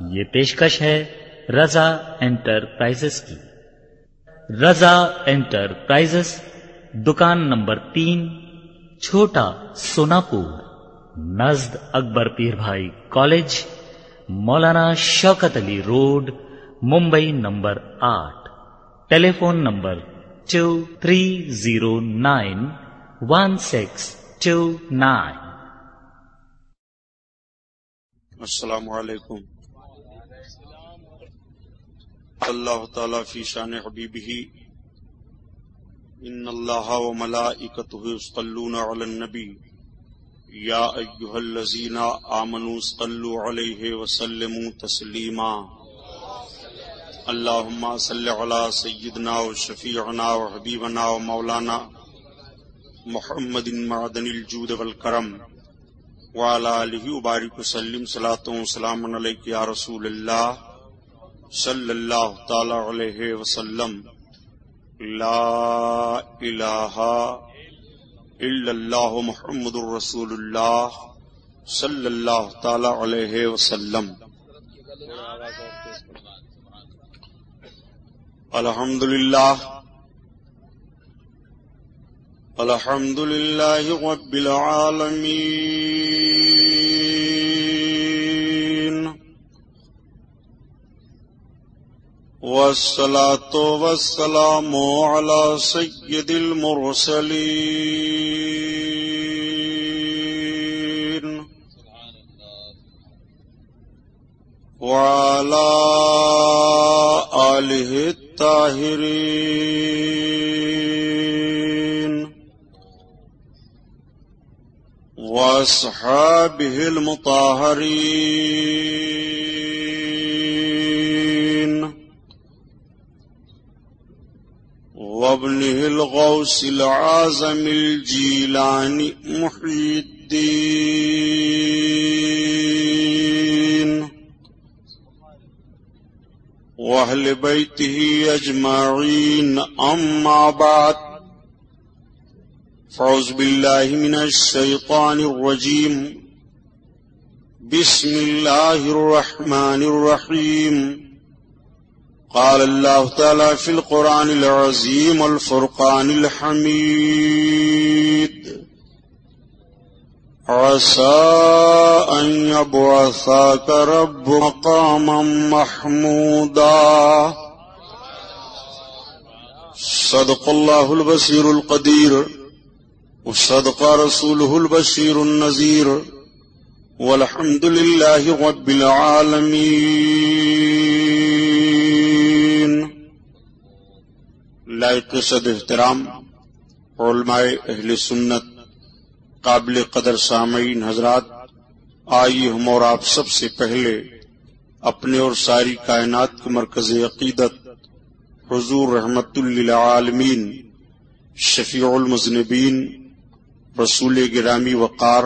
یہ پیشکش ہے رضا انٹرپرائزز کی۔ رضا انٹرپرائزز، دکان نمبر تین، چھوٹا سوناپور، نزد اکبر Peer Bhai college, Maulana Shaukat Ali road, Mumbai number آٹھ۔ Telephone number two three zero nine one six two nine السلام علیکم۔ اللہ تعالی فی شان حبیبہ، ان اللہ و ملائکتہ یصلون علی النبی، یا ایها الذین آمنوا صلوا علیہ وسلموا تسلیما۔ اللهم صل علی سیدنا و شفیعنا و حبیبنا و مولانا محمد معدن الجود والکرم وعلى آله وبارك وسلم صلاة وسلام عليك يا رسول الله صلی اللہ تعالی علیہ وسلم، لا الہ الا اللہ محمد الرسول اللہ صلی اللہ تعالی علیہ وسلم۔ الحمد للہ الحمد للہ رب العالمین۔ والصلاة والسلام على سيد المرسلين. وعلى آله الطاهرين. واصحابه المطهرين. وابنه الغوث العازم الجيلاني محي الدين واهل بيته اجمعين اما بعد فاعوذ بالله من الشيطان الرجيم. بسم الله الرحمن الرحيم. قال الله تعالى في القرآن العظيم والفرقان الحميد. عسى أن يبعثك رب مقاما محمودا. صدق الله البصير القدير وصدق رسوله البشير النذير. والحمد لله رب العالمين. لائق صد احترام، علماء اہل سنت، قابل قدر سامعین حضرات، آئیے ہم اور آپ سب سے پہلے اپنے اور ساری کائنات کے مرکز عقیدت، حضور رحمت للعالمین، شفیع المذنبین، رسول گرامی وقار،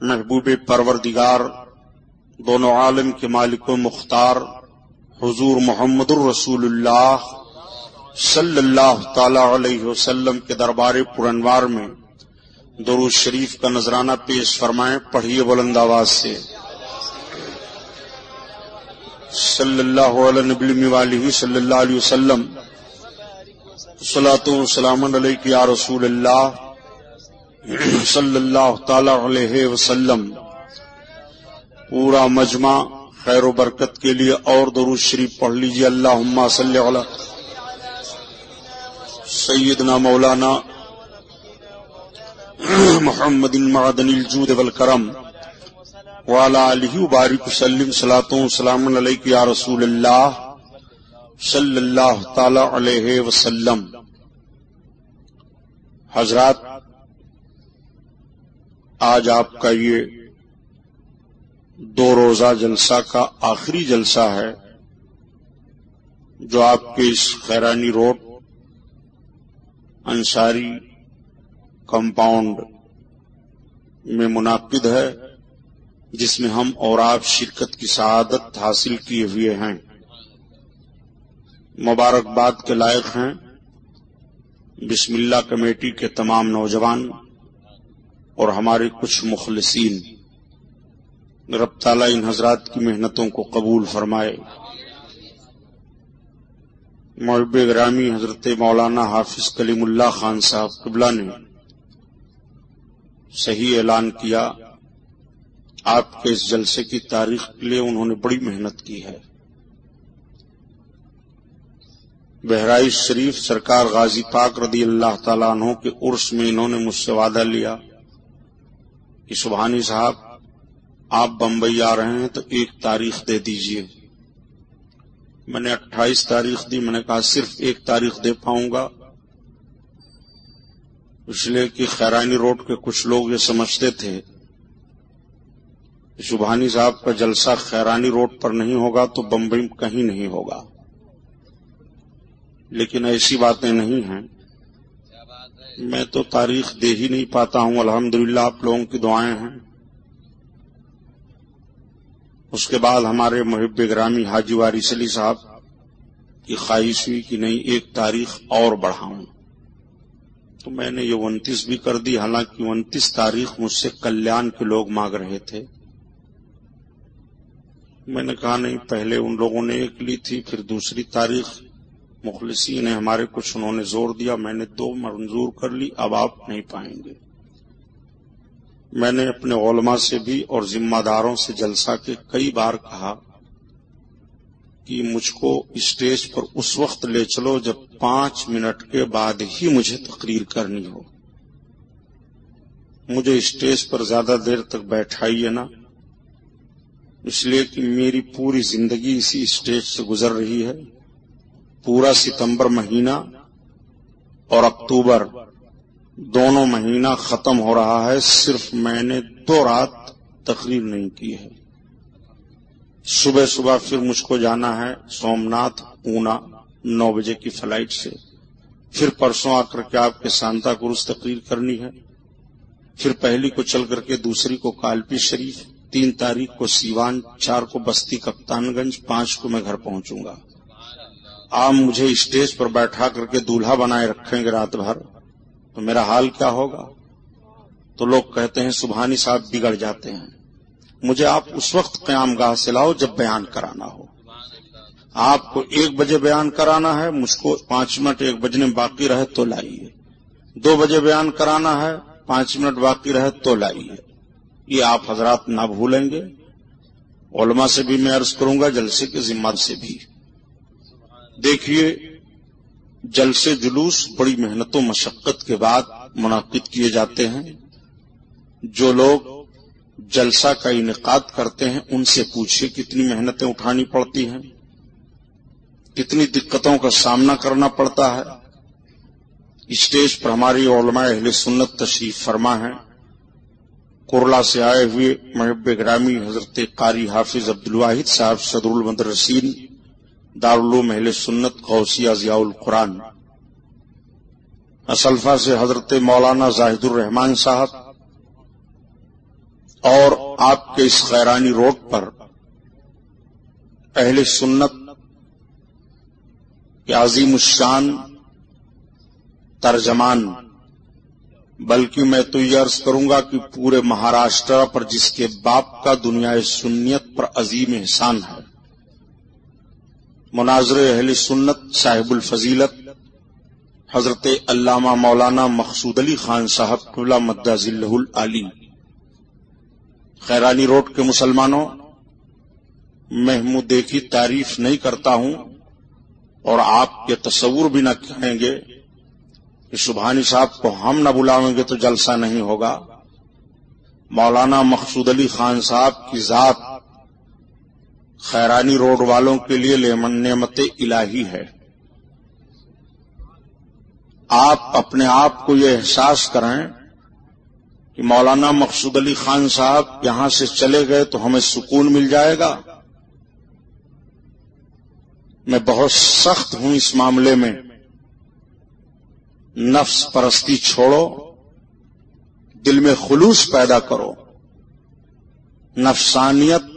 محبوب پروردگار، دونوں عالم کے مالک و مختار، حضور محمد الرسول اللہ صلی اللہ تعالی علیہ وسلم کے دربار پرنوار میں درود شریف کا نذرانہ پیش فرمائیں، پڑھیے بلند آواز سے۔ صلی اللہ علیہ نبی والی صلی اللہ علیہ وسلم صلاۃ وسلام علیہ یا رسول اللہ صلی اللہ تعالی علیہ وسلم۔ پورا مجمع خیر و برکت کے لیے اور درود شریف پڑھ لیجیے اللہ صلی سیدنا مولانا محمد معدن الجود والکرم وعلى آلہ وبارک وسلم صلاة وسلام علیک یا رسول اللہ صلی اللہ تعالی علیہ وسلم۔ حضرات، آج آپ کا یہ دو روزہ جلسہ کا آخری جلسہ ہے جو آپ کے اس خیرانی روڈ انصاری کمپاؤنڈ میں منعقد ہے، جس میں ہم اور آپ شرکت کی سعادت حاصل کیے ہوئے ہیں۔ مبارکباد کے لائق ہیں۔ بسم اللہ کمیٹی کے تمام نوجوان اور ہمارے کچھ مخلصین۔ رب تعالیٰ ان حضرات کی محنتوں کو قبول فرمائے۔ محب گرامی حضرت مولانا حافظ کلیم اللہ خان صاحب قبلہ نے صحیح اعلان کیا، آپ کے اس جلسے کی تاریخ کے لیے انہوں نے بڑی محنت کی ہے۔ بہرائش شریف سرکار غازی پاک رضی اللہ تعالیٰ عنہ کے عرس میں انہوں نے مجھ سے وعدہ لیا کہ سبحانی صاحب، آپ بمبئی آ رہے ہیں تو ایک تاریخ دے دیجیے۔ میں نے اٹھائیس تاریخ دی، میں نے کہا صرف ایک تاریخ دے پاؤں گا۔ اس لیے کہ خیرانی روڈ کے کچھ لوگ یہ سمجھتے تھے۔ شبھانی صاحب کا جلسہ خیرانی روڈ پر نہیں ہوگا تو بمبئی کہیں نہیں ہوگا۔ لیکن ایسی باتیں نہیں ہیں۔ میں تو تاریخ دے ہی نہیں پاتا ہوں۔ الحمدللہ آپ لوگوں کی دعائیں ہیں۔ اس کے بعد ہمارے محب گرامی حاجی واری سلی صاحب کی خواہش ہوئی کہ نہیں، ایک تاریخ اور بڑھاؤں۔ تو میں نے یہ انتیس بھی کر دی، حالانکہ انتیس تاریخ مجھ سے کلیان کے لوگ مانگ رہے تھے۔ میں نے کہا نہیں، پہلے ان لوگوں نے ایک لی تھی، پھر دوسری تاریخ۔ مخلصی نے ہمارے کچھ انہوں نے زور دیا، میں نے دو منظور کر لی، اب آپ نہیں پائیں گے۔ میں نے اپنے علماء سے بھی اور ذمہ داروں سے جلسہ کے کئی بار کہا کہ مجھ کو اسٹیج پر اس وقت لے چلو جب پانچ منٹ کے بعد ہی مجھے تقریر کرنی ہو۔ مجھے اسٹیج پر زیادہ دیر تک بیٹھائیے نا۔ اس لیے کہ میری پوری زندگی اسی اسٹیج سے گزر رہی ہے۔ پورا ستمبر مہینہ اور اکتوبر دونوں مہینہ ختم ہو رہا ہے، صرف میں نے دو رات تقریر نہیں کی ہے۔ صبح صبح پھر مجھ کو جانا ہے سومناتھ، پونا، نو بجے کی فلائٹ سے۔ پھر پرسوں آ کر کے آپ کے سانتا کرس تقریر کرنی ہے۔ پھر پہلی کو چل کر کے دوسری کو کالپی شریف، تین تاریخ کو سیوان، چار کو بستی کپتان گنج، پانچ کو میں گھر پہنچوں گا۔ آپ مجھے اسٹیج پر بیٹھا کر کے دولہا بنائے رکھیں گے رات بھر۔ تو میرا حال کیا ہوگا؟ تو لوگ کہتے ہیں، سبحانی صاحب بگڑ جاتے ہیں۔ مجھے آپ اس وقت قیام گاہ سے لاؤ جب بیان کرانا ہو۔ آپ کو ایک بجے بیان کرانا ہے، مجھ کو پانچ منٹ ایک بجنے باقی رہے تو لائیے۔ دو بجے بیان کرانا ہے، پانچ منٹ باقی رہے تو لائیے۔ یہ آپ حضرات نہ بھولیں گے۔ علماء سے بھی میں عرض کروں گا، جلسے کے ذمہ سے بھی۔ دیکھیے جلسے جلوس، بڑی محنت و مشقت کے بعد منعقد کیے جاتے ہیں۔ جو لوگ جلسہ کا انعقاد کرتے ہیں، ان سے پوچھیے کتنی محنتیں اٹھانی پڑتی ہیں، کتنی دقتوں کا سامنا کرنا پڑتا ہے۔ اسٹیج پر ہماری علماء اہل سنت تشریف فرما ہے کرلا سے آئے ہوئے محب گرامی حضرت قاری حافظ عبد الواحد صاحب صدر المد رسین دارالعلوم اہل سنت غوثیہ ضیاء القرآن۔ اسلفہ سے حضرت مولانا زاہد الرحمان صاحب اور آپ کے اس خیرانی روڈ پر اہل سنت کے عظیم الشان ترجمان، بلکہ میں تو یہ عرض کروں گا کہ پورے مہاراشٹر پر جس کے باپ کا دنیا سنیت پر عظیم احسان ہے۔ مناظر اہل سنت صاحب الفضیلت، حضرت علامہ مولانا مقصود علی خان صاحب قبلہ مدہ ذلہ العلی خیرانی روڈ کے مسلمانوں، میں دیکھی تعریف نہیں کرتا ہوں اور آپ کے تصور بھی نہ کہیں گے کہ سبحانی صاحب کو ہم نہ بلاویں گے تو جلسہ نہیں ہوگا۔ مولانا مقصود علی خان صاحب کی ذات خیرانی روڈ والوں کے لیے نعمت الہی ہے۔ آپ اپنے آپ کو یہ احساس کریں کہ مولانا مقصود علی خان صاحب یہاں سے چلے گئے تو ہمیں سکون مل جائے گا۔ میں بہت سخت ہوں اس معاملے میں۔ نفس پرستی چھوڑو، دل میں خلوص پیدا کرو۔ نفسانیت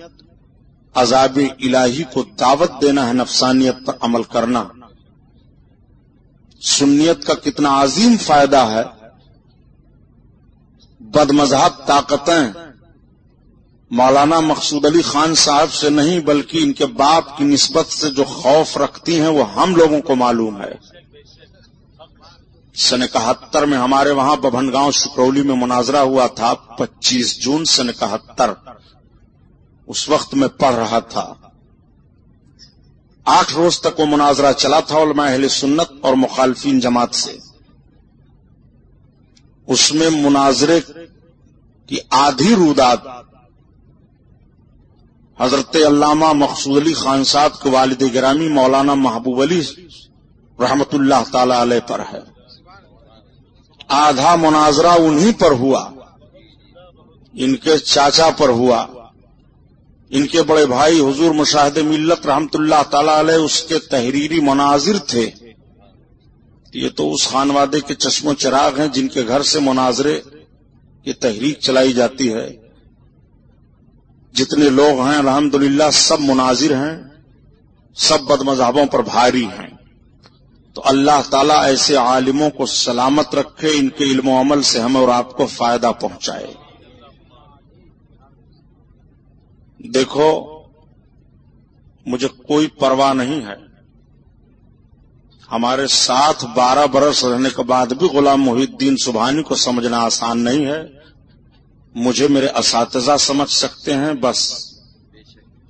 عذاب الہی کو دعوت دینا ہے نفسانیت پر عمل کرنا۔ سنیت کا کتنا عظیم فائدہ ہے۔ بد مذہب طاقتیں۔ مولانا مقصود علی خان صاحب سے نہیں بلکہ ان کے باپ کی نسبت سے جو خوف رکھتی ہیں وہ ہم لوگوں کو معلوم ہے۔ سن اکہتر میں ہمارے وہاں ببن گاؤں شکرولی میں مناظرہ ہوا تھا۔ پچیس جون سن اکہتر اس وقت میں پڑھ رہا تھا۔ آٹھ روز تک وہ مناظرہ چلا تھا علماء اہل سنت اور مخالفین جماعت سے۔ اس میں مناظرے کی آدھی روداد حضرت علامہ مقصود علی خان صاحب کے والد گرامی مولانا محبوب علی رحمت اللہ تعالی علیہ پر ہے۔ آدھا مناظرہ انہی پر ہوا، ان کے چاچا پر ہوا۔ ان کے بڑے بھائی حضور مشاہد ملت رحمت اللہ تعالی علیہ اس کے تحریری مناظر تھے۔ یہ تو اس خانوادے کے چشم و چراغ ہیں جن کے گھر سے مناظرے کی تحریک چلائی جاتی ہے۔ جتنے لوگ ہیں الحمد سب مناظر ہیں، سب بد مذہبوں پر بھاری ہیں۔ تو اللہ تعالیٰ ایسے عالموں کو سلامت رکھے، ان کے علم و عمل سے ہمیں اور آپ کو فائدہ پہنچائے۔ دیکھو، مجھے کوئی پرواہ نہیں ہے۔ ہمارے ساتھ بارہ برس رہنے کے بعد بھی غلام محی الدین سبحانی کو سمجھنا آسان نہیں ہے۔ مجھے میرے اساتذہ سمجھ سکتے ہیں بس۔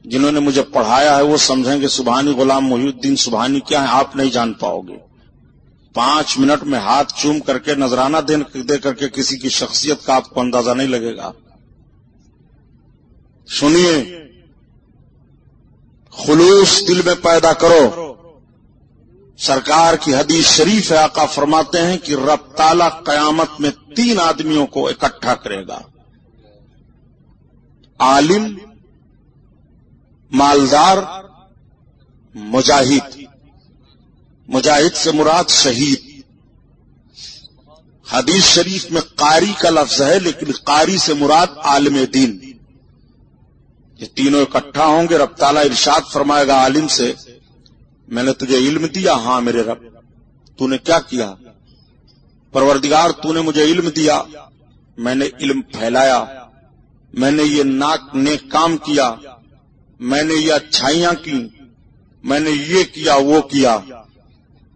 جنہوں نے مجھے پڑھایا ہے وہ سمجھیں گے سبحانی غلام محی الدین سبحانی کیا ہے آپ نہیں جان پاؤ گے۔ پانچ منٹ میں ہاتھ چوم کر کے نذرانہ دے کر کے کسی کی شخصیت کا آپ کو اندازہ نہیں لگے گا۔ سنیے، خلوص دل میں پیدا کرو۔ سرکار کی حدیث شریف ہے، آقا فرماتے ہیں کہ رب تالا قیامت میں تین آدمیوں کو اکٹھا کرے گا۔ عالم، مالدار، مجاہد۔ مجاہد سے مراد شہید۔ حدیث شریف میں قاری کا لفظ ہے، لیکن قاری سے مراد عالم دین۔ یہ تینوں اکٹھا ہوں گے، رب تعالیٰ ارشاد فرمائے گا عالم سے، میں نے تجھے علم دیا ہاں میرے رب، تو نے کیا کیا؟ پروردگار، تو نے مجھے علم دیا، میں نے علم پھیلایا، میں نے یہ ناک نیک کام کیا، میں نے یہ اچھائیاں کی میں نے یہ کیا، وہ کیا۔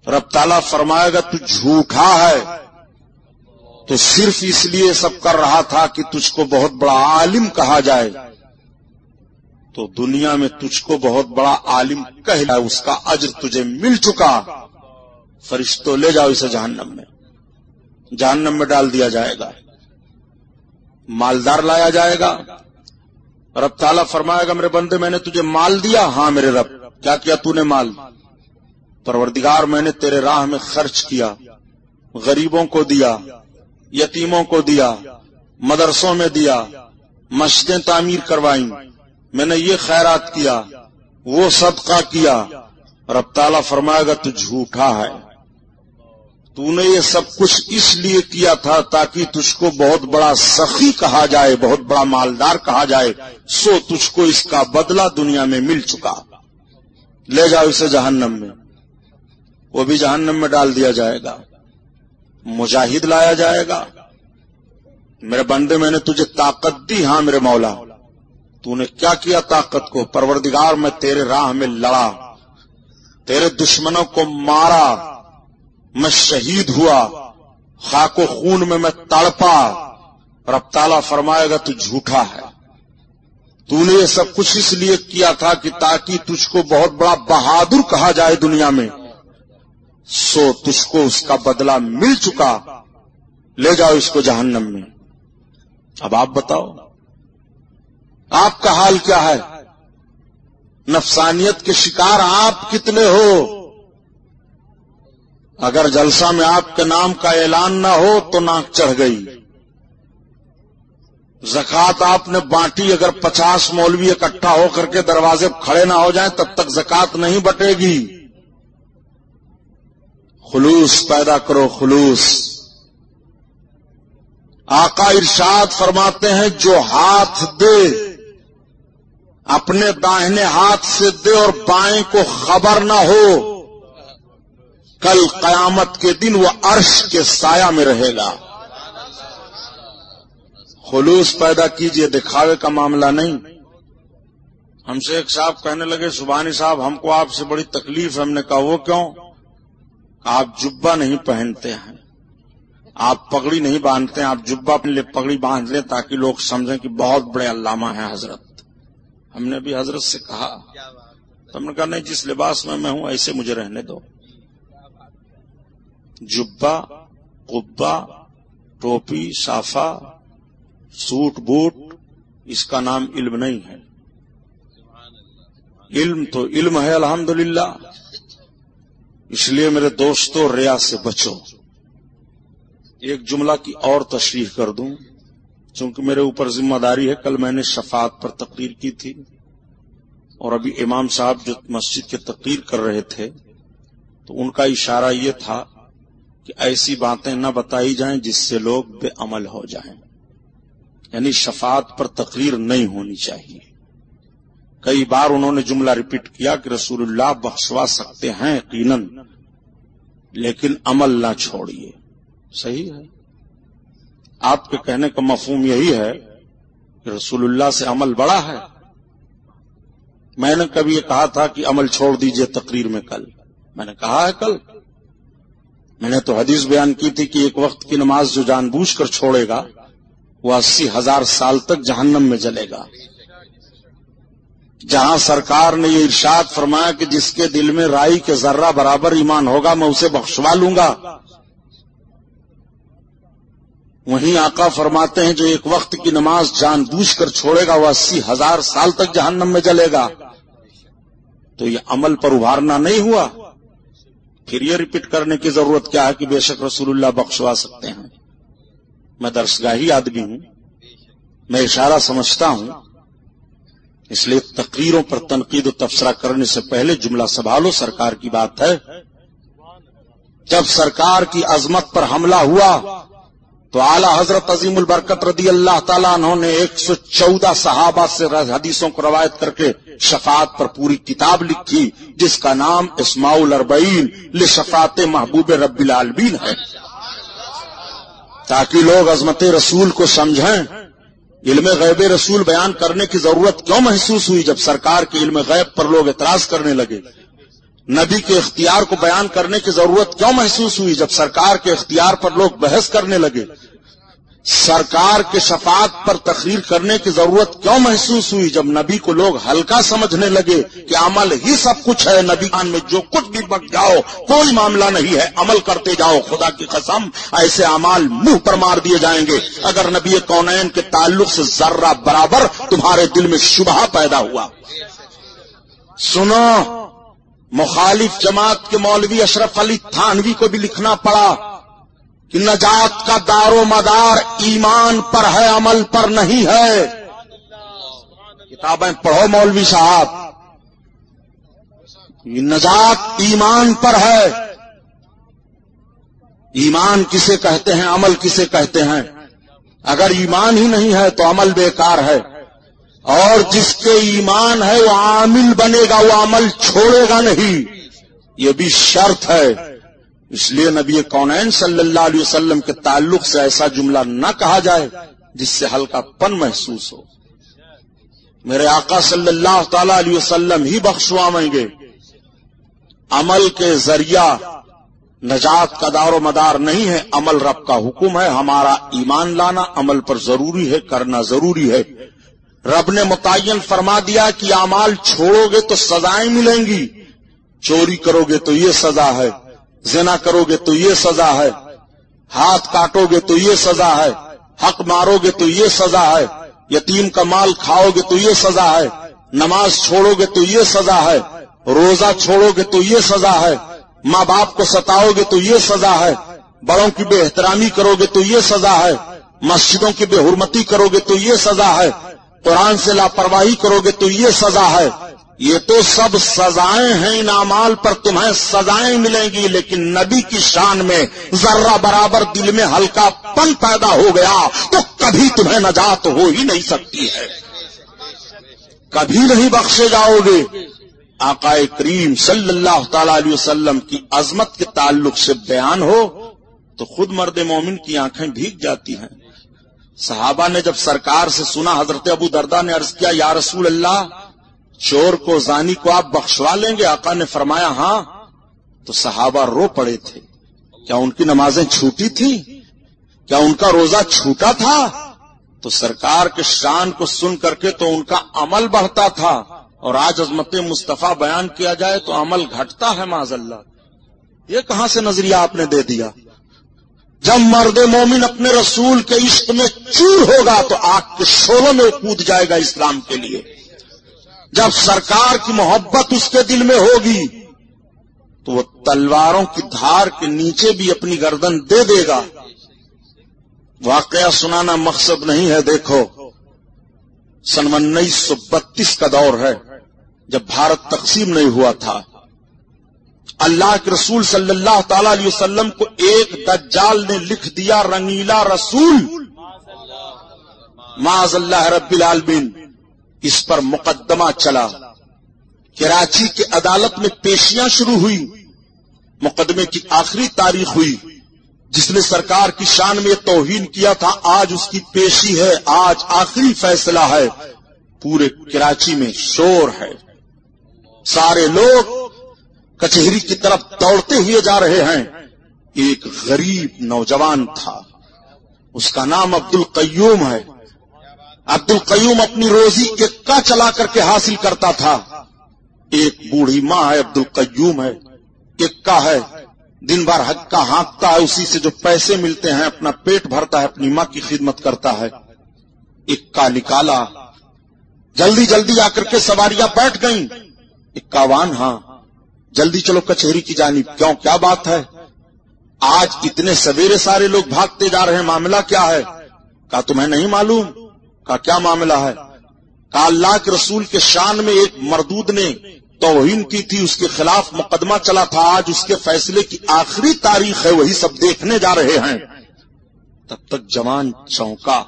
رب تعالیٰ فرمائے گا، تو جھوٹا ہے۔ تو صرف اس لیے سب کر رہا تھا کہ تجھ کو بہت بڑا عالم کہا جائے۔ تو دنیا میں تجھ کو بہت بڑا عالم کہہ اس کا اجر تجھے مل چکا۔ فرشتوں، لے جاؤ اسے جہنم میں۔ جہنم میں ڈال دیا جائے گا۔ مالدار لایا جائے گا۔ رب تعالیٰ فرمائے گا، میرے بندے، میں نے تجھے مال دیا۔ ہاں میرے رب، کیا کیا تو نے مال؟ پروردگار، میں نے تیرے راہ میں خرچ کیا، غریبوں کو دیا، یتیموں کو دیا، مدرسوں میں دیا، مسجدیں تعمیر کروائیں۔ میں نے یہ خیرات کیا، وہ صدقہ کیا۔ رب تعالیٰ فرمائے گا، تو جھوٹا ہے۔ تو نے یہ سب کچھ اس لیے کیا تھا تاکہ تجھ کو بہت بڑا سخی کہا جائے، بہت بڑا مالدار کہا جائے، سو تجھ کو اس کا بدلہ دنیا میں مل چکا۔ لے جاؤ اسے جہنم میں۔ وہ بھی جہنم میں ڈال دیا جائے گا۔ مجاہد لایا جائے گا۔ میرے بندے، میں نے تجھے طاقت دی ہاں میرے مولا۔ تو نے کیا کیا طاقت کو؟ پروردگار، میں تیرے راہ میں لڑا، تیرے دشمنوں کو مارا، میں شہید ہوا، خاک و خون میں میں تڑپا۔ رب تعالیٰ فرمائے گا، تو جھوٹا ہے۔ تو نے یہ سب کچھ اس لیے کیا تھا کہ تاکہ تجھ کو بہت بڑا بہادر کہا جائے دنیا میں۔ سو تجھ کو اس کا بدلہ مل چکا۔ لے جاؤ اس کو جہنم میں۔ اب آپ بتاؤ۔ آپ کا حال کیا ہے؟ نفسانیت کے شکار آپ کتنے ہو؟ اگر جلسہ میں آپ کے نام کا اعلان نہ ہو تو ناک چڑھ گئی۔ زکات آپ نے بانٹی، اگر پچاس مولوی اکٹھا ہو کر کے دروازے کھڑے نہ ہو جائیں تب تک زکات نہیں بٹے گی۔ خلوص پیدا کرو، خلوص۔ آقا ارشاد فرماتے ہیں، جو ہاتھ دے اپنے داہنے ہاتھ سے دے اور بائیں کو خبر نہ ہو۔ کل قیامت کے دن وہ عرش کے سایہ میں رہے گا۔ خلوص پیدا کیجیے، دکھاوے کا معاملہ نہیں۔ ہم سے ایک صاحب کہنے لگے، سبحانی صاحب، ہم کو آپ سے بڑی تکلیف ہے۔ ہم نے کہا، وہ کیوں؟ آپ جبا نہیں پہنتے ہیں۔ آپ پگڑی نہیں باندھتے ہیں، آپ جبا اپنے لیے پگڑی باندھ لیں تاکہ لوگ سمجھیں کہ بہت بڑے علامہ ہیں حضرت۔ ہم نے بھی حضرت سے کہا تو ہم نے کہا، نہیں، جس لباس میں میں ہوں، ایسے مجھے رہنے دو۔ جبا قبا ٹوپی، صافہ، سوٹ، بوٹ، اس کا نام علم نہیں ہے۔ علم تو علم ہے، الحمدللہ۔ اس لیے میرے دوستوں ریا سے بچو۔ ایک جملہ کی اور تشریح کر دوں۔ چونکہ میرے اوپر ذمہ داری ہے، کل میں نے شفاعت پر تقریر کی تھی۔ اور ابھی امام صاحب جو مسجد کے تقریر کر رہے تھے، تو ان کا اشارہ یہ تھا کہ ایسی باتیں نہ بتائی جائیں جس سے لوگ بے عمل ہو جائیں۔ یعنی شفاعت پر تقریر نہیں ہونی چاہیے۔ کئی بار انہوں نے جملہ ریپیٹ کیا کہ رسول اللہ بخشوا سکتے ہیں یقیناً، لیکن عمل نہ چھوڑیے۔ صحیح ہے؟ آپ کے کہنے کا مفہوم یہی ہے کہ رسول اللہ سے عمل بڑا ہے۔ میں نے کبھی یہ کہا تھا کہ عمل چھوڑ دیجیے تقریر میں کل۔ میں نے کہا ہے کل۔ میں نے تو حدیث بیان کی تھی کہ ایک وقت کی نماز جو جان بوجھ کر چھوڑے گا، وہ اسی ہزار سال تک جہنم میں جلے گا۔ جہاں سرکار نے یہ ارشاد فرمایا کہ جس کے دل میں رائی کے ذرہ برابر ایمان ہوگا، میں اسے بخشوا لوں گا۔ وہیں آقا فرماتے ہیں جو ایک وقت کی نماز جان بوجھ کر چھوڑے گا، وہ اسی ہزار سال تک جہنم میں جلے گا۔ تو یہ عمل پر ابھارنا نہیں ہوا۔ پھر یہ ریپیٹ کرنے کی ضرورت کیا ہے کہ بے شک رسول اللہ بخشوا سکتے ہیں۔ میں درسگاہی آدمی ہوں۔ میں اشارہ سمجھتا ہوں۔ اس لیے تقریروں پر تنقید و تبصرہ کرنے سے پہلے جملہ سنبھالو سرکار کی بات ہے۔ جب سرکار کی عظمت پر حملہ ہوا تو اعلی حضرت عظیم البرکت رضی اللہ تعالیٰ انہوں نے ایک سو چودہ صحابہ سے حدیثوں کو روایت کر کے شفاعت پر پوری کتاب لکھی، جس کا نام اسماع الربعین لشفاعت محبوب رب العالمین ہے۔ تاکہ لوگ عظمت رسول کو سمجھیں۔ علم غیب رسول بیان کرنے کی ضرورت کیوں محسوس ہوئی جب سرکار کے علم غیب پر لوگ اعتراض کرنے لگے؟ نبی کے اختیار کو بیان کرنے کی ضرورت کیوں محسوس ہوئی جب سرکار کے اختیار پر لوگ بحث کرنے لگے؟ سرکار کے شفاعت پر تقریر کرنے کی ضرورت کیوں محسوس ہوئی جب نبی کو لوگ ہلکا سمجھنے لگے کہ عمل ہی سب کچھ ہے؟ نبی خان میں جو کچھ بھی بک جاؤ، کوئی معاملہ نہیں ہے۔ عمل کرتے جاؤ۔ خدا کی قسم، ایسے امال منہ پر مار دیے جائیں گے۔ اگر نبی کونین کے تعلق سے ذرہ برابر تمہارے دل میں شبہ پیدا ہوا۔ سنو مخالف جماعت کے مولوی اشرف علی تھانوی کو بھی لکھنا پڑا کہ نجات کا دار و مدار ایمان پر ہے، عمل پر نہیں ہے۔ کتابیں پڑھو مولوی صاحب۔ نجات ایمان پر ہے۔ ایمان کسے کہتے ہیں، عمل کسے کہتے ہیں۔ اگر ایمان ہی نہیں ہے تو عمل بیکار ہے۔ اور جس کے ایمان ہے وہ عامل بنے گا، وہ عمل چھوڑے گا نہیں۔ یہ بھی شرط ہے۔ اس لیے نبی کونین صلی اللہ علیہ وسلم کے تعلق سے ایسا جملہ نہ کہا جائے جس سے ہلکا پن محسوس ہو۔ میرے آقا صلی اللہ تعالی علیہ وسلم ہی بخشوائیں گے۔ عمل کے ذریعہ نجات کا دار و مدار نہیں ہے، عمل رب کا حکم ہے۔ ہمارا ایمان لانا عمل پر ضروری ہے، کرنا ضروری ہے۔ رب نے متعین فرما دیا کہ اعمال چھوڑو گے تو سزائیں ملیں گی چوری کرو گے تو یہ سزا ہے زنا کرو گے تو یہ سزا ہے ہاتھ کاٹو گے تو یہ سزا ہے حق مارو گے تو یہ سزا ہے یتیم کا مال کھاؤ گے تو یہ سزا ہے نماز چھوڑو گے تو یہ سزا ہے روزہ چھوڑو گے تو یہ سزا ہے ماں باپ کو ستاؤ گے تو یہ سزا ہے بڑوں کی بے احترامی کرو گے تو یہ سزا ہے مسجدوں کی بے حرمتی کرو گے تو یہ سزا ہے قرآن سے لاپرواہی کرو گے تو یہ سزا ہے۔ یہ تو سب سزائیں ہیں ان پر، تمہیں سزائیں ملیں گی، لیکن نبی کی شان میں ذرہ برابر دل میں ہلکا پن پیدا ہو گیا تو کبھی تمہیں نجات ہو ہی نہیں سکتی ہے۔ کبھی نہیں بخشے جاؤ گے۔ آقا کریم صلی اللہ تعالی علیہ وسلم کی عظمت کے تعلق سے بیان ہو تو خود مرد مومن کی آنکھیں بھیگ جاتی ہیں۔ صحابہ نے جب سرکار سے سنا، حضرت ابو دردا نے عرض کیا، یا رسول اللہ، چور کو زانی کو آپ بخشوا لیں گے؟ آقا نے فرمایا ہاں. تو صحابہ رو پڑے تھے۔ کیا ان کی نمازیں چھوٹی تھیں؟ کیا ان کا روزہ چھوٹا تھا؟ تو سرکار کے شان کو سن کر کے تو ان کا عمل بڑھتا تھا۔ اور آج عظمت مصطفیٰ بیان کیا جائے تو عمل گھٹتا ہے معذ اللہ۔ یہ کہاں سے نظریہ آپ نے دے دیا؟ جب مرد مومن اپنے رسول کے عشق میں چور ہوگا تو آگ کے شولوں میں کود جائے گا اسلام کے لیے۔ جب سرکار کی محبت اس کے دل میں ہوگی تو وہ تلواروں کی دھار کے نیچے بھی اپنی گردن دے دے گا۔ واقعہ سنانا مقصد نہیں ہے، دیکھو۔ سن انیس سو بتیس کا دور ہے، جب بھارت تقسیم نہیں ہوا تھا۔ اللہ کے رسول صلی اللہ تعالی علیہ وسلم کو ایک دجال نے لکھ دیا، رنگیلا رسول۔ معذ اللہ رب العالمین۔ اس پر مقدمہ چلا۔ کراچی کے عدالت میں پیشیاں شروع ہوئی۔ مقدمے کی آخری تاریخ ہوئی۔ جس نے سرکار کی شان میں توہین کیا تھا، آج اس کی پیشی ہے۔ آج آخری فیصلہ ہے۔ پورے کراچی میں شور ہے۔ سارے لوگ کچہری کی طرف دوڑتے ہوئے جا رہے ہیں۔ ایک غریب نوجوان تھا۔ اس کا نام عبد القیوم ہے۔ عبد القیوم اپنی روزی اکا چلا کر کے حاصل کرتا تھا۔ ایک بوڑھی ماں ہے عبد القیوم ہے۔ اکا ہے۔ دن بھر حق کا ہانکتا ہے، اسی سے جو پیسے ملتے ہیں، اپنا پیٹ بھرتا ہے، اپنی ماں کی خدمت کرتا ہے۔ اکا نکالا۔ جلدی جلدی آ کر کے سواریاں بیٹھ گئیں۔ اکاوان ہاں۔ جلدی چلو کچہری کی جانب، کیوں؟ کیا بات ہے؟ آج اتنے سویرے سارے لوگ بھاگتے جا رہے ہیں، معاملہ کیا ہے؟ کہا تمہیں نہیں معلوم؟ کہا کیا معاملہ ہے؟ کہا اللہ کے رسول کے شان میں ایک مردود نے توہین کی تھی، اس کے خلاف مقدمہ چلا تھا، آج اس کے فیصلے کی آخری تاریخ ہے، وہی سب دیکھنے جا رہے ہیں۔ تب تک جوان چونکا،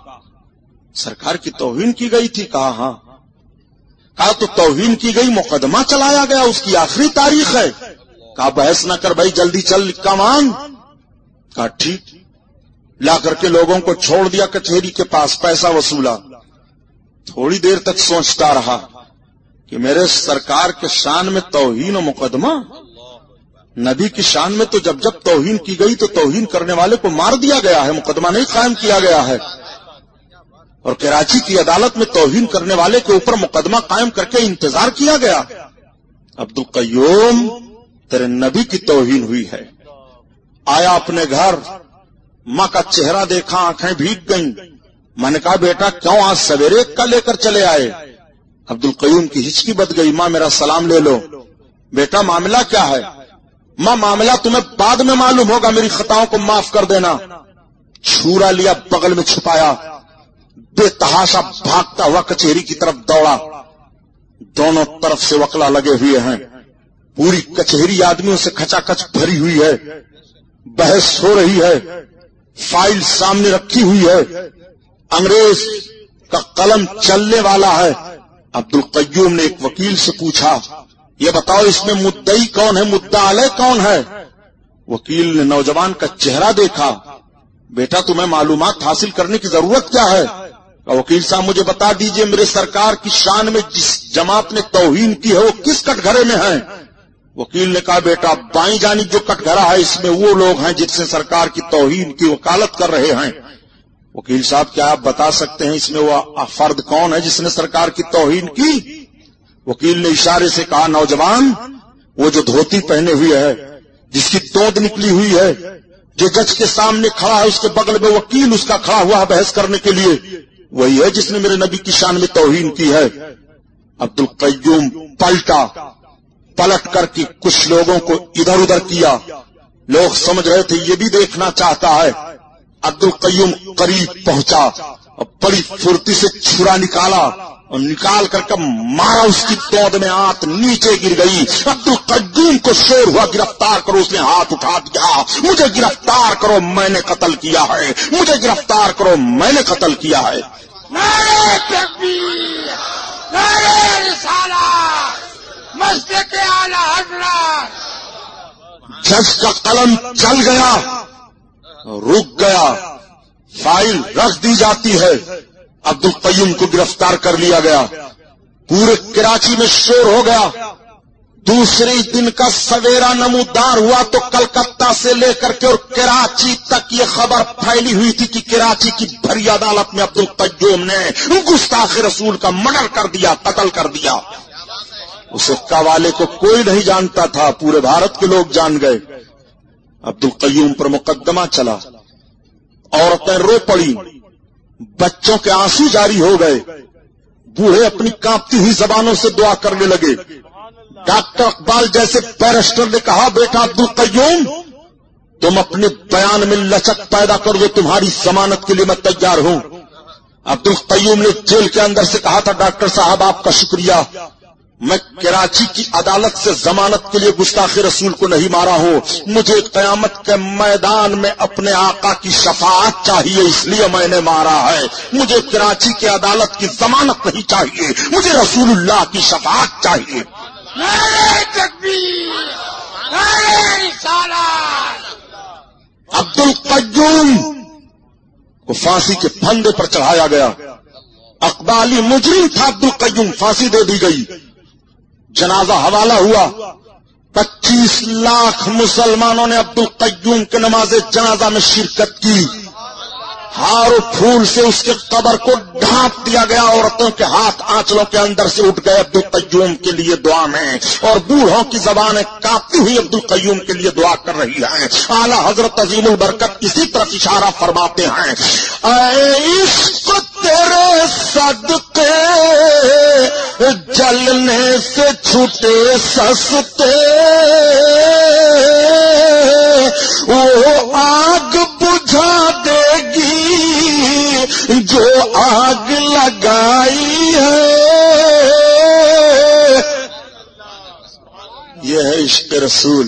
سرکار کی توہین کی گئی تھی، کہا ہاں کہا تو توہین کی گئی، مقدمہ چلایا گیا، اس کی آخری تاریخ ہے۔ کہا بحث نہ کر بھائی، جلدی چل، کمان۔ کہا ٹھیک۔ لا کر کے لوگوں کو چھوڑ دیا، کچہری کے پاس پیسہ وصولا۔ تھوڑی دیر تک سوچتا رہا کہ میرے سرکار کے شان میں توہین و مقدمہ۔ نبی کی شان میں تو جب جب توہین کی گئی تو توہین کرنے والے کو مار دیا گیا ہے، مقدمہ نہیں قائم کیا گیا ہے۔ اور کراچی کی عدالت میں توہین کرنے والے کے اوپر مقدمہ قائم کر کے انتظار کیا گیا۔ عبد القیوم تیرے نبی کی توہین ہوئی ہے۔ آیا اپنے گھر۔ ماں کا چہرہ دیکھا، آنکھیں بھیگ گئیں۔ میں نے کہا، بیٹا، کیوں آج سویرے کا لے کر چلے آئے؟ عبد القیوم کی ہچکی بد گئی، ماں، میرا سلام لے لو۔ بیٹا، معاملہ کیا ہے؟ ماں، معاملہ تمہیں بعد میں معلوم ہوگا، میری خطاؤں کو معاف کر دینا۔ چھورا لیا بغل میں چھپایا۔ بے تحاشا بھاگتا ہوا کچہری کی طرف دوڑا۔ دونوں طرف سے وکلا لگے ہوئے ہیں۔ پوری کچہری آدمیوں سے کھچا کچ بھری ہوئی ہے۔ بحث ہو رہی ہے۔ فائل سامنے رکھی ہوئی ہے۔ انگریز کا قلم چلنے والا ہے۔ عبد القیوم نے ایک وکیل سے پوچھا، یہ بتاؤ اس میں مدئی کون ہے؟ مدعا علیہ کون ہے؟ وکیل نے نوجوان کا چہرہ دیکھا۔ بیٹا، تمہیں معلومات حاصل کرنے کی ضرورت کیا ہے؟ وکیل صاحب مجھے بتا دیجیے میرے سرکار کی شان میں جس جماعت نے توہین کی ہے وہ کس کٹ گھرے میں ہے وکیل نے کہا بیٹا بائیں جانب جو کٹ گھرا ہے، اس میں وہ لوگ ہیں جس سے سرکار کی توہین کی وکالت کر رہے ہیں۔ وکیل صاحب، کیا آپ بتا سکتے ہیں اس میں وہ فرد کون ہے جس نے سرکار کی توہین کی؟ وکیل نے اشارے سے کہا، نوجوان، وہ جو دھوتی پہنے ہوئے ہے، جس کی توند نکلی ہوئی ہے، جو جج کے سامنے کھڑا ہے، اس کے بغل میں وکیل اس کا کھڑا ہوا ہے بحث کرنے کے لیے۔ وہی ہے جس نے میرے نبی کی شان میں توہین کی ہے۔ عبد القیوم پلٹا، پلٹ کر کے کچھ لوگوں کو ادھر ادھر کیا۔ لوگ سمجھ رہے تھے یہ بھی دیکھنا چاہتا ہے۔ عبد القیوم قریب پہنچا اور بڑی پھرتی سے چھرا نکالا۔ نکال کر کے مارا اس کی دود میں آت نیچے گر گئی۔ عبد القیوم کو شور ہوا گرفتار کرو اس نے ہاتھ اٹھا دیا۔ مجھے گرفتار کرو میں نے قتل کیا ہے۔ مجھے گرفتار کرو میں نے قتل کیا ہے۔ جج کا قلم چل گیا رک گیا۔ فائل رکھ دی جاتی ہے۔ عبد القیوم کو گرفتار کر لیا گیا۔ پورے کراچی میں شور ہو گیا۔ دوسری دن کا سویرا نمودار ہوا تو کلکتہ سے لے کر کے اور کراچی تک یہ خبر پھیلی ہوئی تھی کہ کراچی کی بھری عدالت میں عبد القیوم نے گستاخ رسول کا مرڈر کر دیا، قتل کر دیا۔ اس والے کو کوئی نہیں جانتا تھا، پورے بھارت کے لوگ جان گئے۔ عبد القیوم پر مقدمہ چلا۔ عورتیں رو پڑی۔ بچوں کے آنسو جاری ہو گئے۔ بوڑھے اپنی کانپتی ہوئی زبانوں سے دعا کرنے لگے۔ ڈاکٹر اقبال جیسے پیرسٹر نے کہا، بیٹا عبد القیوم تم اپنے بیان میں لچک پیدا کر دو، تمہاری ضمانت کے لیے میں تیار ہوں۔ عبد القیوم نے جیل کے اندر سے کہا تھا، ڈاکٹر صاحب، آپ کا شکریہ۔ میں کراچی کی عدالت سے ضمانت کے لیے گستاخ رسول کو نہیں مارا ہوں۔ مجھے قیامت کے میدان میں اپنے آقا کی شفاعت چاہیے اس لیے میں نے مارا ہے۔ مجھے کراچی کی عدالت کی ضمانت نہیں چاہیے مجھے رسول اللہ کی شفاعت چاہیے۔ عبد القیوم کو پھانسی کے پھندے پر چڑھایا گیا۔ اقبالی مجرم تھا عبد القیوم پھانسی دے دی گئی۔ جنازہ حوالہ ہوا۔ پچیس لاکھ مسلمانوں نے عبد القیوم کے نماز جنازہ میں شرکت کی۔ ہار و پھول سے اس کے قبر کو ڈھانپ دیا گیا، عورتوں کے ہاتھ آنچلوں کے اندر سے اٹھ گئے عبد القیوم کے لیے دعا میں۔ اور بوڑھوں کی زبانیں کاپتی ہوئی عبد القیوم کے لیے دعا کر رہی ہیں۔ اعلیٰ حضرت عظیم البرکت اسی طرف اشارہ فرماتے ہیں۔ اے عشق تیرے صدقے، جلنے سے چھوٹے سستے۔ وہ آگ بجھا دے گی جو آگ لگائی ہے۔ یہ ہے عشق رسول۔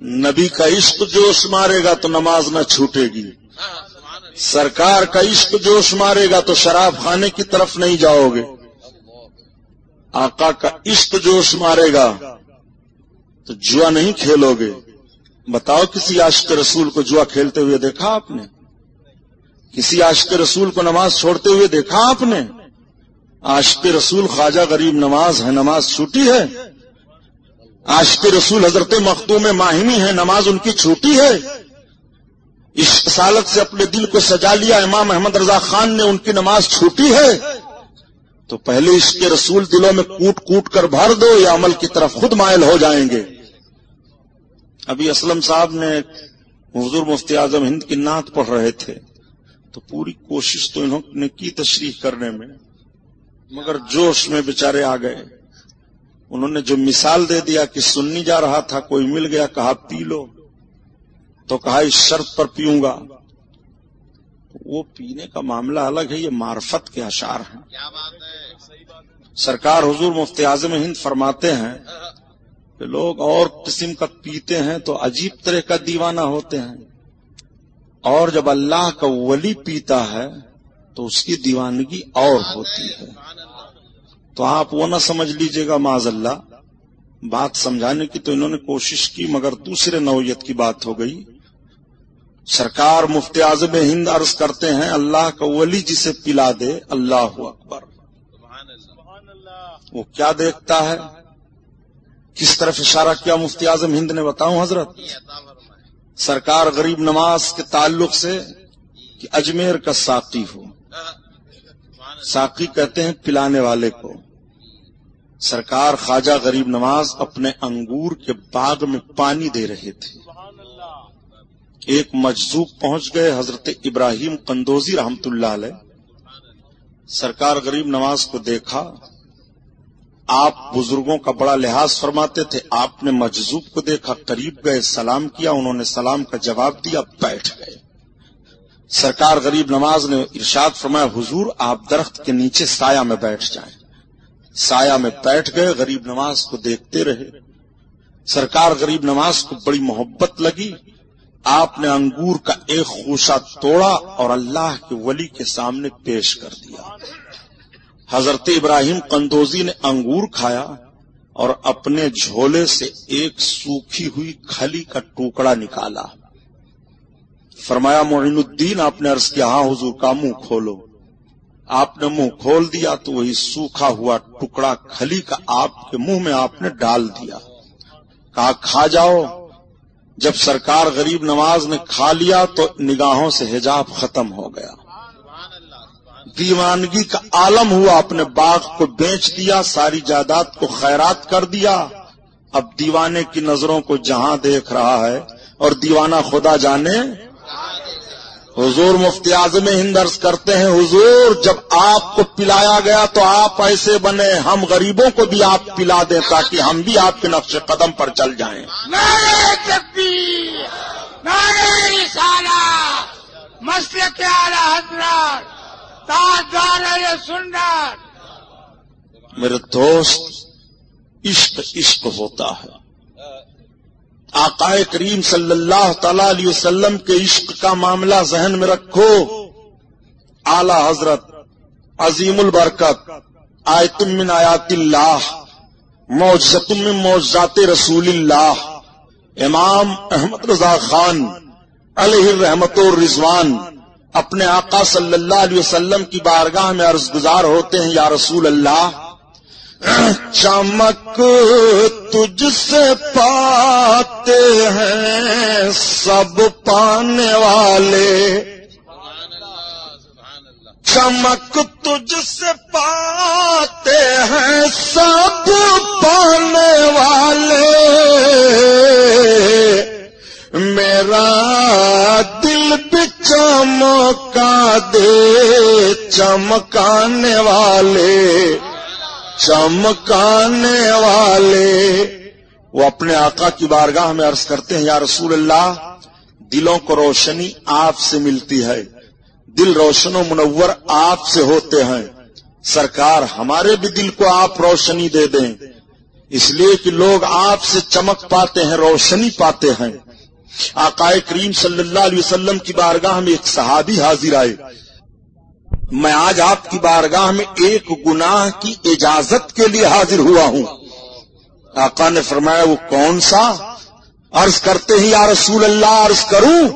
نبی کا عشق جوش مارے گا تو نماز نہ چھوٹے گی۔ سرکار کا عشق جوش مارے گا تو شراب خانے کی طرف نہیں جاؤ گے۔ آقا کا عشق جوش مارے گا تو جوا نہیں کھیلو گے۔ بتاؤ کسی عاشق رسول کو جوا کھیلتے ہوئے دیکھا آپ نے؟ کسی عاشق رسول کو نماز چھوڑتے ہوئے دیکھا آپ نے؟ عاشق رسول خواجہ غریب نماز ہے، نماز چھوٹی ہے۔ عاشق رسول حضرت مختوم ماہمی ہے، نماز ان کی چھوٹی ہے۔ اس سالت سے اپنے دل کو سجا لیا، امام احمد رضا خان نے ان کی نماز چھوٹی ہے۔ تو پہلے اس کے رسول دلوں میں کوٹ کوٹ کر بھر دو یا عمل کی طرف خود مائل ہو جائیں گے۔ ابھی اسلم صاحب نے حضور مفتی اعظم ہند کی نعت پڑھ رہے تھے۔ تو پوری کوشش تو انہوں نے کی تشریح کرنے میں، مگر جوش میں بےچارے آ گئے۔ انہوں نے جو مثال دے دیا کہ سننی جا رہا تھا، کوئی مل گیا، کہا پی لو۔ تو کہا اس شرط پر پیوں گا۔ وہ پینے کا معاملہ الگ ہے یہ معرفت کے اشار ہیں۔ سرکار حضور مفتی اعظم ہند فرماتے ہیں کہ لوگ اور قسم کا پیتے ہیں تو عجیب طرح کا دیوانہ ہوتے ہیں۔ اور جب اللہ کا ولی پیتا ہے تو اس کی دیوانگی اور ہوتی ہے۔ تو آپ وہ نہ سمجھ لیجیے گا معذ اللہ بات سمجھانے کی تو انہوں نے کوشش کی مگر دوسرے نوعیت کی بات ہو گئی۔ سرکار مفتی اعظم ہند عرض کرتے ہیں، اللہ کا ولی جسے پلا دے، اللہ اکبر۔ وہ کیا دیکھتا ہے؟ کس طرف اشارہ کیا مفتی اعظم ہند نے بتاؤں حضرت؟ سرکار غریب نواز کے تعلق سے کہ اجمیر کا ساقی ہو۔ ساقی کہتے ہیں پلانے والے کو۔ سرکار خواجہ غریب نواز اپنے انگور کے باغ میں پانی دے رہے تھے۔ ایک مجذوب پہنچ گئے حضرت ابراہیم قندوزی رحمت اللہ علیہ۔ سرکار غریب نواز کو دیکھا۔ آپ بزرگوں کا بڑا لحاظ فرماتے تھے۔ آپ نے مجذوب کو دیکھا، قریب گئے، سلام کیا، انہوں نے سلام کا جواب دیا، بیٹھ گئے۔ سرکار غریب نواز نے ارشاد فرمایا، حضور آپ درخت کے نیچے سایہ میں بیٹھ جائیں۔ سایہ میں بیٹھ گئے، غریب نواز کو دیکھتے رہے۔ سرکار غریب نواز کو بڑی محبت لگی۔ آپ نے انگور کا ایک خوشہ توڑا اور اللہ کے ولی کے سامنے پیش کر دیا۔ حضرت ابراہیم قندوزی نے انگور کھایا اور اپنے جھولے سے ایک سوکھی ہوئی کھلی کا ٹکڑا نکالا۔ فرمایا، معین الدین، آپ نے عرض کیا ہاں حضور، کا منہ کھولو۔ آپ نے منہ کھول دیا تو وہی سوکھا ہوا ٹکڑا کھلی کا آپ کے منہ میں آپ نے ڈال دیا۔ کہا، کھا جاؤ۔ جب سرکار غریب نواز نے کھا لیا تو نگاہوں سے حجاب ختم ہو گیا۔ دیوانگی کا عالم ہوا، اپنے باغ کو بیچ دیا، ساری جائیداد کو خیرات کر دیا۔ اب دیوانے کی نظروں کو جہاں دیکھ رہا ہے اور دیوانہ خدا جانے حضور مفتی اعظم ہند عرض کرتے ہیں حضور جب آپ کو پلایا گیا تو آپ ایسے بنے ہم غریبوں کو بھی آپ پلا دیں تاکہ ہم بھی آپ کے نقش قدم پر چل جائیں۔ سنڈر میرے دوست عشق عشق ہوتا ہے۔ آقائے کریم صلی اللہ تعالی علیہ وسلم کے عشق کا معاملہ ذہن میں رکھو۔ اعلی حضرت، عظیم البرکت، آیتم من آیات اللہ موجتم من موجات رسول اللہ، امام احمد رضا خان علیہ الرحمت الرضوان اپنے آقا صلی اللہ علیہ وسلم کی بارگاہ میں عرض گزار ہوتے ہیں، یا رسول اللہ چمک تجھ سے پاتے ہیں سب پانے والے چمک تجھ سے پاتے ہیں سب پانے والے میرا دل بھی چمکا دے چمکانے والے چمکانے والے۔ وہ اپنے آقا کی بارگاہ میں عرض کرتے ہیں، یا رسول اللہ، دلوں کو روشنی آپ سے ملتی ہے۔ دل روشن و منور آپ سے ہوتے ہیں۔ سرکار ہمارے بھی دل کو آپ روشنی دے دیں۔ اس لیے کہ لوگ آپ سے چمک پاتے ہیں، روشنی پاتے ہیں۔ آقائے کریم صلی اللہ علیہ وسلم کی بارگاہ میں ایک صحابی حاضر آئے۔ میں آج آپ کی بارگاہ میں ایک گناہ کی اجازت کے لیے حاضر ہوا ہوں۔ آقا نے فرمایا، وہ کون سا؟ عرض کرتے ہی یا رسول اللہ عرض کروں،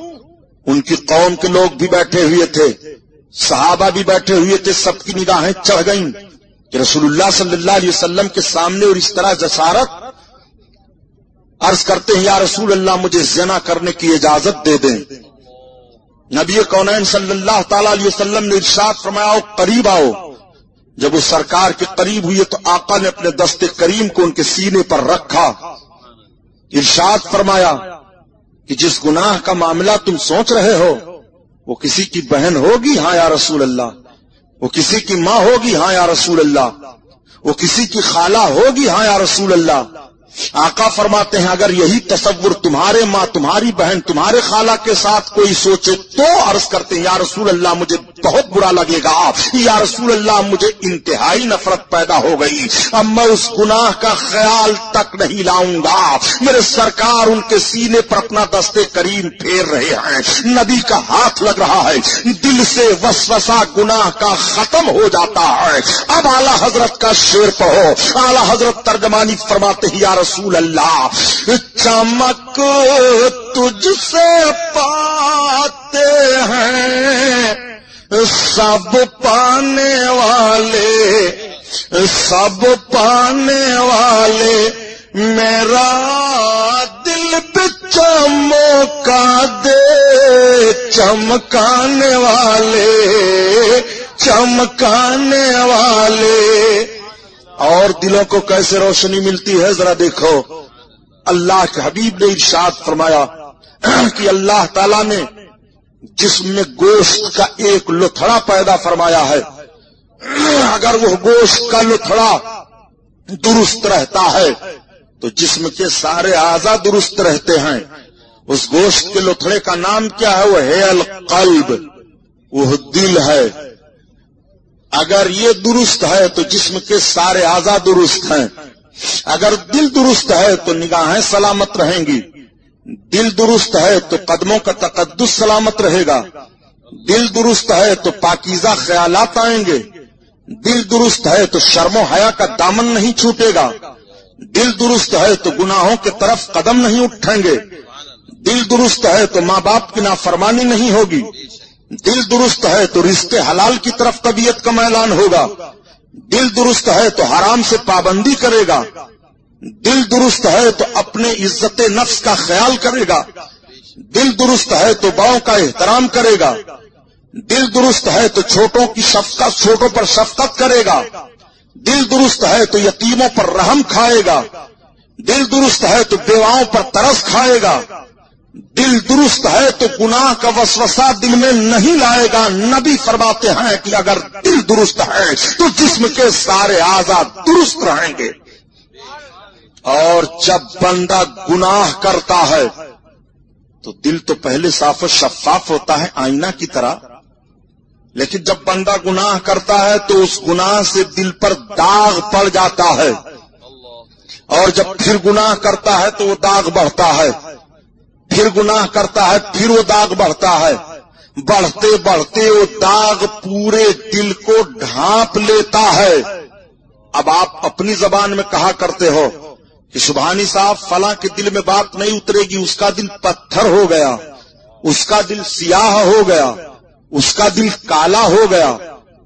ان کی قوم کے لوگ بھی بیٹھے ہوئے تھے، صحابہ بھی بیٹھے ہوئے تھے، سب کی نگاہیں چڑھ گئیں کہ رسول اللہ صلی اللہ علیہ وسلم کے سامنے اور اس طرح جسارت۔ عرض کرتے ہیں، یا رسول اللہ، مجھے زنا کرنے کی اجازت دے دیں۔ نبی کونین صلی اللہ تعالی علیہ وسلم نے ارشاد فرمایا، آؤ، قریب آؤ۔ جب وہ سرکار کے قریب ہوئی تو آقا نے اپنے دستے کریم کو ان کے سینے پر رکھا۔ ارشاد فرمایا کہ جس گناہ کا معاملہ تم سوچ رہے ہو، وہ کسی کی بہن ہوگی؟ ہاں یا رسول اللہ۔ وہ کسی کی ماں ہوگی؟ ہاں یا رسول اللہ۔ وہ کسی کی خالہ ہوگی؟ ہاں یا رسول اللہ۔ آقا فرماتے ہیں، اگر یہی تصور تمہارے ماں، تمہاری بہن، تمہارے خالہ کے ساتھ کوئی سوچے تو عرض کرتے ہیں، یا رسول اللہ، مجھے بہت برا لگے گا یا رسول اللہ، مجھے انتہائی نفرت پیدا ہو گئی، اب میں اس گناہ کا خیال تک نہیں لاؤں گا۔ میرے سرکار ان کے سینے پر اپنا دستے کریم پھیر رہے ہیں۔ نبی کا ہاتھ لگ رہا ہے۔ دل سے وسوسا گناہ کا ختم ہو جاتا ہے۔ اب اعلی حضرت کا شیر پہو اعلی حضرت ترجمانی فرماتے ہی یا رسول اللہ، چمک تجھ سے پاتے ہیں۔ سب پانے والے، سب پانے والے، میرا دل چمکا دے۔ چمکانے والے چمکانے والے۔ اور دلوں کو کیسے روشنی ملتی ہے ذرا دیکھو۔ اللہ کے حبیب نے ارشاد فرمایا کہ اللہ تعالی نے جسم میں گوشت کا ایک لتھڑا پیدا فرمایا ہے، اگر وہ گوشت کا لتھڑا درست رہتا ہے، تو جسم کے سارے اعضا درست رہتے ہیں۔ اس گوشت کے لتھڑے کا نام کیا ہے؟ وہ ہے القلب۔ وہ دل ہے۔ اگر یہ درست ہے تو جسم کے سارے اعضا درست ہیں۔ اگر دل درست ہے تو نگاہیں سلامت رہیں گی۔ دل درست ہے تو قدموں کا تقدس سلامت رہے گا۔ دل درست ہے تو پاکیزہ خیالات آئیں گے۔ دل درست ہے تو شرم و حیا کا دامن نہیں چھوٹے گا۔ دل درست ہے تو گناہوں کی طرف قدم نہیں اٹھیں گے۔ دل درست ہے تو ماں باپ کی نافرمانی نہیں ہوگی۔ دل درست ہے تو رشتے حلال کی طرف طبیعت کا میلان ہوگا۔ دل درست ہے تو حرام سے پابندی کرے گا۔ دل درست ہے تو اپنے عزت نفس کا خیال کرے گا۔ دل درست ہے تو باؤں کا احترام کرے گا۔ دل درست ہے تو چھوٹوں کی شفقت چھوٹوں پر شفقت کرے گا۔ دل درست ہے تو یتیموں پر رحم کھائے گا۔ دل درست ہے تو بیواؤں پر ترس کھائے گا۔ دل درست ہے تو گناہ کا وسوسہ دل میں نہیں لائے گا۔ نبی فرماتے ہیں کہ اگر دل درست ہے تو جسم کے سارے آزاد درست رہیں گے۔ اور جب بندہ گناہ کرتا ہے تو دل تو پہلے صاف و شفاف ہوتا ہے آئینہ کی طرح، لیکن جب بندہ گناہ کرتا ہے تو اس گناہ سے دل پر داغ پڑ جاتا ہے۔ اور جب پھر گناہ کرتا ہے تو وہ داغ بڑھتا ہے۔ پھر گناہ کرتا ہے، پھر وہ داغ بڑھتا ہے۔ بڑھتے بڑھتے وہ داغ پورے دل کو ڈھانپ لیتا ہے۔ اب آپ اپنی زبان میں کہا کرتے ہو کہ سبحانی صاحب، فلاں کے دل میں بات نہیں اترے گی، اس کا دل پتھر ہو گیا، اس کا دل سیاہ ہو گیا، اس کا دل کالا ہو گیا۔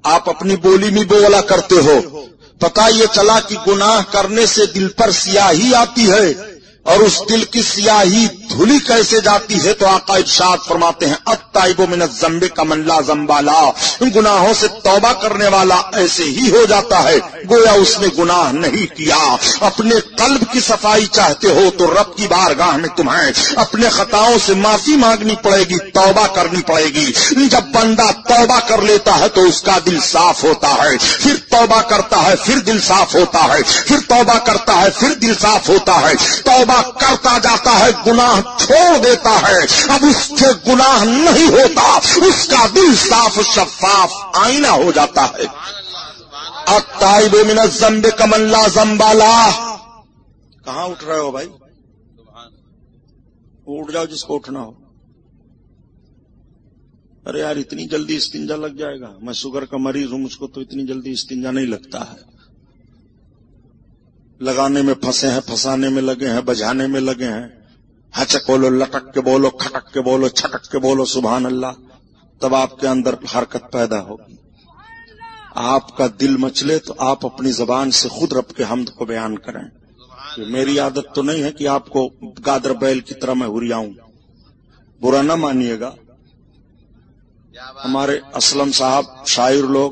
آپ اپنی بولی میں بولا کرتے ہو۔ پتا یہ چلا کہ گناہ کرنے سے دل پر سیاہی آتی ہے۔ اور اس دل کی سیاہی دھلی کیسے جاتی ہے تو آقا ارشاد فرماتے ہیں، اب تائب و منت زمبے کا منلا زمبالا ان گناہوں سے توبہ کرنے والا ایسے ہی ہو جاتا ہے، گویا اس نے گناہ نہیں کیا۔ اپنے قلب کی صفائی چاہتے ہو تو رب کی بارگاہ میں تمہیں اپنے خطاؤں سے معافی مانگنی پڑے گی، توبہ کرنی پڑے گی۔ جب بندہ توبہ کر لیتا ہے تو اس کا دل صاف ہوتا ہے۔ پھر توبہ کرتا ہے، پھر دل صاف ہوتا ہے۔ پھر توبہ کرتا ہے، پھر دل صاف ہوتا ہے۔ توبہ کرتا جاتا ہے، گناہ چھوڑ دیتا ہے۔ اب اس سے گناہ نہیں ہوتا، اس کا دل صاف شفاف آئینہ ہو جاتا ہے۔ اب من زمب کملا زمبالا کہاں اٹھ رہے ہو بھائی؟ اٹھ جاؤ جس کو اٹھنا ہو۔ ارے یار، اتنی جلدی استنجا لگ جائے گا۔ میں شوگر کا مریض ہوں، مجھ کو تو اتنی جلدی استنجا نہیں لگتا ہے۔ لگانے میں پھنسے ہیں، پھنسانے میں لگے ہیں بجانے میں لگے ہیں۔ ہچک بولو، لٹک کے بولو، کھٹک کے بولو، چھٹک کے بولو، سبحان اللہ۔ تب آپ کے اندر حرکت پیدا ہوگی۔ آپ کا دل مچلے تو آپ اپنی زبان سے خود رب کے حمد کو بیان کریں۔ میری عادت تو نہیں ہے کہ آپ کو گادر بیل کی طرح میں ہریاؤں برا نہ مانیے گا۔ ہمارے اسلم صاحب، شاعر لوگ،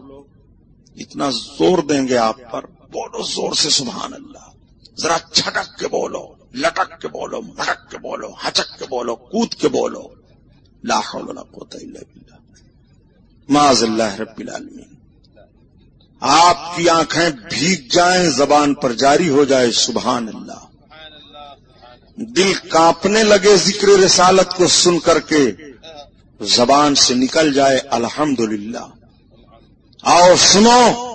اتنا زور دیں گے آپ پر۔ بولو زور سے سبحان اللہ۔ ذرا چھٹک کے بولو، لٹک کے بولو مٹک کے بولو، ہچک کے بولو، کود کے بولو۔ لا حول ولا قوت الا باللہ۔ معاذ اللہ رب العالمین۔ آپ کی آنکھیں بھیگ جائیں، زبان پر جاری ہو جائے۔ سبحان اللہ۔ دل کانپنے لگے ذکر رسالت کو سن کر کے زبان سے نکل جائے۔ الحمدللہ۔ اور سنو۔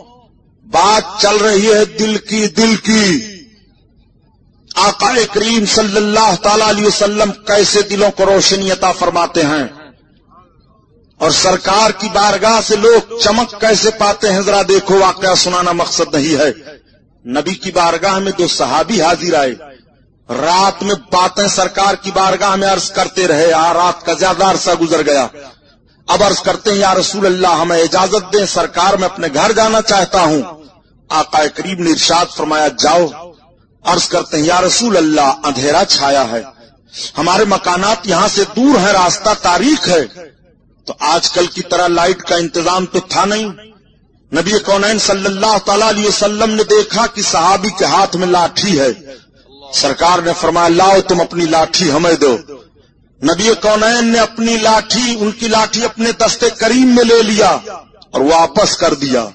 بات چل رہی ہے دل کی دل کی۔ آقا کریم صلی اللہ تعالی علیہ وسلم کیسے دلوں کو روشنی عطا فرماتے ہیں؟ اور سرکار کی بارگاہ سے لوگ چمک کیسے پاتے ہیں؟ ذرا دیکھو، واقعہ سنانا مقصد نہیں ہے۔ نبی کی بارگاہ میں دو صحابی حاضر آئے۔ رات میں باتیں سرکار کی بارگاہ میں عرض کرتے رہے، آ، رات کا زیادہ عرصہ گزر گیا۔ اب عرض کرتے ہیں، یا رسول اللہ، ہمیں اجازت دیں، سرکار میں اپنے گھر جانا چاہتا ہوں۔ آقا کریم نے ارشاد فرمایا، جاؤ۔ عرض کرتے ہیں، یا رسول اللہ، اندھیرا چھایا ہے۔ ہمارے مکانات یہاں سے دور ہے راستہ تاریخ ہے۔ تو آج کل کی طرح لائٹ کا انتظام تو تھا نہیں۔ نبی کونین صلی اللہ تعالی علیہ وسلم نے دیکھا کہ صحابی کے ہاتھ میں لاٹھی ہے۔ سرکار نے فرمایا، لاؤ تم اپنی لاٹھی ہمیں دو۔ نبی کونین نے اپنی لاٹھی، ان کی لاٹھی اپنے دستے کریم میں لے لیا اور واپس کر دیا۔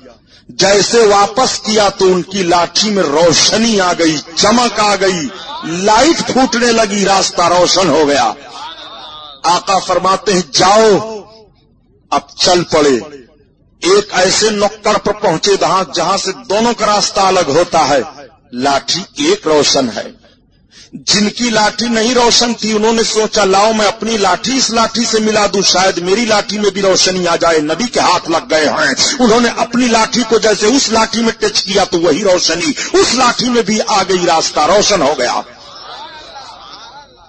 جیسے واپس کیا تو ان کی لاٹھی میں روشنی آ گئی، چمک آ گئی، لائٹ پھوٹنے لگی، راستہ روشن ہو گیا۔ آقا فرماتے ہیں، جاؤ، اب چل پڑے۔ ایک ایسے نکڑ پر پہنچے، جہاں جہاں سے دونوں کا راستہ الگ ہوتا ہے۔ لاٹھی ایک روشن ہے۔ جن کی لاٹھی نہیں روشن تھی، انہوں نے سوچا، لاؤ میں اپنی لاٹھی اس لاٹھی سے ملا دوں، شاید میری لاٹھی میں بھی روشنی آ جائے، نبی کے ہاتھ لگ گئے ہیں۔ انہوں نے اپنی لاٹھی کو جیسے اس لاٹھی میں ٹچ کیا تو وہی روشنی اس لاٹھی میں بھی آ گئی، راستہ روشن ہو گیا۔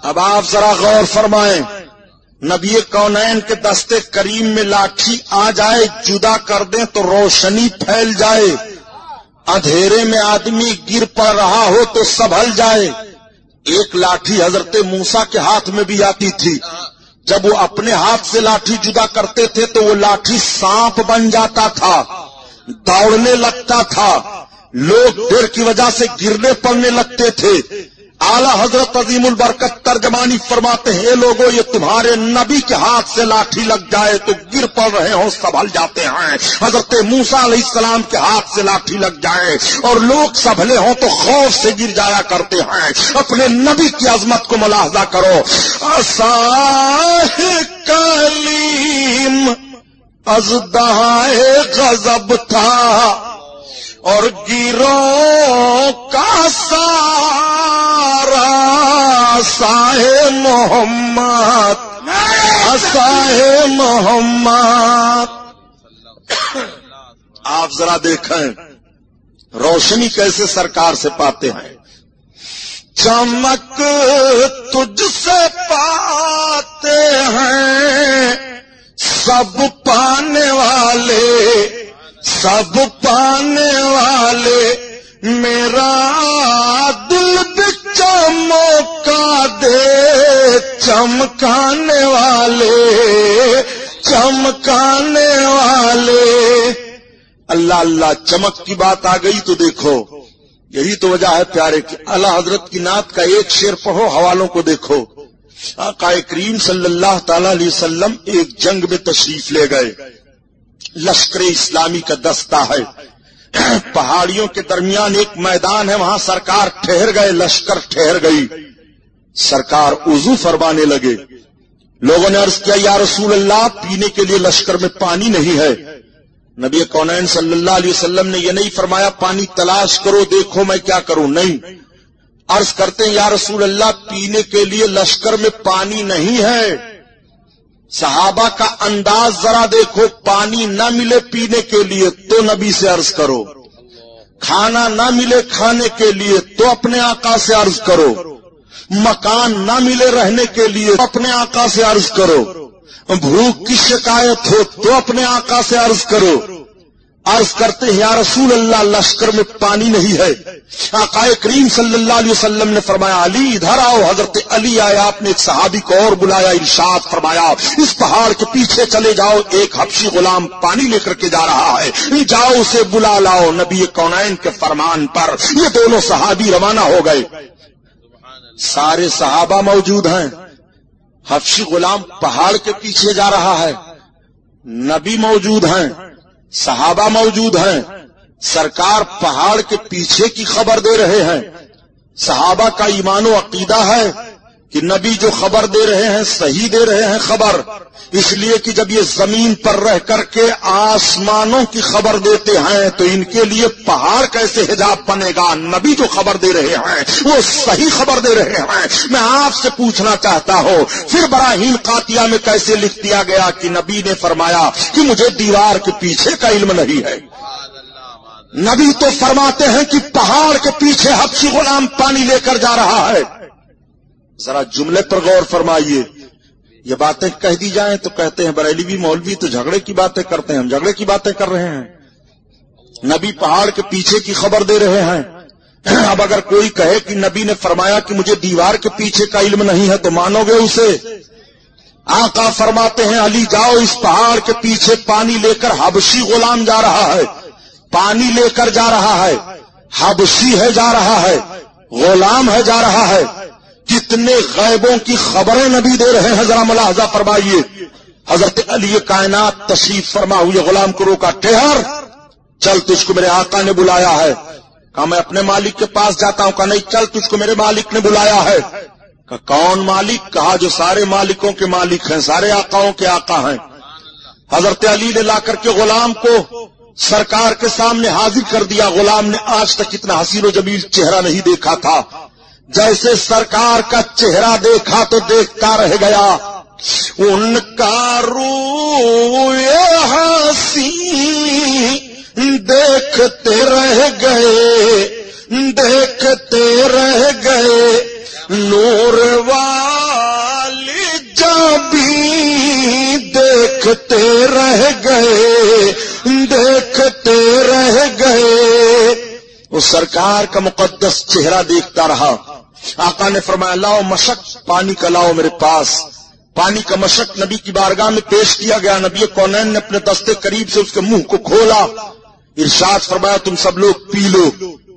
اب آپ ذرا غور فرمائیں، نبی کونین کے دستے کریم میں لاٹھی آ جائے، جدا کر دیں تو روشنی پھیل جائے۔ اندھیرے میں آدمی گر پڑ رہا ہو تو سنبھل جائے۔ ایک لاٹھی حضرت موسا کے ہاتھ میں بھی آتی تھی۔ جب وہ اپنے ہاتھ سے لاٹھی جدا کرتے تھے تو وہ لاٹھی سانپ بن جاتا تھا، دوڑنے لگتا تھا۔ لوگ ڈر کی وجہ سے گرنے پڑنے لگتے تھے۔ اعلی حضرت عظیم البرکت ترجمانی فرماتے ہیں لوگوں یہ تمہارے نبی کے ہاتھ سے لاٹھی لگ جائے تو گر پڑ رہے ہوں، سنبھل جاتے ہیں۔ حضرت موسا علیہ السلام کے ہاتھ سے لاٹھی لگ جائے اور لوگ سنبھلے ہوں تو خوف سے گر جایا کرتے ہیں۔ اپنے نبی کی عظمت کو ملاحظہ کرو۔ کلیم، از غضب تھا اور گیروں کا سارا ساہ محمد ساہ محمد۔ آپ ذرا دیکھیں، روشنی کیسے سرکار سے پاتے ہیں۔ چمک تجھ سے پاتے ہیں۔ سب پانے والے، سب پانے والے، میرا دل بچا موقع دے، چمکانے والے چمکانے والے۔ اللہ اللہ، چمک کی بات آ گئی تو دیکھو۔ یہی تو وجہ ہے پیارے کہ اللہ حضرت کی نعت کا ایک شیر پڑھو، حوالوں کو دیکھو۔ آقا کریم صلی اللہ تعالی علیہ وسلم ایک جنگ میں تشریف لے گئے۔ لشکر اسلامی کا دستہ ہے۔ پہاڑیوں کے درمیان ایک میدان ہے، وہاں سرکار ٹھہر گئے، لشکر ٹھہر گئی۔ سرکار وضو فرمانے لگے۔ لوگوں نے عرض کیا، یا رسول اللہ، پینے کے لیے لشکر میں پانی نہیں ہے۔ نبی کونین صلی اللہ علیہ وسلم نے یہ نہیں فرمایا، پانی تلاش کرو، دیکھو میں کیا کروں۔ نہیں۔ عرض کرتے ہیں، یا رسول اللہ، پینے کے لیے لشکر میں پانی نہیں ہے۔ صحابہ کا انداز ذرا دیکھو، پانی نہ ملے پینے کے لیے تو نبی سے عرض کرو۔ کھانا نہ ملے کھانے کے لیے تو اپنے آقا سے عرض کرو۔ مکان نہ ملے رہنے کے لیے تو اپنے آقا سے عرض کرو۔ بھوک کی شکایت ہو تو اپنے آقا سے عرض کرو۔ عرض کرتے ہیں، یا رسول اللہ، لشکر میں پانی نہیں ہے. آقا کریم صلی اللہ علیہ وسلم نے فرمایا، علی، ادھر آؤ، حضرت علی آئے، آپ نے ایک صحابی کو اور بلایا، ارشاد فرمایا، اس پہاڑ کے پیچھے چلے جاؤ، ایک حبشی غلام پانی لے کر کے جا رہا ہے جاؤ، اسے بلا لاؤ، نبی کونین کے فرمان پر. یہ دونوں صحابی روانہ ہو گئے۔ سارے صحابہ موجود ہیں۔ حبشی غلام پہاڑ کے پیچھے جا رہا ہے۔ نبی موجود ہیں۔ صحابہ موجود ہیں۔ سرکار پہاڑ کے پیچھے کی خبر دے رہے ہیں۔ صحابہ کا ایمان و عقیدہ ہے۔ کہ نبی جو خبر دے رہے ہیں، صحیح دے رہے ہیں خبر۔ اس لیے کہ جب یہ زمین پر رہ کر کے آسمانوں کی خبر دیتے ہیں، تو ان کے لیے پہاڑ کیسے حجاب بنے گا؟ نبی جو خبر دے رہے ہیں، وہ صحیح خبر دے رہے ہیں۔ میں آپ سے پوچھنا چاہتا ہوں، پھر براہیم قاتیہ میں کیسے لکھ دیا گیا کہ نبی نے فرمایا کہ مجھے دیوار کے پیچھے کا علم نہیں ہے؟ نبی تو فرماتے ہیں کہ پہاڑ کے پیچھے حبشی غلام پانی لے کر جا رہا ہے۔ ذرا جملے پر غور فرمائیے۔ یہ باتیں کہہ دی جائیں تو کہتے ہیں بریلی بھی مولوی تو جھگڑے کی باتیں کرتے ہیں، ہم جھگڑے کی باتیں کر رہے ہیں۔ نبی پہاڑ کے پیچھے کی خبر دے رہے ہیں۔ اب اگر کوئی کہے کہ نبی نے فرمایا کہ مجھے دیوار کے پیچھے کا علم نہیں ہے تو مانو گے اسے۔ آقا فرماتے ہیں، علی جاؤ اس پہاڑ کے پیچھے پانی لے کر حبشی غلام جا رہا ہے۔ پانی لے کر جا رہا ہے۔ حبشی ہے جا رہا ہے۔ غلام ہے جا رہا ہے۔ کتنے غیبوں کی خبریں نبی دے رہے ہیں، ذرا ملاحظہ فرمائیے۔ حضرت علی کائنات تشریف فرما ہوئی غلام کو روکا، ٹھہر۔ چل تجھ کو میرے آقا نے بلایا ہے۔ کہا، میں اپنے مالک کے پاس جاتا ہوں، کہا، نہیں، چل تجھ کو میرے مالک نے بلایا ہے۔ کہا، کون مالک؟ کہا، جو سارے مالکوں کے مالک ہیں، سارے آقاؤں کے آقا ہیں۔ حضرت علی نے لا کر کے غلام کو سرکار کے سامنے حاضر کر دیا۔ غلام نے آج تک اتنا حسین و جمیل چہرہ نہیں دیکھا تھا۔ جیسے سرکار کا چہرہ دیکھا تو دیکھتا رہ گیا۔ ان کا رو ہنسی دیکھتے رہ گئے، دیکھتے رہ گئے۔ نور والی جبی دیکھتے رہ گئے، دیکھتے رہ گئے۔ وہ سرکار کا مقدس چہرہ دیکھتا رہا۔ آقا نے فرمایا، لاؤ مشک پانی کا لاؤ میرے پاس. پانی کا مشک نبی کی بارگاہ میں پیش کیا گیا. نبی کونین نے اپنے دستے قریب سے اس کے منہ کو کھولا. ارشاد فرمایا، تم سب لوگ پی لو.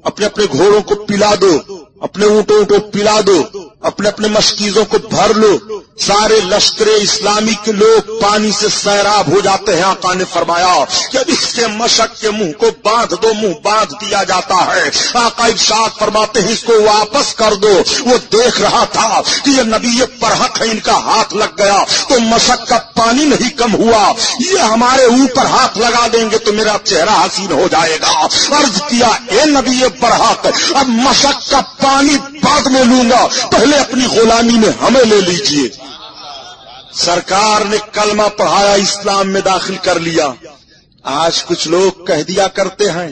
اپنے اپنے گھوڑوں کو پلا دو. اپنے اونٹوں کو پلا دو. اپنے اپنے مشکیزوں کو بھر لو۔ سارے لشکر اسلامی کے لوگ پانی سے سیراب ہو جاتے ہیں، آقا نے فرمایا کہ اب اس کے مشک کے منہ کو باندھ دو، منہ باندھ دیا جاتا ہے۔ آقا ارشاد فرماتے ہیں، اس کو واپس کر دو۔ وہ دیکھ رہا تھا کہ یہ نبی پر حق ہے، ان کا ہاتھ لگ گیا۔ تو مشک کا پانی نہیں کم ہوا۔ یہ ہمارے اوپر ہاتھ لگا دیں گے تو میرا چہرہ حسین ہو جائے گا۔ عرض کیا، اے نبی پر حق اب مشک کا پانی بعد میں لوں گا۔ پہلے اپنی غلامی میں ہمیں لے لیجیے۔ سرکار نے کلمہ پڑھایا، اسلام میں داخل کر لیا۔ آج کچھ لوگ کہہ دیا کرتے ہیں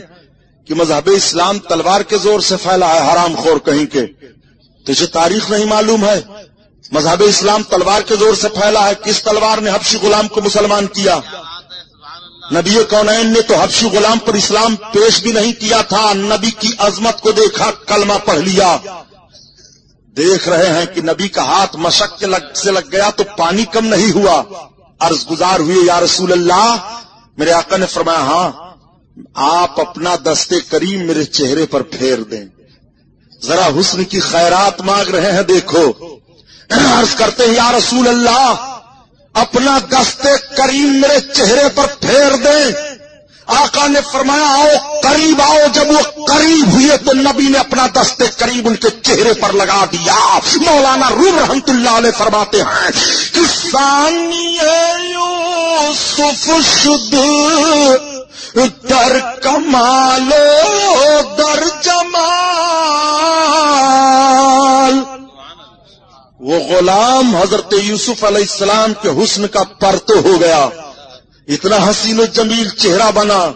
کہ مذہب اسلام تلوار کے زور سے پھیلا ہے حرام خور کہیں کے تجھے تاریخ نہیں معلوم ہے، مذہب اسلام تلوار کے زور سے پھیلا ہے، کس تلوار نے حبشی غلام کو مسلمان کیا؟ نبی کونین نے تو حبشی غلام پر اسلام پیش بھی نہیں کیا تھا، نبی کی عظمت کو دیکھا، کلمہ پڑھ لیا۔ دیکھ رہے ہیں کہ نبی کا ہاتھ مشق کے لگ سے لگ گیا تو پانی کم نہیں ہوا۔ عرض گزار ہوئے، یا رسول اللہ، میرے آقا نے فرمایا ہاں آپ اپنا دستے کریم میرے چہرے پر پھیر دیں۔ ذرا حسن کی خیرات مانگ رہے ہیں، دیکھو۔ عرض کرتے ہیں، یا رسول اللہ، اپنا دستے کریم میرے چہرے پر پھیر دیں۔ آقا نے فرمایا، آؤ، قریب آؤ، جب وہ قریب ہوئے تو نبی نے اپنا دستے قریب ان کے چہرے پر لگا دیا۔ مولانا روم رحمت اللہ علیہ فرماتے ہیں کسانی یوسف شد، در کمالو در جمال۔ وہ غلام حضرت یوسف علیہ السلام کے حسن کا پرتو ہو گیا۔ اتنا حسین و جمیل چہرہ بنا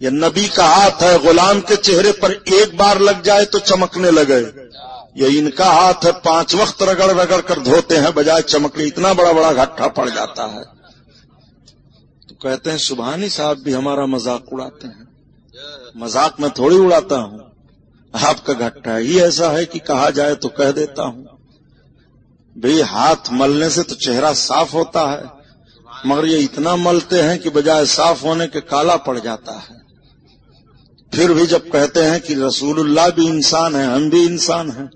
یہ نبی کا ہاتھ ہے، غلام کے چہرے پر ایک بار لگ جائے تو چمکنے لگے۔ یہ ان کا ہاتھ ہے، پانچ وقت رگڑ رگڑ کر دھوتے ہیں، بجائے چمکنے اتنا بڑا بڑا گھٹا پڑ جاتا ہے۔ تو کہتے ہیں سبحانی صاحب بھی ہمارا مذاق اڑاتے ہیں۔ مذاق میں تھوڑی اڑاتا ہوں۔ آپ کا گھٹا ہی ایسا ہے کہ کہا جائے تو کہہ دیتا ہوں۔ بھئی ہاتھ ملنے سے تو چہرہ صاف ہوتا ہے۔ مگر یہ اتنا ملتے ہیں کہ بجائے صاف ہونے کے کالا پڑ جاتا ہے۔ پھر بھی جب کہتے ہیں کہ رسول اللہ بھی انسان ہے ہم بھی انسان ہیں،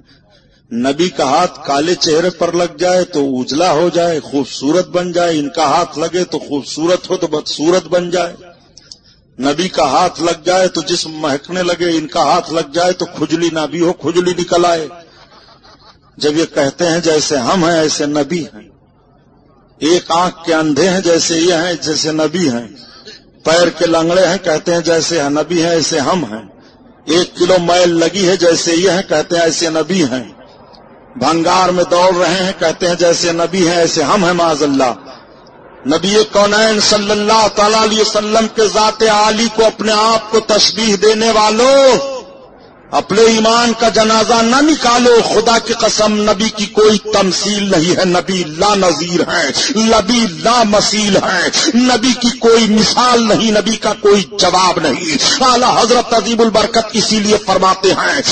نبی کا ہاتھ کالے چہرے پر لگ جائے تو اجلا ہو جائے، خوبصورت بن جائے، ان کا ہاتھ لگے تو خوبصورت ہو تو بدسورت بن جائے۔ نبی کا ہاتھ لگ جائے تو جسم مہکنے لگے، ان کا ہاتھ لگ جائے تو کھجلی نہ بھی ہو، کھجلی نکل آئے۔ جب یہ کہتے ہیں جیسے ہم ہیں، ایسے نبی ہیں۔ ایک آنکھ کے اندھے ہیں جیسے یہ ہیں، جیسے نبی ہیں۔ پیر کے لنگڑے ہیں، کہتے ہیں جیسے نبی ہیں، ایسے ہم ہیں۔ ایک کلو میل لگی ہے جیسے یہ ہیں، کہتے ہیں ایسے نبی ہیں۔ بھنگار میں دوڑ رہے ہیں، کہتے ہیں جیسے نبی ہیں، ایسے ہم ہیں معذ اللہ۔ نبی کونین صلی اللہ تعالی علیہ وسلم کے ذات عالی کو اپنے آپ کو تشبیح دینے والوں اپنے ایمان کا جنازہ نہ نکالو، خدا کی قسم نبی کی کوئی تمثیل نہیں ہے۔ نبی لا نظیر ہے، نبی لا مسیل ہے۔ نبی کی کوئی مثال نہیں، نبی کا کوئی جواب نہیں۔ اعلی حضرت عظیم البرکت اسی لیے فرماتے ہیں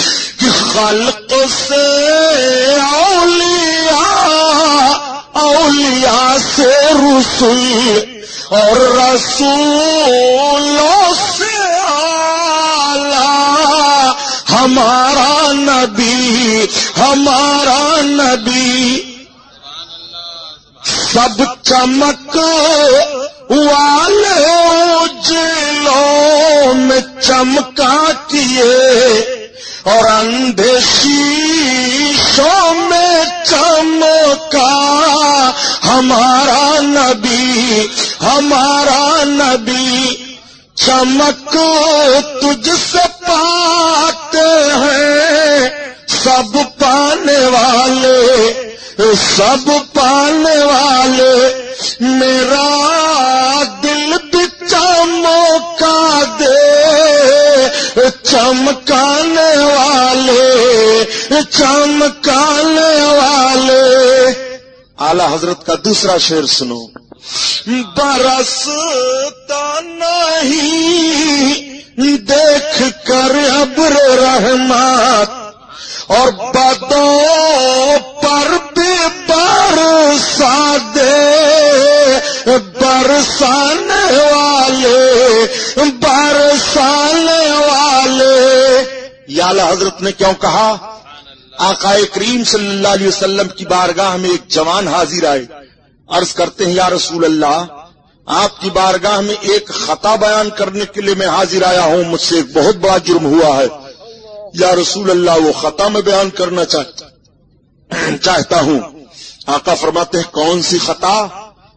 کہ خلق سے اولیاء اولیاء سے رسول اور رسولوں سے ہمارا نبی ہمارا نبی۔ سب چمک والے جلوں میں چمکا کیے اور اندھے شیشوں میں چمکا۔ ہمارا نبی ہمارا نبی۔ چمک تجھ سے پاتے ہیں۔ سب پانے والے، سب پانے والے، میرا دل بچا موقع دے چمکانے والے چمکانے والے۔ اعلی حضرت کا دوسرا شعر سنو۔ برستا نہیں، دیکھ کر ابر رحمت، اور بدوں پر بھی برسا دے، برسانے والے برسانے والے۔ یا حضرت نے کیوں کہا؟ آقا کریم صلی اللہ علیہ وسلم کی بارگاہ میں ایک جوان حاضر آئے۔ عرض کرتے ہیں، یا رسول اللہ، آپ کی بارگاہ میں ایک خطا بیان کرنے کے لیے میں حاضر آیا ہوں، مجھ سے ایک بہت بڑا جرم ہوا ہے۔ یا رسول اللہ، وہ خطا میں بیان کرنا چاہتا چاہتا ہوں۔ آقا فرماتے ہیں، کون سی خطا؟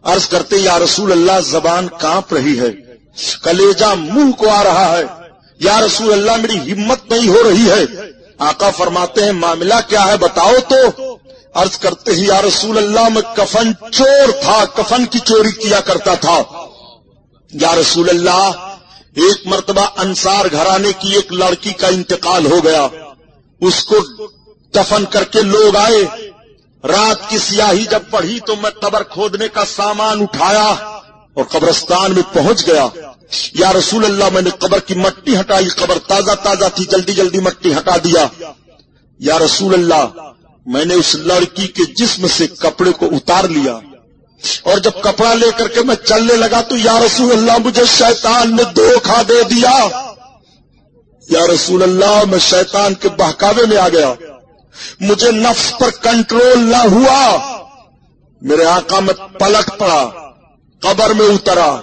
عرض کرتے یا رسول اللہ، زبان کانپ رہی ہے کلیجا منہ کو آ رہا ہے۔ یا رسول اللہ، میری ہمت نہیں ہو رہی ہے۔ آقا فرماتے ہیں، معاملہ کیا ہے، بتاؤ تو؟ عرض کرتے ہی یا رسول اللہ، میں کفن چور تھا، کفن کی چوری کیا کرتا تھا۔ یا رسول اللہ، ایک مرتبہ انصار گھرانے کی ایک لڑکی کا انتقال ہو گیا۔ اس کو دفن کر کے لوگ آئے۔ رات کی سیاہی جب پڑھی تو میں قبر کھودنے کا سامان اٹھایا اور قبرستان میں پہنچ گیا۔ یا رسول اللہ، میں نے قبر کی مٹی ہٹائی، قبر تازہ تازہ تھی، جلدی جلدی مٹی ہٹا دیا۔ یا رسول اللہ میں نے اس لڑکی کے جسم سے کپڑے کو اتار لیا اور جب کپڑا لے کر کے میں چلنے لگا تو یا رسول اللہ مجھے شیطان نے دھوکھا دے دیا۔ یا رسول اللہ، میں شیطان کے بہکاوے میں آ گیا۔ مجھے نفس پر کنٹرول نہ ہوا۔ میرے آقا میں پلٹ پڑا، قبر میں اترا۔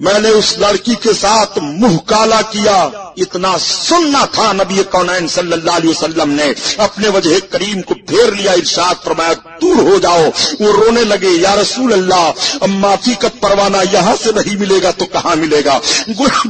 میں نے اس لڑکی کے ساتھ منہ کالا کیا۔ اتنا سننا تھا نبی کونین صلی اللہ علیہ وسلم نے۔ اپنے وجہ کریم کو پھیر لیا، ارشاد فرمایا دور ہو جاؤ۔ وہ رونے لگے، یا رسول اللہ، اب معافی کا پروانہ یہاں سے نہیں ملے گا تو کہاں ملے گا؟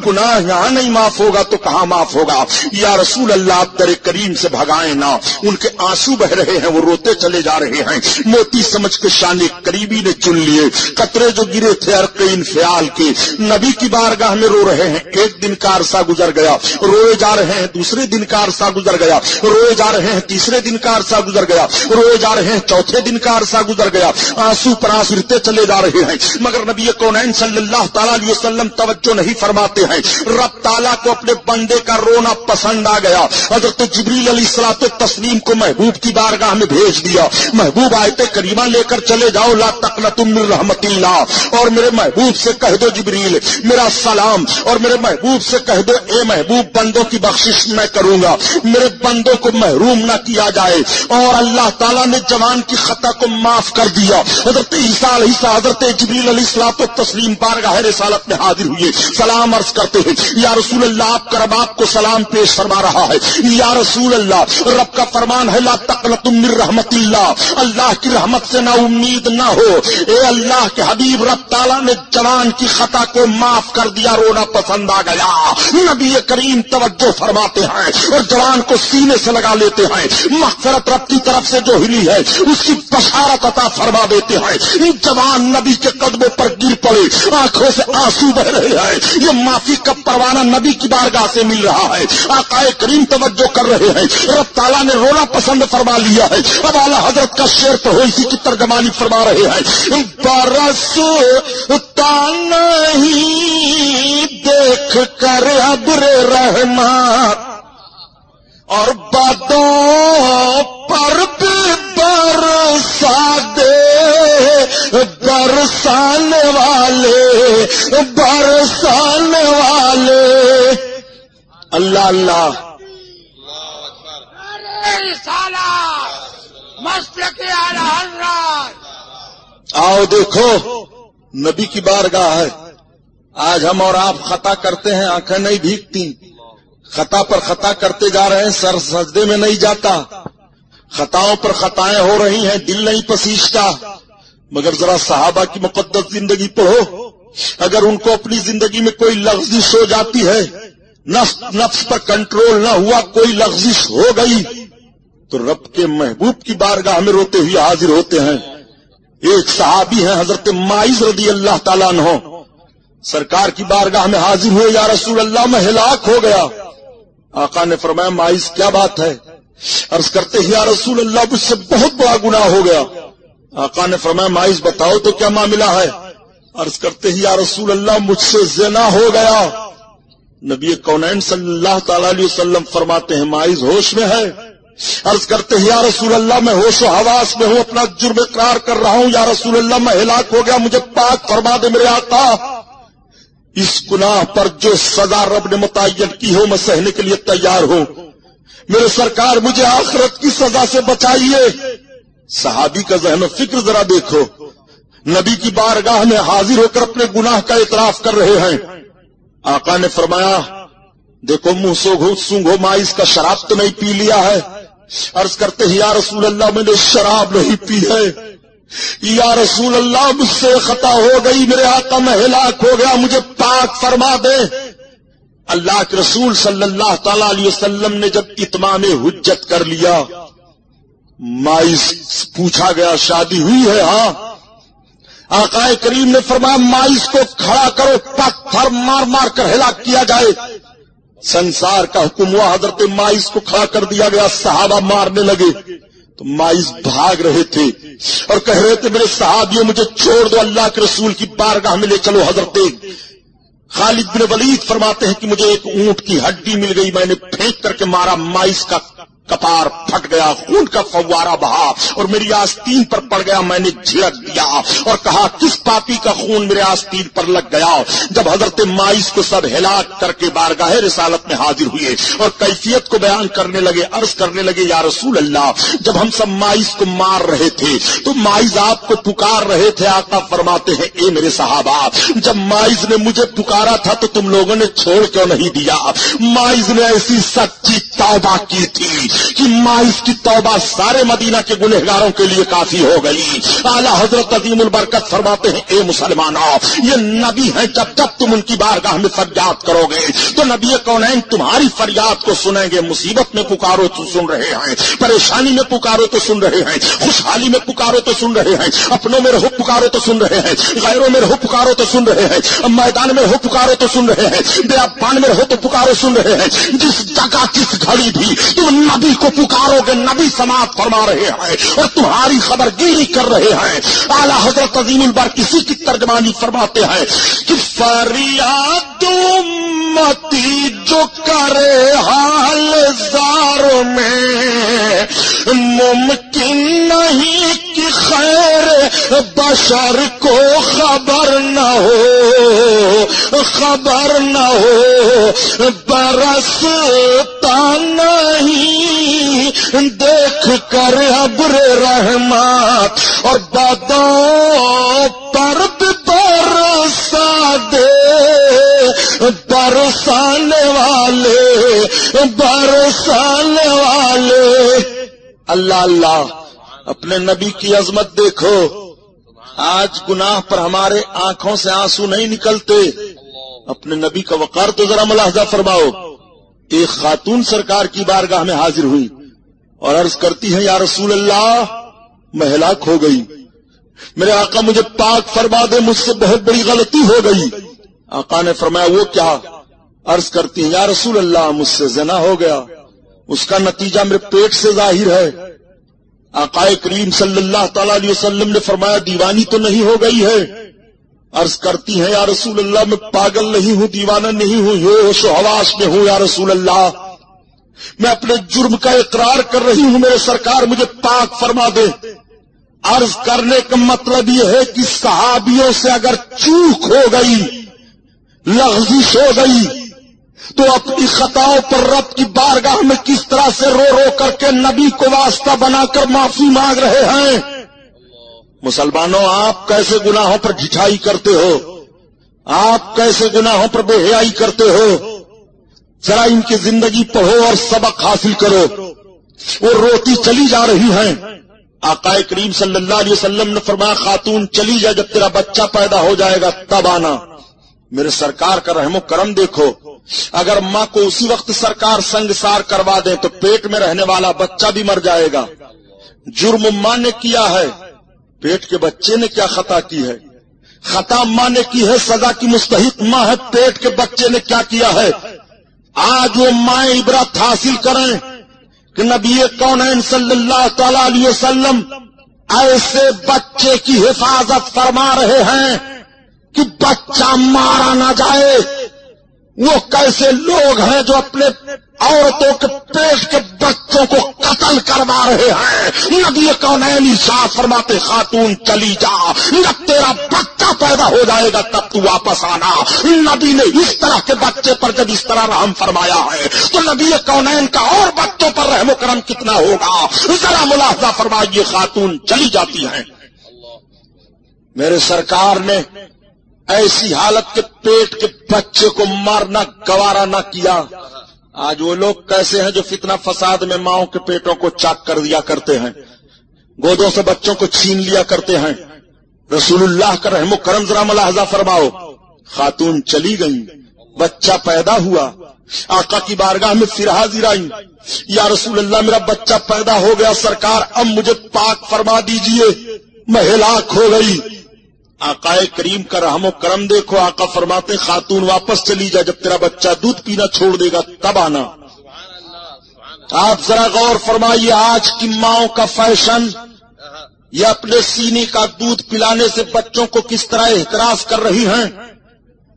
گناہ یہاں نہیں معاف ہوگا تو کہاں معاف ہوگا؟ یا رسول اللہ، آپ در کریم سے بھگائیں نہ ان کے آنسو بہ رہے ہیں، وہ روتے چلے جا رہے ہیں۔ موتی سمجھ کے شان قریبی نے چن لیے۔ قطرے جو گرے تھے ارق انفیال کے۔ نبی کی بارگاہ میں رو رہے ہیں۔ ایک دن کا عرصہ گزر گیا۔ روئے جا رہے ہیں، دوسرے دن کا عرصہ گزر گیا۔ روئے جا رہے ہیں، تیسرے دن کا عرصہ گزر گیا۔ روئے جا رہے ہیں، چوتھے دن کا عرصہ گزر گیا۔ آنسو پر آنسرتے چلے جا رہے ہیں۔ مگر نبی کونین صلی اللہ تعالیٰ علیہ وسلم توجہ نہیں فرماتے ہیں۔ رب تعالیٰ کو اپنے بندے کا رونا پسند آ گیا۔ حضرت جبریل علیہ السلاط تسلیم کو محبوب کی بارگاہ میں بھیج دیا۔ محبوب آیت کریمہ لے کر چلے جاؤ، لا تقنط من رحمت اللہ۔ اور میرے محبوب سے کہہ دو جبریل، میرا سلام۔ اور میرے محبوب سے کہہ دو، اے محبوب محبوب بندوں کی بخشش میں کروں گا۔ میرے بندوں کو محروم نہ کیا جائے۔ اور اللہ تعالیٰ نے جوان کی خطا کو معاف کر دیا۔ حضرت عیسیٰ علیہ حضرت جبریل علیہ السلام تو تسلیم بارگاہ رسالت میں حاضر ہوئے۔ سلام عرض کرتے ہیں، یا رسول اللہ، آپ کا رب آپ کو سلام پیش فرما رہا ہے۔ یا رسول اللہ، رب کا فرمان ہے، لا تقنط من رحمت اللہ۔ اللہ کی رحمت سے نہ امید نہ ہو۔ اے اللہ کے حبیب، رب تعالیٰ نے جوان کی خطا کو معاف کر دیا، رونا پسند آ گیا۔ نبی کریم توجہ فرماتے ہیں اور جوان کو سینے سے لگا لیتے ہیں۔ مغفرت رب کی طرف سے جو ہلی ہے، اس کی بشارت عطا فرما دیتے ہیں۔ جوان نبی کے قدموں پر گر پڑے، آنکھوں سے آنسو بہ رہے ہیں۔ یہ معافی کا پروانہ نبی کی بارگاہ سے مل رہا ہے۔ آقا کریم توجہ کر رہے ہیں۔ رب تعالیٰ نے رونا پسند فرما لیا ہے۔ اب اعلیٰ حضرت کا شعر تو ہو، اسی کی ترجمانی فرما رہے ہیں۔ برس نہیں، دیکھ کر ابر رحمت اور بادوں پر بھی برسا دے برسانے والے برسانے والے۔ اللہ اللہ۔ کے حضرات آؤ دیکھو نبی کی بارگاہ ہے۔ آج ہم اور آپ خطا کرتے ہیں، آنکھیں نہیں بھیگتی۔ خطا پر خطا کرتے جا رہے ہیں، سر سجدے میں نہیں جاتا۔ خطاؤں پر خطائیں ہو رہی ہیں، دل نہیں پسیجتا مگر ذرا صحابہ کی مقدس زندگی پڑھو۔ اگر ان کو اپنی زندگی میں کوئی لغزش ہو جاتی ہے، نفس نفس پر کنٹرول نہ ہوا، کوئی لغزش ہو گئی، تو رب کے محبوب کی بارگاہ میں روتے ہوئے حاضر ہوتے ہیں۔ ایک صحابی ہیں، حضرت مائز رضی اللہ تعالیٰ عنہ۔ سرکار کی بارگاہ میں حاضر ہوئے، یا رسول اللہ، میں ہلاک ہو گیا۔ آقا نے فرمایا، مائز، کیا بات ہے؟ عرض کرتے ہی یا رسول اللہ، مجھ سے بہت بڑا گناہ ہو گیا۔ آقا نے فرمایا، مائز، بتاؤ تو کیا معاملہ ہے؟ عرض کرتے ہی یا رسول اللہ، مجھ سے زنا ہو گیا۔ نبی کونین صلی اللہ تعالی علیہ وسلم فرماتے ہیں، مائز، ہوش میں ہے۔ عرض کرتے ہیں، یا رسول اللہ، میں ہوش و حواس میں ہوں، اپنا جرم اقرار کر رہا ہوں۔ یا رسول اللہ، میں ہلاک ہو گیا، مجھے پاک فرما دے میرے آقا۔ اس گناہ پر جو سزا رب نے متعین کی ہو، میں سہنے کے لیے تیار ہوں۔ میرے سرکار، مجھے آخرت کی سزا سے بچائیے۔ صحابی کا ذہن و فکر ذرا دیکھو۔ نبی کی بارگاہ میں حاضر ہو کر اپنے گناہ کا اعتراف کر رہے ہیں۔ آقا نے فرمایا، دیکھو، منہ سو سونگو مائز کا شراب تو نہیں پی لیا ہے۔ عرض کرتے ہیں، یا رسول اللہ، میں نے شراب نہیں پی ہے۔ یا رسول اللہ، مجھ سے خطا ہو گئی، میرے آقا، میں ہلاک ہو گیا، مجھے پاک فرما دے۔ اللہ کے رسول صلی اللہ تعالی علیہ وسلم نے جب اتمام حجت کر لیا، مائز پوچھا گیا، شادی ہوئی ہے؟ ہاں۔ آقا کریم نے فرمایا، مائز کو کھڑا کرو پتھر مار مار کر ہلاک کیا جائے۔ سنسار کا حکم ہوا، حضرت مائز کو کھڑا کر دیا گیا، صحابہ مارنے لگے۔ تو مائز بھاگ رہے تھے اور کہہ رہے تھے، میرے صحابیوں، مجھے چھوڑ دو اللہ کے رسول کی بارگاہ میں لے چلو حضرت خالد بن ولید فرماتے ہیں کہ مجھے ایک اونٹ کی ہڈی مل گئی، میں نے پھینک کر کے مارا مائز کا کپار پھٹ گیا، خون کا فوارہ بہا اور میری آستین پر پڑ گیا، میں نے جھڑک دیا اور کہا، کس پاپی کا خون میرے آستین پر لگ گیا؟ جب حضرت مائز کو سب ہلاک کر کے بارگاہ رسالت میں حاضر ہوئے اور کیفیت کو بیان کرنے لگے، عرض کرنے لگے، یا رسول اللہ، جب ہم سب مائز کو مار رہے تھے، تو مائز آپ کو پکار رہے تھے، آقا فرماتے ہیں، اے میرے صحابہ، جب مائز نے مجھے پکارا تھا، تو تم لوگوں نے چھوڑ کیوں نہیں دیا؟ مائز نے ایسی سچی توبہ کی تھی۔ کہ مائز کی توبہ سارے مدینہ کے گنہگاروں کے لیے کافی ہو گئی۔ اعلیٰ حضرت عظیم البرکت فرماتے ہیں، اے مسلمان یہ نبی ہیں جب جب تم ان کی بارگاہ میں فریاد کرو گے، تو نبی کون تمہاری فریاد کو سنیں گے، مصیبت میں پکارو تو سن رہے ہیں، پریشانی میں پکارو تو سن رہے ہیں، خوشحالی میں پکارو تو سن رہے ہیں، اپنوں میں رہو پکارو تو سن رہے ہیں، غیروں میں رہو پکارو تو سن رہے ہیں، میدان میں رہو پکارو تو سن رہے ہیں پان میں رہو تو پکارو سن رہے ہیں، جس جگہ کس گھڑی بھی تم نبی کو پکارو گے، نبی سماعت فرما رہے ہیں اور تمہاری خبر گیری کر رہے ہیں۔ اعلیٰ حضرت عظیم البر کسی کی ترجمانی فرماتے ہیں کہ فریاد متی جو کرے حال زار میں ممکن نہیں کہ خیر بشر کو خبر نہ ہو، خبر نہ ہو، برستا نہیں دیکھ کر ابر رحمت اور بادوں پر برسا دے برسانے والے برسانے والے۔ اللہ اللہ، اپنے نبی کی عظمت دیکھو۔ آج گناہ پر ہمارے آنکھوں سے آنسو نہیں نکلتے۔ اپنے نبی کا وقار تو ذرا ملاحظہ فرماؤ۔ ایک خاتون سرکار کی بارگاہ میں حاضر ہوئی اور عرض کرتی ہیں، یا رسول اللہ، میں ہلاک ہو گئی۔ میرے آقا مجھے پاک فرما دے، مجھ سے بہت بڑی غلطی ہو گئی۔ آقا نے فرمایا، وہ کیا؟ عرض کرتی ہیں، یا رسول اللہ، مجھ سے زنا ہو گیا۔ اس کا نتیجہ میرے پیٹ سے ظاہر ہے۔ آقا کریم صلی اللہ تعالی علیہ وسلم نے فرمایا، دیوانی تو نہیں ہو گئی ہے۔ عرض کرتی ہیں، یا رسول اللہ، میں پاگل نہیں ہوں، دیوانہ نہیں ہوں یوش و حواس میں ہوں، یا رسول اللہ۔ میں اپنے جرم کا اقرار کر رہی ہوں، میرے سرکار مجھے پاک فرما دے۔ عرض کرنے کا مطلب یہ ہے کہ صحابیوں سے اگر چوک ہو گئی، لغزش ہو گئی، تو اپنی خطاؤں پر رب کی بارگاہ میں کس طرح سے رو رو کر کے نبی کو واسطہ بنا کر معافی مانگ رہے ہیں؟ مسلمانوں، آپ کیسے گناہوں پر جھٹائی کرتے ہو؟ آپ کیسے گناہوں پر بے حیائی کرتے ہو؟ ذرا ان کی زندگی پڑھو اور سبق حاصل کرو۔ وہ روتی چلی جا رہی ہیں۔ آقا کریم صلی اللہ علیہ وسلم نے فرمایا، خاتون چلی جا، جب تیرا بچہ پیدا ہو جائے گا، تب آنا۔ میرے سرکار کا رحم و کرم دیکھو۔ اگر ماں کو اسی وقت سرکار سنگ سار کروا دے تو پیٹ میں رہنے والا بچہ بھی مر جائے گا۔ جرم ماں نے کیا ہے؟ پیٹ کے بچے نے کیا خطا کی ہے؟ خطا ماں نے کی ہے سزا کی مستحق ماں ہے، پیٹ کے بچے نے کیا کیا ہے؟ آج وہ مائیں عبرت حاصل کریں کہ نبی کون صلی اللہ تعالی علیہ وسلم؟ ایسے بچے کی حفاظت فرما رہے ہیں کہ بچہ مارا نہ جائے۔ وہ کیسے لوگ ہیں جو اپنے عورتوں کے پیٹ کے بچوں کو قتل کروا رہے ہیں؟ نبی کون شاہ فرماتے، خاتون چلی جا، جب تیرا بچہ پیدا ہو جائے گا تب تو واپس آنا۔ نبی نے اس طرح کے بچے پر جب اس طرح رحم فرمایا ہے، تو نبی کونین کا اور بچوں پر رحم و کرم کتنا ہوگا؟ ذرا ملاحظہ فرمائیے، خاتون چلی جاتی ہیں۔ میرے سرکار نے ایسی حالت کے پیٹ کے بچے کو مارنا، گوارا نہ کیا۔ آج وہ لوگ کیسے ہیں جو فتنہ فساد میں ماؤں کے پیٹوں کو چاک کر دیا کرتے ہیں، گودوں سے بچوں کو چھین لیا کرتے ہیں۔ رسول اللہ کا رحم و کرم ذرا ملاحظہ فرماؤ۔ خاتون چلی گئی بچہ پیدا ہوا۔ آقا کی بارگاہ میں پھر حاضر آئی یا رسول اللہ، میرا بچہ پیدا ہو گیا، سرکار، اب مجھے پاک فرما دیجیے۔ میں ہلاک ہو گئی۔ آقا کریم کا رحم و کرم دیکھو، آقا فرماتے خاتون واپس چلی جا، جب تیرا بچہ دودھ پینا چھوڑ دے گا، تب آنا۔ آپ ذرا غور فرمائیے، آج کی ماؤں کا فیشن یہ اپنے سینے کا دودھ پلانے سے بچوں کو کس طرح احتراز کر رہی ہیں؟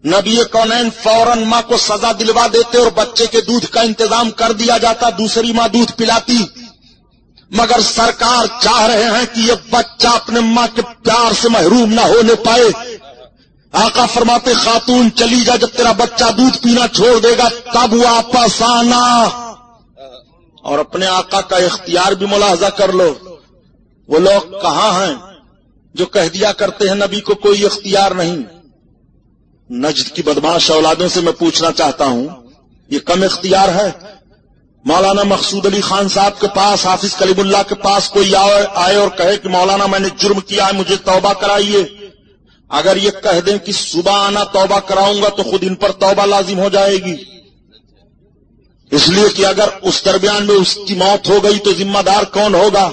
نبی کونین فوراً ماں کو سزا دلوا دیتے اور بچے کے دودھ کا انتظام کر دیا جاتا، دوسری ماں دودھ پلاتی۔ مگر سرکار چاہ رہے ہیں کہ یہ بچہ اپنے ماں کے پیار سے محروم نہ ہونے پائے۔ آقا فرماتے خاتون چلی جا، جب تیرا بچہ دودھ پینا چھوڑ دے گا، تب واپس آنا۔ اور اپنے آقا کا اختیار بھی ملاحظہ کر لو۔ وہ لوگ کہاں ہیں؟ جو کہہ دیا کرتے ہیں، نبی کو کوئی اختیار نہیں۔ نجد کی بدماش اولادوں سے میں پوچھنا چاہتا ہوں، یہ کم اختیار ہے؟ مولانا مقصود علی خان صاحب کے پاس، حافظ کلیم اللہ کے پاس کوئی آئے اور کہے کہ مولانا میں نے جرم کیا ہے، مجھے توبہ کرائیے۔ اگر یہ کہہ دیں کہ صبح آنا توبہ کراؤں گا تو خود ان پر توبہ لازم ہو جائے گی۔ اس لیے کہ اگر اس درمیان میں اس کی موت ہو گئی تو ذمہ دار کون ہوگا؟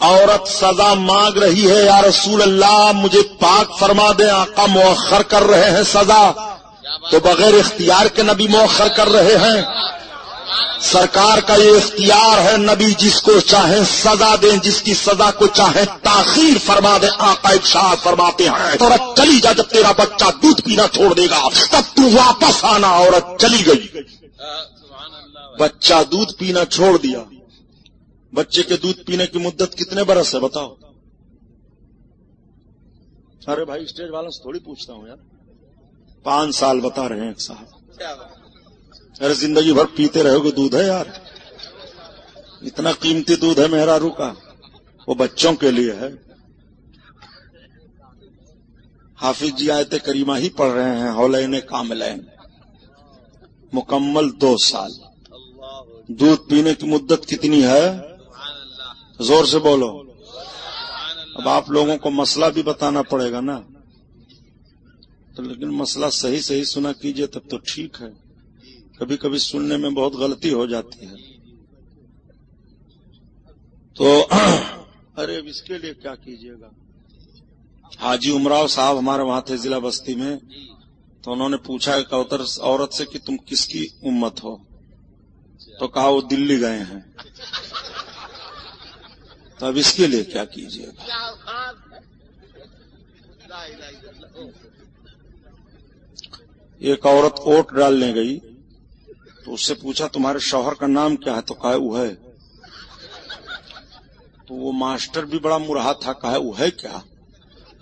عورت سزا مانگ رہی ہے، یا رسول اللہ، مجھے پاک فرما دیں، آقا مؤخر کر رہے ہیں سزا۔ تو بغیر اختیار کے نبی مؤخر کر رہے ہیں۔ سرکار کا یہ اختیار ہے، نبی جس کو چاہیں سزا دیں، جس کی سزا کو چاہیں تاخیر فرما دیں، آقا شاہ فرماتے ہیں عورت چلی جا جب تیرا بچہ دودھ پینا چھوڑ دے گا، تب تو واپس آنا، عورت چلی گئی۔ بچہ دودھ پینا چھوڑ دیا۔ بچے کے دودھ پینے کی مدت کتنے برس ہے بتاؤ؟ ارے بھائی، اسٹیج والوں سے تھوڑی پوچھتا ہوں یار۔ پانچ سال بتا رہے ہیں صاحب۔ ارے زندگی بھر پیتے رہو گے دودھ ہے یار؟ اتنا قیمتی دودھ ہے میرا کا وہ بچوں کے لیے ہے۔ حافظ جی آئے کریمہ ہی پڑھ رہے ہیں، ہولین کاملین۔ مکمل دو سال۔ دودھ پینے کی مدت کتنی ہے؟ زور سے بولو۔ اب آپ لوگوں کو مسئلہ بھی بتانا پڑے گا نا۔ تو لیکن مسئلہ صحیح صحیح سنا کیجیے تب تو ٹھیک ہے۔ کبھی کبھی سننے میں بہت غلطی ہو جاتی ہے۔ تو ارے اب اس کے لیے کیا کیجیے گا؟ حاجی امراؤ صاحب ہمارے وہاں تھے ضلع بستی میں۔ تو انہوں نے پوچھا ایک عورت سے کہ تم کس کی امت ہو؟ تو کہا وہ دلی گئے ہیں۔ تو اب اس کے لیے کیا کیجیے گا؟ ایک عورت ووٹ ڈالنے گئی۔ تو اس سے پوچھا تمہارے شوہر کا نام کیا ہے؟ تو کہا وہ ہے تو وہ ماسٹر بھی بڑا مرہا تھا، کہا وہ ہے کیا؟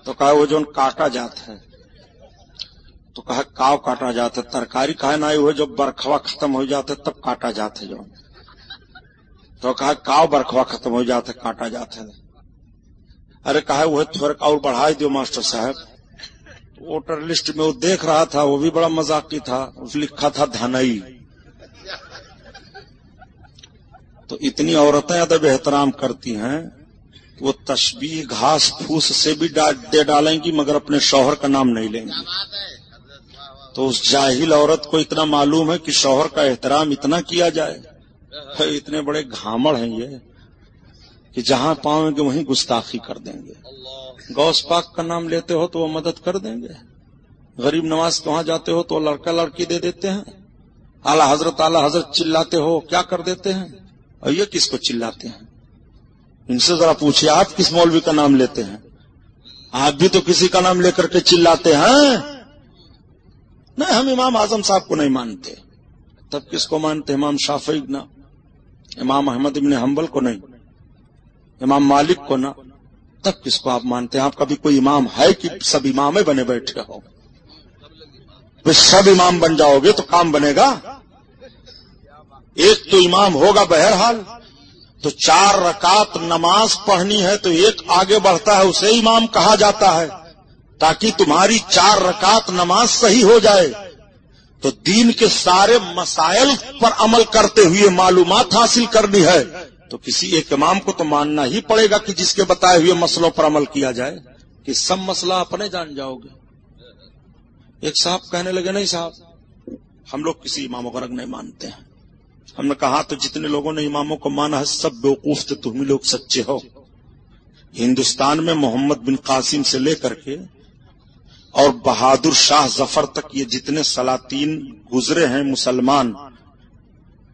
تو کہا وہ جو کاٹا جاتا ہے۔ تو کہا کاؤ کاٹا جاتا ہے، ترکاری کہا نہ وہ جب برکھوا ختم ہو جاتا ہے تب کاٹا جاتا ہے جو۔ تو کہا کاؤ برکھوا ختم ہو جاتا ہے کاٹا جاتا ہے۔ ارے کہا وہ تھوڑا اور بڑھا دو ماسٹر صاحب۔ ووٹر لسٹ میں وہ دیکھ رہا تھا، وہ بھی بڑا مزاقی تھا، اس لکھا تھا دھنئی تو اتنی عورتیں ادب احترام کرتی ہیں وہ تشبیح گھاس پھوس سے بھی دے ڈالیں گی مگر اپنے شوہر کا نام نہیں لیں گی۔ تو اس جاہل عورت کو اتنا معلوم ہے کہ شوہر کا احترام اتنا کیا جائے۔ اتنے بڑے گھامڑ ہیں یہ کہ جہاں پاؤں گے وہیں گستاخی کر دیں گے۔ گوس پاک کا نام لیتے ہو تو وہ مدد کر دیں گے۔ غریب نواز کے وہاں جاتے ہو تو لڑکا لڑکی دے دیتے ہیں۔ اعلی حضرت اعلی حضرت چلاتے ہو، کیا کر دیتے ہیں؟ اور یہ کس کو چلاتے ہیں؟ ان سے ذرا پوچھیے آپ کس مولوی کا نام لیتے ہیں؟ آپ بھی تو کسی کا نام لے کر کے چلاتے ہیں؟ نہیں، ہم امام اعظم صاحب کو نہیں مانتے۔ تب کس کو مانتے؟ امام شافی نہ، امام احمد ابن حنبل کو نہیں، امام مالک کو نہ۔ تب کس کو آپ مانتے؟ ہیں آپ کا بھی کوئی امام ہے کہ سب امام بنے بیٹھے ہو سب امام بن جاؤ گے تو کام بنے گا؟ ایک تو امام ہوگا بہرحال، تو چار رکعت نماز پڑھنی ہے تو ایک آگے بڑھتا ہے، اسے امام کہا جاتا ہے۔ تاکہ تمہاری چار رکعت نماز صحیح ہو جائے۔ تو دین کے سارے مسائل پر عمل کرتے ہوئے معلومات حاصل کرنی ہے۔ تو کسی ایک امام کو تو ماننا ہی پڑے گا کہ جس کے بتائے ہوئے مسئلوں پر عمل کیا جائے۔ کہ سب مسئلہ اپنے جان جاؤ گے۔ ایک صاحب کہنے لگے، نہیں صاحب، ہم لوگ کسی امام کو نہیں مانتے ہیں۔ ہم نے کہا تو جتنے لوگوں نے اماموں کو مانا ہے، سب بیوقوف تھے، تم لوگ سچے ہو۔ ہندوستان میں محمد بن قاسم سے لے کر کے اور بہادر شاہ ظفر تک یہ جتنے سلاطین گزرے ہیں مسلمان،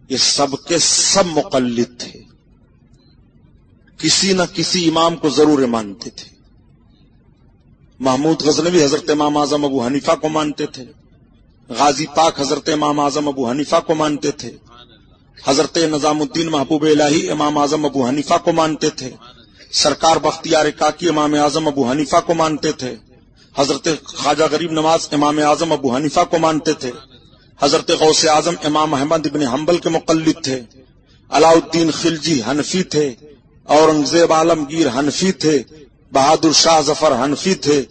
یہ سب کے سب مقلد تھے۔ کسی نہ کسی امام کو ضرور مانتے تھے۔ محمود غزنوی حضرت امام اعظم ابو حنیفہ کو مانتے تھے۔ غازی پاک حضرت امام اعظم ابو حنیفہ کو مانتے تھے۔ حضرت نظام الدین محبوب الہی امام اعظم ابو حنیفہ کو مانتے تھے۔ سرکار بختیار کاکی امام اعظم ابو حنیفہ کو مانتے تھے۔ حضرت خواجہ غریب نواز امام اعظم ابو حنیفہ کو مانتے تھے۔ حضرت غوث اعظم امام احمد ابن حنبل کے مقلد تھے۔ علاؤدین خلجی حنفی تھے۔ اورنگزیب عالمگیر حنفی تھے۔ بہادر شاہ ظفر حنفی تھے۔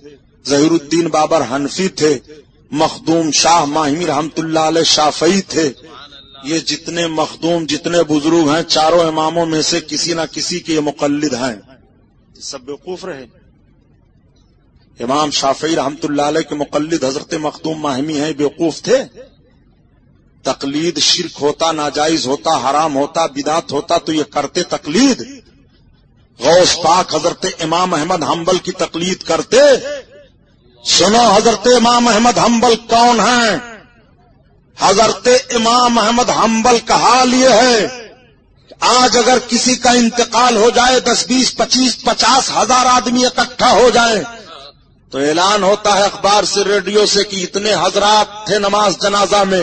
ظہیر الدین بابر حنفی تھے۔ مخدوم شاہ ماہمی رحمت اللہ علیہ شافعی تھے۔ یہ جتنے مخدوم، جتنے بزرگ ہیں، چاروں اماموں میں سے کسی نہ کسی کے یہ مقلد ہیں۔ سب بیوقوف رہے۔ امام شافعی رحمت اللہ علیہ کے مقلد حضرت مخدوم ماہمی ہیں بیوقوف تھے۔ تقلید شرک ہوتا، ناجائز ہوتا، حرام ہوتا بدات ہوتا، تو یہ کرتے تقلید۔ غوث پاک حضرت امام احمد حنبل کی تقلید کرتے۔ سنو حضرت امام احمد حنبل کون ہیں؟ حضرت امام احمد حنبل کا حال یہ ہے آج اگر کسی کا انتقال ہو جائے، دس، بیس، پچیس، پچاس ہزار آدمی اکٹھا ہو جائے تو اعلان ہوتا ہے اخبار سے، ریڈیو سے کہ اتنے حضرات تھے نماز جنازہ میں،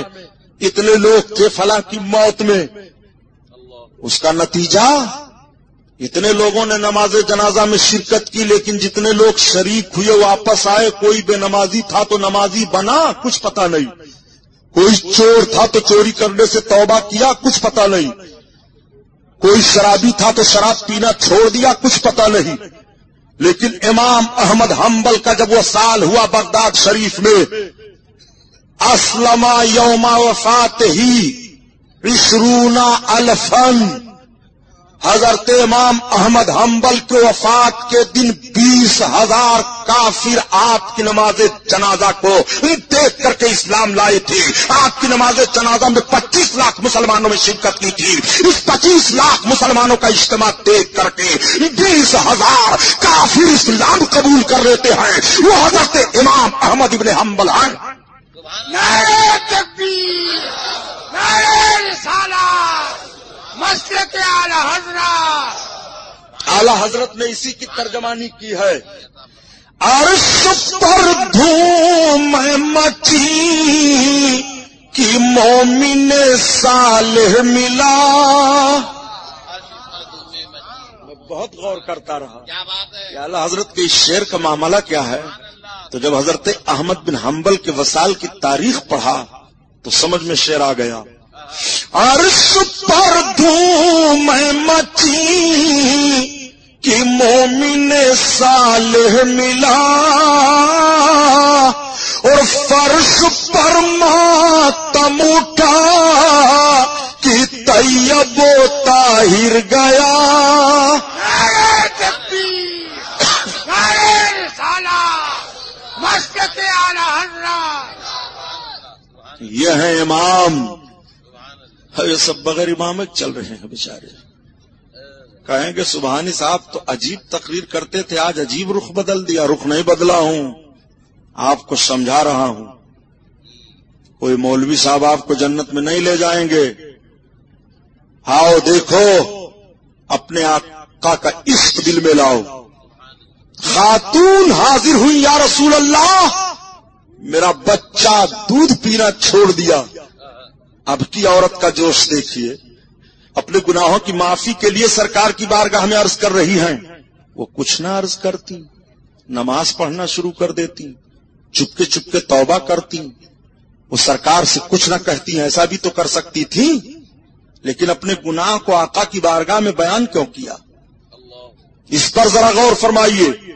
اتنے لوگ تھے فلاں کی موت میں۔ اس کا نتیجہ، اتنے لوگوں نے نماز جنازہ میں شرکت کی، لیکن جتنے لوگ شریک ہوئے، واپس آئے، کوئی بے نمازی تھا تو نمازی بنا، کچھ پتا نہیں۔ کوئی چور تھا تو چوری کرنے سے توبہ کیا؟ کچھ پتا نہیں۔ کوئی شرابی تھا تو شراب پینا چھوڑ دیا؟ کچھ پتا نہیں۔ لیکن امام احمد حنبل کا جب وہ سال ہوا بغداد شریف میں، اسلم یوم وفات ہی عشرونا الفن حضرت امام احمد حنبل کے وفات کے دن بیس ہزار کافر آپ کی نماز جنازہ کو دیکھ کر کے اسلام لائے تھے۔ آپ کی نماز جنازہ میں پچیس لاکھ مسلمانوں میں شرکت کی تھی۔ اس پچیس لاکھ مسلمانوں کا اجتماع دیکھ کر کے بیس ہزار کافر اسلام قبول کر لیتے ہیں۔ وہ حضرت امام احمد ابن حنبل ہیں۔ مسلک اعلی حضرت۔ اعلی حضرت نے اسی کی ترجمانی کی ہے۔ عرش پر دھوم مچی کی مومن صالح ملا۔ میں بہت غور کرتا رہا۔ کہ اعلی حضرت کے شعر کا معاملہ کیا ہے؟ تو جب حضرت احمد بن حنبل کے وسال کی تاریخ پڑھا تو سمجھ میں شعر آ گیا۔ عرش پر دھوم مچی کہ مومن صالح ملا اور فرش پر ماتم اٹھا کہ طیب و طاہر گیا۔ یہ ہیں امام ہاں، یہ سب بغیر امام چل رہے ہیں بیچارے۔ کہیں گے سبحانی صاحب تو عجیب تقریر کرتے تھے، آج عجیب رخ بدل دیا، رخ نہیں بدلا ہوں۔ آپ کو سمجھا رہا ہوں۔ کوئی مولوی صاحب آپ کو جنت میں نہیں لے جائیں گے۔ آؤ، دیکھو۔ اپنے آقا کا عشق دل میں لاؤ۔ خاتون حاضر ہوئی، یا رسول اللہ، میرا بچہ دودھ پینا چھوڑ دیا۔ اب کی عورت کا جوش دیکھیے، اپنے گناہوں کی معافی کے لیے سرکار کی بارگاہ میں عرض کر رہی ہیں۔ وہ کچھ نہ عرض کرتی، نماز پڑھنا شروع کر دیتی، چپکے چپکے توبہ کرتی۔ وہ سرکار سے کچھ نہ کہتی، ایسا بھی تو کر سکتی تھی۔ لیکن اپنے گناہ کو آقا کی بارگاہ میں بیان کیوں کیا؟ اس پر ذرا غور فرمائیے،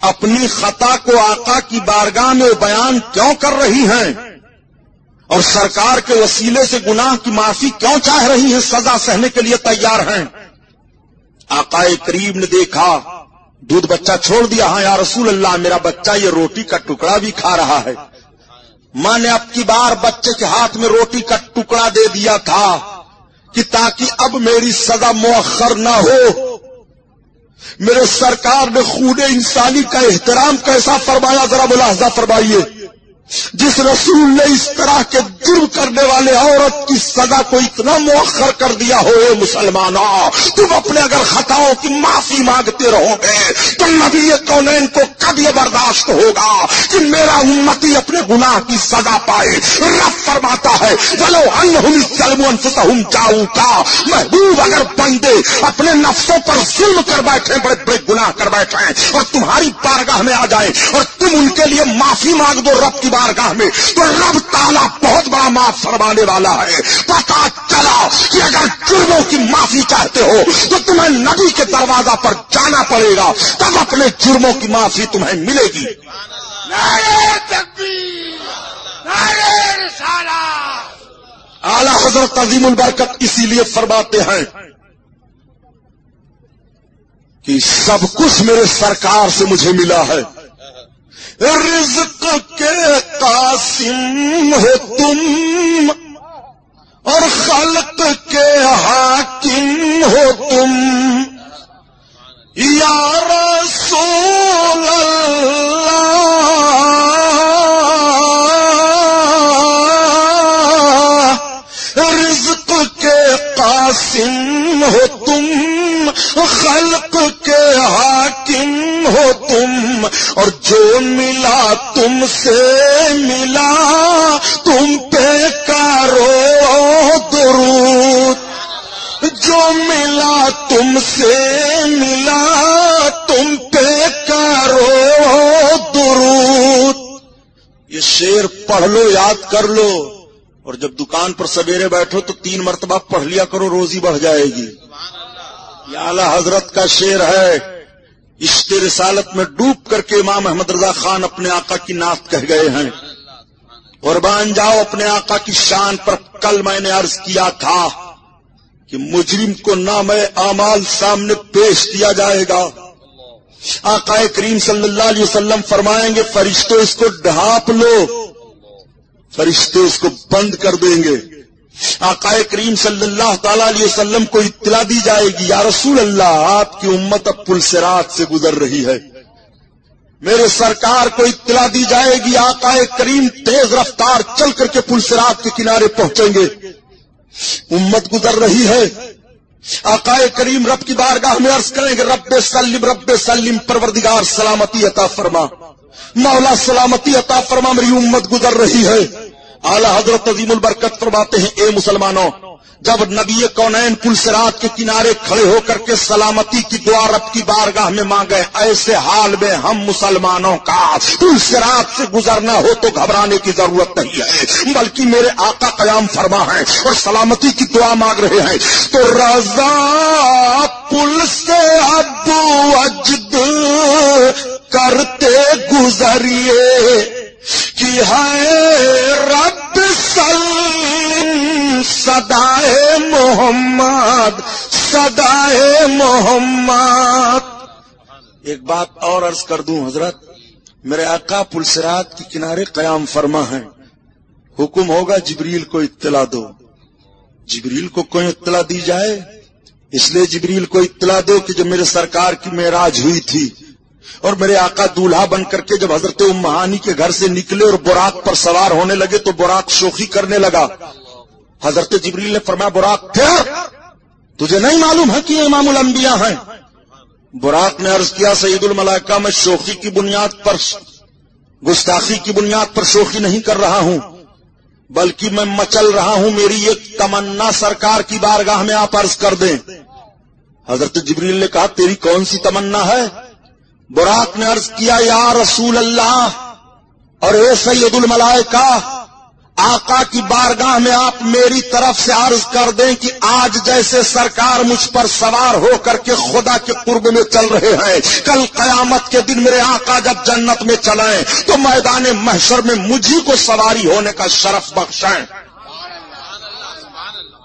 اپنی خطا کو آقا کی بارگاہ میں بیان کیوں کر رہی ہیں؟ اور سرکار کے وسیلے سے گناہ کی معافی کیوں چاہ رہی ہیں؟ سزا سہنے کے لیے تیار ہیں۔ آقا کریم نے دیکھا، دودھ بچہ چھوڑ دیا۔ ہاں یا رسول اللہ، میرا بچہ یہ روٹی کا ٹکڑا بھی کھا رہا ہے۔ ماں نے اب کی بار بچے کے ہاتھ میں روٹی کا ٹکڑا دے دیا تھا کہ تاکہ اب میری سزا مؤخر نہ ہو۔ میرے سرکار نے خون انسانی کا احترام کیسا فرمایا؟ ذرا ملاحظہ فرمائیے۔ جس رسول نے اس طرح کے جرم کرنے والے عورت کی سزا کو اتنا مؤخر کر دیا ہو مسلمانوں، تم اپنے اگر خطاؤں کی معافی مانگتے رہو گے، تو نبی کونین کو کب یہ برداشت ہوگا کہ میرا امتی اپنے گناہ کی سزا پائے؟ رب فرماتا ہے چلو ان ہم چاہوں کا محبوب اگر بندے اپنے نفسوں پر ظلم کر بیٹھے، بڑے بڑے گناہ کر بیٹھے اور تمہاری پارگاہ میں آ جائیں، اور تم ان کے لیے معافی مانگ دو، رب کی بارگاہ میں تو رب تالا بہت بڑا معاف فرمانے والا ہے۔ پتا چلا کہ اگر جرموں کی معافی چاہتے ہو تو تمہیں نبی کے دروازہ پر جانا پڑے گا۔ تب اپنے جرموں کی معافی تمہیں ملے گی۔ اعلی حضرت عظیم البرکت اسی لیے فرماتے ہیں کہ سب کچھ میرے سرکار سے مجھے ملا ہے۔ رزق کے قاسم ہو تم اور خلق کے حاکم ہو تم۔ یا رسول اللہ قاسم ہو تم، خلق کے حاکم ہو تم، اور جو ملا تم سے ملا، تم پہ کارو درود۔ جو ملا تم سے ملا، تم پہ کارو درود۔ یہ شیر پڑھ لو، یاد کر لو۔ اور جب دکان پر سویرے بیٹھو تو تین مرتبہ پڑھ لیا کرو، روزی بڑھ جائے گی۔ یہ اعلی حضرت کا شعر ہے۔ عشق رسالت میں ڈوب کر کے امام احمد رضا خان اپنے آقا کی نعت کہہ گئے ہیں۔ قربان جاؤ اپنے آقا کی شان پر۔ کل میں نے عرض کیا تھا کہ مجرم کو نام اعمال سامنے پیش کیا جائے گا۔ آقا کریم صلی اللہ علیہ وسلم فرمائیں گے فرشتوں اس کو ڈھانپ لو، فرشتے اس کو بند کر دیں گے۔ آقا کریم صلی اللہ تعالی علیہ وسلم کو اطلاع دی جائے گی، یا رسول اللہ، آپ کی امت اب پل سرات سے گزر رہی ہے۔ میرے سرکار کو اطلاع دی جائے گی آقا کریم تیز رفتار چل کر کے پل سرات کے کنارے پہنچیں گے۔ امت گزر رہی ہے۔ آقا کریم رب کی بارگاہ میں عرض کریں گے، رب سلم رب سلم، پروردگار سلامتی عطا فرما۔ مولا سلامتی عطا فرما، میری امت گزر رہی ہے۔ اعلی حضرت عظیم البرکت فرماتے ہیں، اے مسلمانوں، جب نبی کونین پل سرات کے کنارے کھڑے ہو کر کے سلامتی کی دعا رب کی بارگاہ میں مانگے، ایسے حال میں ہم مسلمانوں کا پل سرات سے گزرنا ہو تو گھبرانے کی ضرورت نہیں ہے۔ بلکہ میرے آقا قیام فرما ہے اور سلامتی کی دعا مانگ رہے ہیں۔ تو رضا پل سے ابو اجد کرتے گزریے۔ ہے رب سلم سدائے محمد سدائے محمد۔ ایک بات اور عرض کر دوں حضرت، میرے آقا پلسرات کے کنارے قیام فرما ہے حکم ہوگا جبریل کو اطلاع دو۔ جبریل کو کوئی اطلاع دی جائے؟ اس لیے جبریل کو اطلاع دو کہ جب میرے سرکار کی معراج ہوئی تھی۔ اور میرے آقا دولہا بن کر کے جب حضرت امہانی کے گھر سے نکلے اور براق پر سوار ہونے لگے تو براق شوخی کرنے لگا۔ حضرت جبریل نے فرمایا، براق پھر تجھے نہیں معلوم ہے کہ یہ امام الانبیاء ہیں؟ براق نے عرض کیا سعید الملائکہ، میں شوخی کی بنیاد پر گستاخی کی بنیاد پر شوخی نہیں کر رہا ہوں، بلکہ میں مچل رہا ہوں، میری ایک تمنا سرکار کی بارگاہ میں آپ عرض کر دیں۔ حضرت جبریل نے کہا، تیری کون سی تمنا ہے؟ براق نے عرض کیا، یا رسول اللہ، اور اے سید الملائکہ، آقا کی بارگاہ میں آپ میری طرف سے عرض کر دیں کہ آج جیسے سرکار مجھ پر سوار ہو کر کے خدا کے قرب میں چل رہے ہیں، کل قیامت کے دن میرے آقا جب جنت میں چلائیں، تو میدان محشر میں مجھے کو سواری ہونے کا شرف بخشائیں۔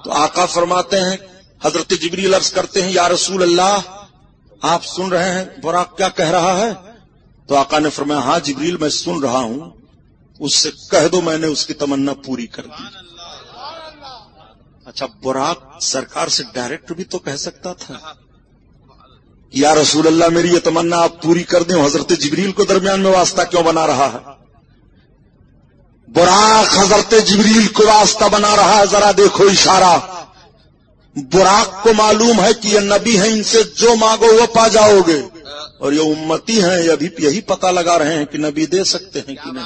تو آقا فرماتے ہیں، حضرت جبری لفظ کرتے ہیں، یا رسول اللہ آپ سن رہے ہیں براق کیا کہہ رہا ہے؟ تو آقا نے فرمایا ہاں جبریل، میں سن رہا ہوں۔ اس سے کہہ دو، میں نے اس کی تمنا پوری کر دی۔ اچھا براق سرکار سے ڈائریکٹ بھی تو کہہ سکتا تھا۔ یا رسول اللہ، میری یہ تمنا آپ پوری کر دیں۔ حضرت جبریل کو درمیان میں واسطہ کیوں بنا رہا ہے؟ براق حضرت جبریل کو واسطہ بنا رہا ہے۔ ذرا دیکھو اشارہ۔ براق کو معلوم ہے کہ یہ نبی ہے ان سے جو مانگو وہ پا جاؤ گے۔ اور یہ امتی ہیں، یہ ابھی یہی پتا لگا رہے ہیں کہ نبی دے سکتے ہیں کہ نہیں۔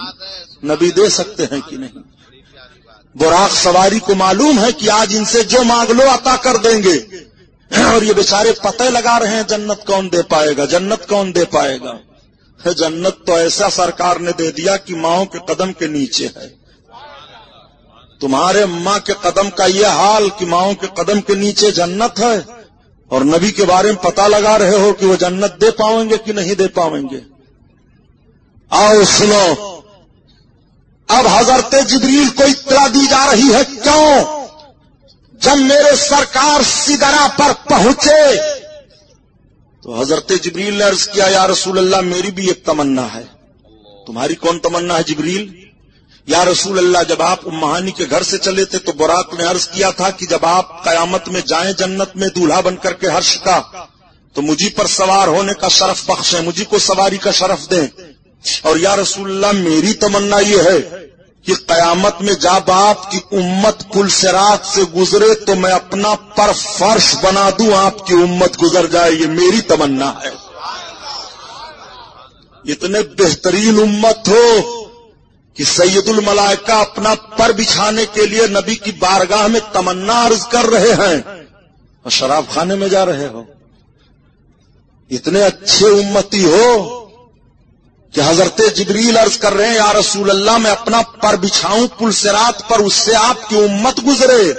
نبی دے سکتے ہیں کہ نہیں۔ براق سواری کو معلوم ہے کہ آج ان سے جو مانگ لو عطا کر دیں گے۔ اور یہ بیچارے پتے لگا رہے ہیں، جنت کون دے پائے گا؟ جنت کون دے پائے گا؟ جنت تو ایسا سرکار نے دے دیا کہ ماؤں کے قدم کے نیچے ہے۔ تمہارے ماں کے قدم کا یہ حال کہ ماؤں کے قدم کے نیچے جنت ہے اور نبی کے بارے میں پتا لگا رہے ہو کہ وہ جنت دے پاؤں گے کہ نہیں دے پاؤں گے۔ آؤ سنو۔ اب حضرت جبریل کو اطلاع دی جا رہی ہے کیوں؟ جب میرے سرکار سدرا پر پہنچے تو حضرت جبریل نے عرض کیا، یا رسول اللہ، میری بھی ایک تمنا ہے۔ تمہاری کون تمنا ہے جبریل؟ یا رسول اللہ، جب آپ امہانی کے گھر سے چلے تھے تو براق نے عرض کیا تھا کہ جب آپ قیامت میں جائیں جنت میں دولہا بن کر کے ہرش کا تو مجھے پر سوار ہونے کا شرف بخشیں مجھے کو سواری کا شرف دیں۔ اور یا رسول اللہ، میری تمنا یہ ہے کہ قیامت میں جب آپ کی امت پل سرات سے گزرے تو میں اپنا پر فرش بنا دوں، آپ کی امت گزر جائے، یہ میری تمنا ہے۔ اتنے بہترین امت ہو۔ کہ سید الملائکہ اپنا پر بچھانے کے لیے نبی کی بارگاہ میں تمنا عرض کر رہے ہیں اور شراب خانے میں جا رہے ہو۔ اتنے اچھے امتی ہو کہ حضرت جبریل عرض کر رہے ہیں، یا رسول اللہ، میں اپنا پر بچھاؤں، پل سے رات پر اس سے آپ کی امت گزرے۔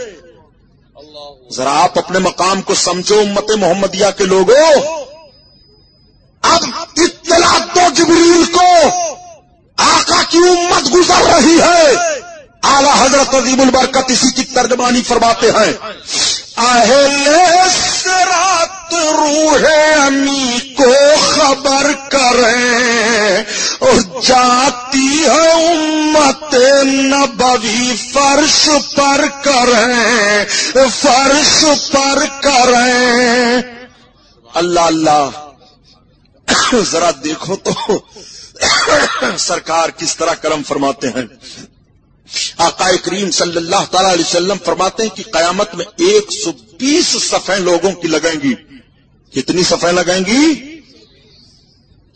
ذرا آپ اپنے مقام کو سمجھو، امت محمدیہ کے لوگوں۔ اب اطلاع دو جبریل کو۔ آقا کی امت گزر رہی ہے۔ اعلی حضرت عظیم البرکت اسی کی ترجمانی فرماتے ہیں۔ رات روح امی کو خبر کریں۔ اور جاتی ہے امت نبوی فرش پر کریں۔ فرش پر کریں۔ اللہ اللہ، ذرا دیکھو تو۔ سرکار کس طرح کرم فرماتے ہیں؟ آقا کریم صلی اللہ تعالی علیہ وسلم فرماتے ہیں کہ قیامت میں ایک سو بیس صفیں لوگوں کی لگیں گی۔ کتنی صفیں لگیں گی؟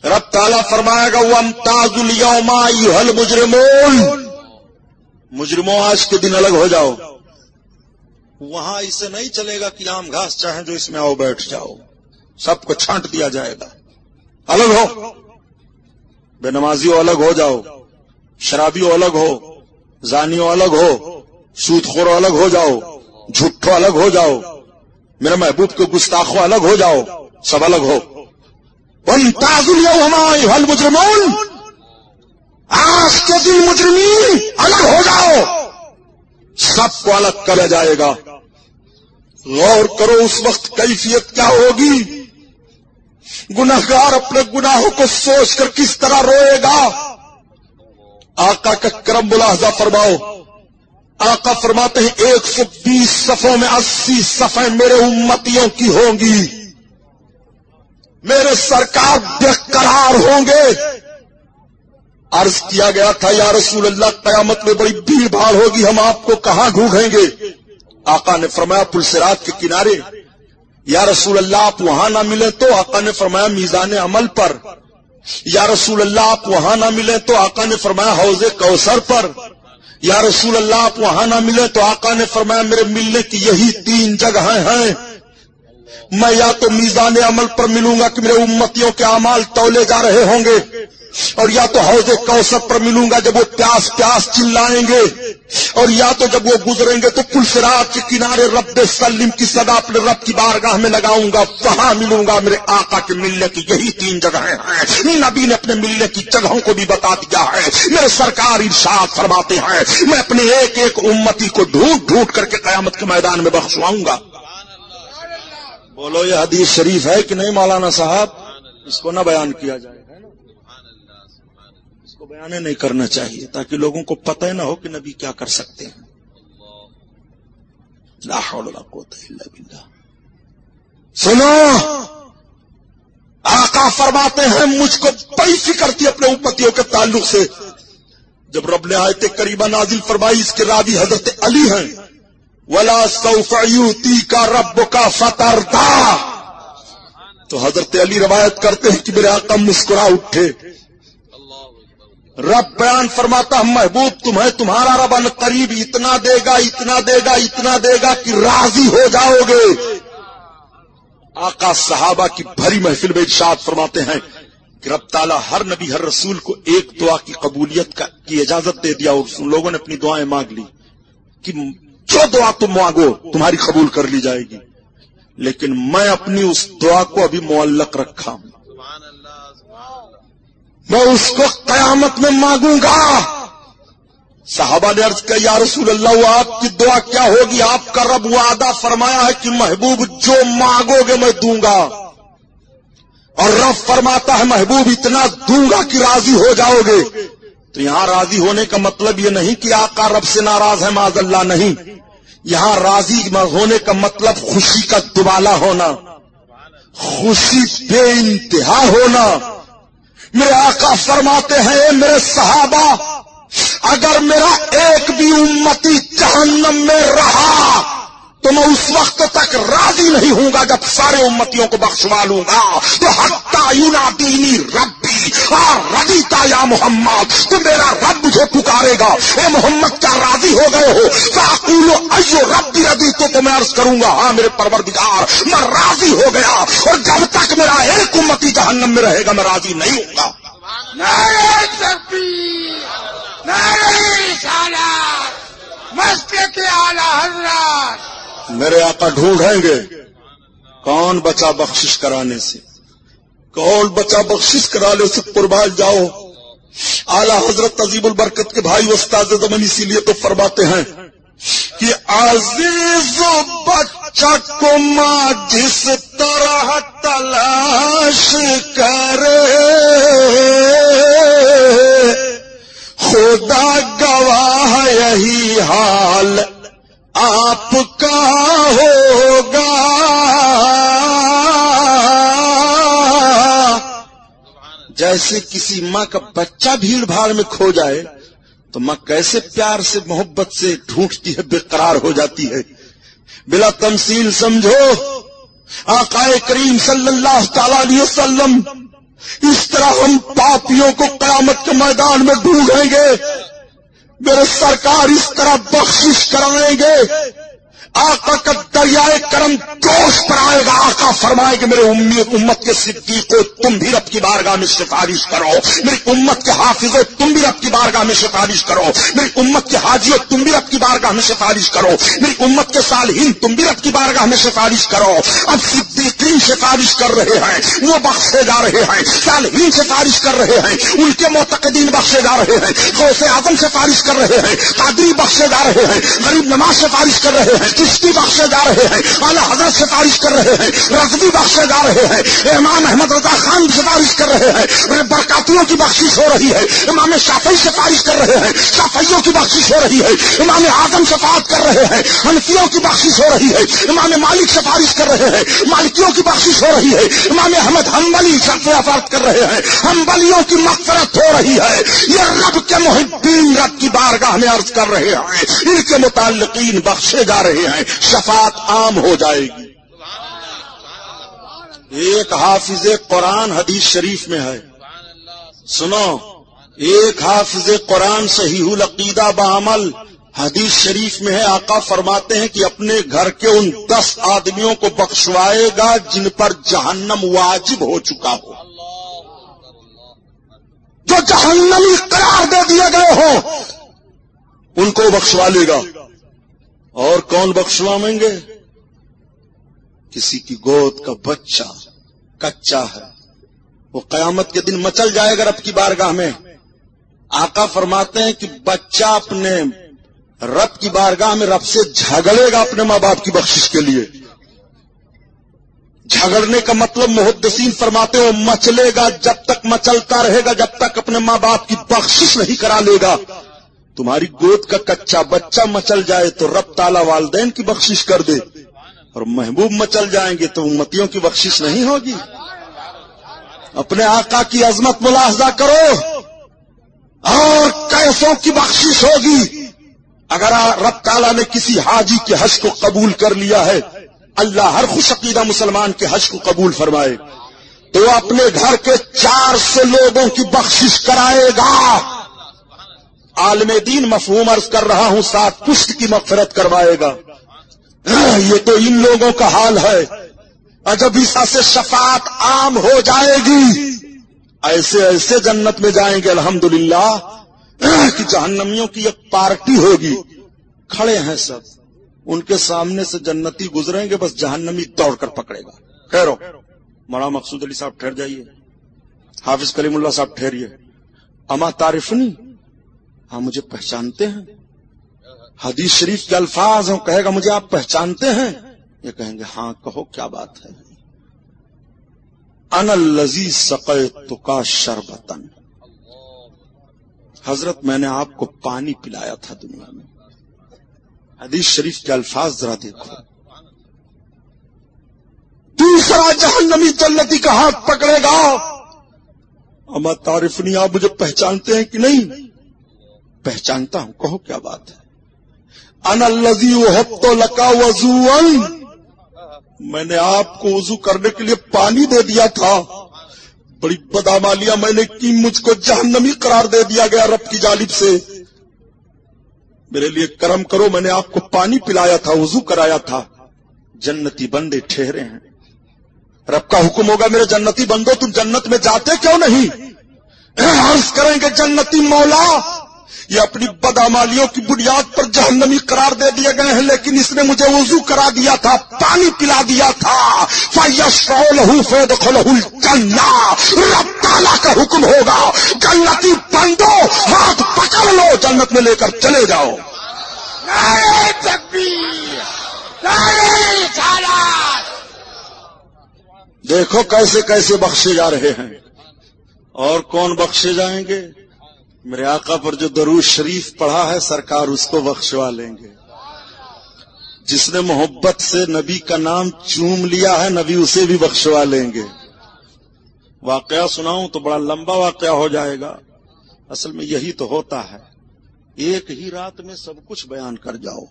رب تعالیٰ فرمائے گا وہ امتاز حل مجرمون مجرموں، آج کے دن الگ ہو جاؤ۔ وہاں اسے نہیں چلے گا کہ عام گھاس چاہیں جو اس میں آؤ بیٹھ جاؤ۔ سب کو چھانٹ دیا جائے گا۔ الگ ہو۔ بے نمازیوں الگ ہو جاؤ، شرابیوں الگ ہو، زانیوں الگ ہو سود خورو الگ ہو جاؤ جھٹو الگ ہو جاؤ، میرے محبوب کے گستاخو الگ ہو جاؤ، سب الگ ہو۔ ان تازل حل مجرمون آج کے دن مجرمین الگ ہو جاؤ۔ سب کو الگ کرا جائے گا۔ غور کرو اس وقت کیفیت کیا ہوگی۔ گناہگار اپنے گناہوں کو سوچ کر کس طرح روئے گا؟ آقا کا کرم ملاحظہ فرماؤ۔ آقا فرماتے ہیں، ایک سو بیس صفوں میں اسی صفیں میرے امتیوں کی ہوں گی۔ میرے سرکار بے قرار ہوں گے۔ عرض کیا گیا تھا، یا رسول اللہ، قیامت میں بڑی بھیڑ بھاڑ ہوگی، ہم آپ کو کہاں ڈھونڈیں گے؟ آقا نے فرمایا پلسرات کے کنارے یا رسول اللہ، آپ وہاں نہ ملے تو آقا نے فرمایا میزان عمل پر۔ یا رسول اللہ، آپ وہاں نہ ملے تو آقا نے فرمایا حوض کوثر پر۔ یا رسول اللہ، آپ وہاں نہ ملے تو آقا نے فرمایا میرے ملنے کی یہی تین جگہیں ہیں۔ میں یا تو میزان عمل پر ملوں گا کہ میرے امتیوں کے اعمال تولے جا رہے ہوں گے۔ اور یا تو حوض کوثر پر ملوں گا جب وہ پیاس پیاس چلائیں گے، اور یا تو جب وہ گزریں گے تو پلسرات کے کنارے رب سلیم کی صدا اپنے رب کی بارگاہ میں لگاؤں گا، وہاں ملوں گا میرے آقا کے ملنے کی، یہی تین جگہیں ہیں۔ نبی نے اپنے ملنے کی جگہوں کو بھی بتا دیا ہے۔ میرے سرکار ارشاد فرماتے ہیں، میں اپنے ایک ایک امتی کو ڈھونڈ ڈھونڈ کر کے قیامت کے میدان میں بخشواؤں گا۔ بولو، یہ حدیث شریف ہے کہ نہیں مولانا صاحب؟ اس کو نہ بیان کیا جائے۔ بیان نہیں کرنا چاہیے تاکہ لوگوں کو پتہ نہ ہو کہ نبی کیا کر سکتے ہیں۔ لا حول ولا قوت الا باللہ۔ سنو! آقا فرماتے ہیں، مجھ کو بڑی فکر تھی اپنے امتیوں کے تعلق سے۔ جب رب نے آئے تھے قریبا نازل فرمائی، اس کے راوی حضرت علی ہیں۔ ولا سوف یوتی کا رب کا فتر تو حضرت علی روایت کرتے ہیں کہ میرے آقا مسکرا اٹھے۔ رب بیان فرماتا ہم محبوب تمہیں تمہارا رب ان قریب اتنا دے گا، اتنا دے گا، اتنا دے گا کہ راضی ہو جاؤ گے۔ آقا صحابہ کی بھری محفل میں ارشاد فرماتے ہیں کہ رب تعالیٰ ہر نبی، ہر رسول کو ایک دعا کی قبولیت کا کی اجازت دے دیا۔ اور لوگوں نے اپنی دعائیں مانگ لی کہ جو دعا تم مانگو، تمہاری قبول کر لی جائے گی۔ لیکن میں اپنی اس دعا کو ابھی معلق رکھا ہوں۔ میں اس کو قیامت میں مانگوں گا۔ صحابہ نے عرض کیا، یا رسول اللہ آپ کی دعا کیا ہوگی؟ آپ کا رب وعدہ فرمایا ہے کہ محبوب جو مانگو گے میں دوں گا۔ اور رب فرماتا ہے، محبوب، اتنا دوں گا کہ راضی ہو جاؤ گے۔ تو یہاں راضی ہونے کا مطلب یہ نہیں کہ آقا رب سے ناراض ہے معذ اللہ، نہیں۔ یہاں راضی ہونے کا مطلب خوشی کا دوبالا ہونا، خوشی بے انتہا ہونا۔ میرے آقا فرماتے ہیں میرے صحابہ اگر میرا ایک بھی امتی جہنم میں رہا تو میں اس وقت تک راضی نہیں ہوں گا جب سارے امتیوں کو بخشوا لوں گا۔ تو حقا یونا دینی ربی ردی تا یا محمد، تو میرا رب مجھے پکارے گا۔ اے محمد، کیا راضی ہو گئے ہو؟ فاقولو ایو ربی ردی تو تو میں عرض کروں گا ہاں میرے پروردگار، میں راضی ہو گیا۔ اور جب تک میرا ایک امتی جہنم میں رہے گا، میں راضی نہیں ہوں گا۔ مسجد کے اعلی حضرات۔ میرے آقا ڈھونڈیں گے کون بچا بخشش کرانے سے؟ کون بچا بخشش کرانے سے قربان جاؤ؟ اعلی حضرت عظیم البرکت کے بھائی استاد زمن اسی لیے تو فرماتے ہیں کہ عزیز بچہ کو ماں جس طرح تلاش کرے، خدا گواہ یہی حال آپ کا ہوگا۔ جیسے کسی ماں کا بچہ بھیڑ بھاڑ میں کھو جائے، تو ماں کیسے پیار سے، محبت سے ڈھونڈتی ہے بے قرار ہو جاتی ہے۔ بلا تمثیل سمجھو آقا کریم صلی اللہ تعالی علیہ وسلم اس طرح ہم پاپیوں کو قیامت کے میدان میں ڈھونڈیں گے۔ میرے سرکار اس طرح بخشش کرائیں گے آقا کا دریائے کرم جوش پر آئے گا، آقا فرمائے گے میرے امت کے صدیق کو تم بھی رب کی بارگاہ میں سفارش کرو۔ میری امت کے حافظ تم بھی رب کی بارگاہ میں سفارش کرو۔ میری امت کے حاجی تم بھی رب کی بارگاہ میں سفارش کرو۔ میری امت کے صالحین، تم بھی رب کی بارگاہ میں سفارش کرو۔ اب صدیقین سفارش کر رہے ہیں، وہ بخشے جا رہے ہیں، صالحین سفارش کر رہے ہیں، ان کے معتقدین بخشے جا رہے ہیں، غوث اعظم سفارش کر رہے ہیں، قادری بخشے جا رہے ہیں، غریب نماز سفارش کر رہے ہیں۔ چشتی بخشے جا رہے ہیں اعلی حضرت سفارش کر رہے ہیں رضوی بخشے جا رہے ہیں امام احمد رضا خان سفارش کر رہے ہیں برکاتیوں کی بخشش ہو رہی ہے امام شافی سفارش کر رہے ہیں شافیوں کی بخشش ہو رہی ہے امام اعظم سفارت کر رہے ہیں حنفیوں کی بخشش ہو رہی ہے امام مالک سفارش کر رہے ہیں مالکیوں کی بخشش ہو رہی ہے امام احمد ہمبلی سفارت کر رہے ہیں ہمبلیوں کی مغفرت ہو رہی ہے یہ رب کے محبین رب کی بارگاہ میں عرض کر رہے ہیں ان کے متعلقین بخشے جا رہے ہیں شفاعت عام ہو جائے گی۔ ایک حافظ قرآن حدیث شریف میں ہے۔ سنو، ایک حافظ قرآن صحیح العقیدہ بعمل حدیث شریف میں ہے۔ آقا فرماتے ہیں کہ اپنے گھر کے ان دس آدمیوں کو بخشوائے گا جن پر جہنم واجب ہو چکا ہو۔ جو جہنمی قرار دے دیے گئے ہوں، ان کو بخشوا لے گا۔ اور کون بخشوائیں گے؟ کسی کی گود کا بچہ کچا ہے۔ وہ قیامت کے دن مچل جائے گا رب کی بارگاہ میں۔ آقا فرماتے ہیں کہ بچہ اپنے رب کی بارگاہ میں رب سے جھگڑے گا اپنے ماں باپ کی بخشش کے لیے۔ جھگڑنے کا مطلب محدثین فرماتے ہو مچلے گا جب تک مچلتا رہے گا، جب تک اپنے ماں باپ کی بخشش نہیں کرا لے گا۔ تمہاری گود کا کچا بچہ مچل جائے تو رب تالا والدین کی بخشش کر دے اور محبوب مچل جائیں گے تو امتیوں کی بخشش نہیں ہوگی اپنے آقا کی عظمت ملاحظہ کرو اور کیسوں کی بخشش ہوگی اگر رب تعالیٰ نے کسی حاجی کے حج کو قبول کر لیا ہے اللہ ہر خوش عقیدہ مسلمان کے حج کو قبول فرمائے تو اپنے گھر کے چار سے لوگوں کی بخشش کرائے گا عالم دین مفہوم عرض کر رہا ہوں سات پشت کی مغفرت کروائے گا۔ ہاں، یہ تو ان لوگوں کا حال ہے۔ جب عیسا سے شفاعت عام ہو جائے گی۔ ایسے ایسے جنت میں جائیں گے، الحمدللہ۔ ہاں، کہ جہنمیوں کی ایک پارٹی ہوگی۔ کھڑے ہیں سب۔ ان کے سامنے سے جنتی گزریں گے، بس جہنمی دوڑ کر پکڑے گا۔ ٹھہرو مولا مقصود علی صاحب ٹھہر جائیے۔ حافظ کلیم اللہ صاحب ٹھہریے۔ اما تعریفنی ہاں مجھے پہچانتے ہیں۔ حدیث شریف کے الفاظ ہوں، کہے گا، مجھے آپ پہچانتے ہیں۔ یہ کہیں گے ہاں کہو، کیا بات ہے؟ ان الزی سقیت کا شربتن حضرت، میں نے آپ کو پانی پلایا تھا دنیا میں۔ حدیث شریف کے الفاظ ذرا دیکھو۔ دوسرا جہنمی جنتی کا ہاتھ پکڑے گا۔ اما تعریف نہیں آپ مجھے پہچانتے ہیں کہ نہیں؟ پہچانتا ہوں، کہو کیا بات ہے؟ ان الزی تو لکا وضو میں نے آپ کو وضو کرنے کے لیے پانی دے دیا تھا۔ بڑی بدامالیاں میں نے کی، مجھ کو جہنمی قرار دے دیا گیا رب کی جانب سے۔ میرے لیے کرم کرو، میں نے آپ کو پانی پلایا تھا، وضو کرایا تھا۔ جنتی بندے ٹھہرے ہیں۔ رب کا حکم ہوگا، میرے جنتی بندو، تم جنت میں جاتے کیوں نہیں؟ عرض کریں گے، جنتی مولا یہ اپنی بدامالیوں کی بنیاد پر جہنمی قرار دے دیے گئے ہیں لیکن اس نے مجھے وضو کرا دیا تھا پانی پلا دیا تھا۔ رب تالا کا حکم ہوگا جنتی بندو ہاتھ پکڑ لو جنت میں لے کر چلے جاؤ۔ دیکھو کیسے کیسے بخشے جا رہے ہیں۔ اور کون بخشے جائیں گے؟ میرے آقا پر جو درود شریف پڑھا ہے، سرکار اس کو بخشوا لیں گے۔ جس نے محبت سے نبی کا نام چوم لیا ہے، نبی اسے بھی بخشوا لیں گے۔ واقعہ سناؤں تو بڑا لمبا واقعہ ہو جائے گا۔ اصل میں یہی تو ہوتا ہے۔ ایک ہی رات میں سب کچھ بیان کر جاؤ۔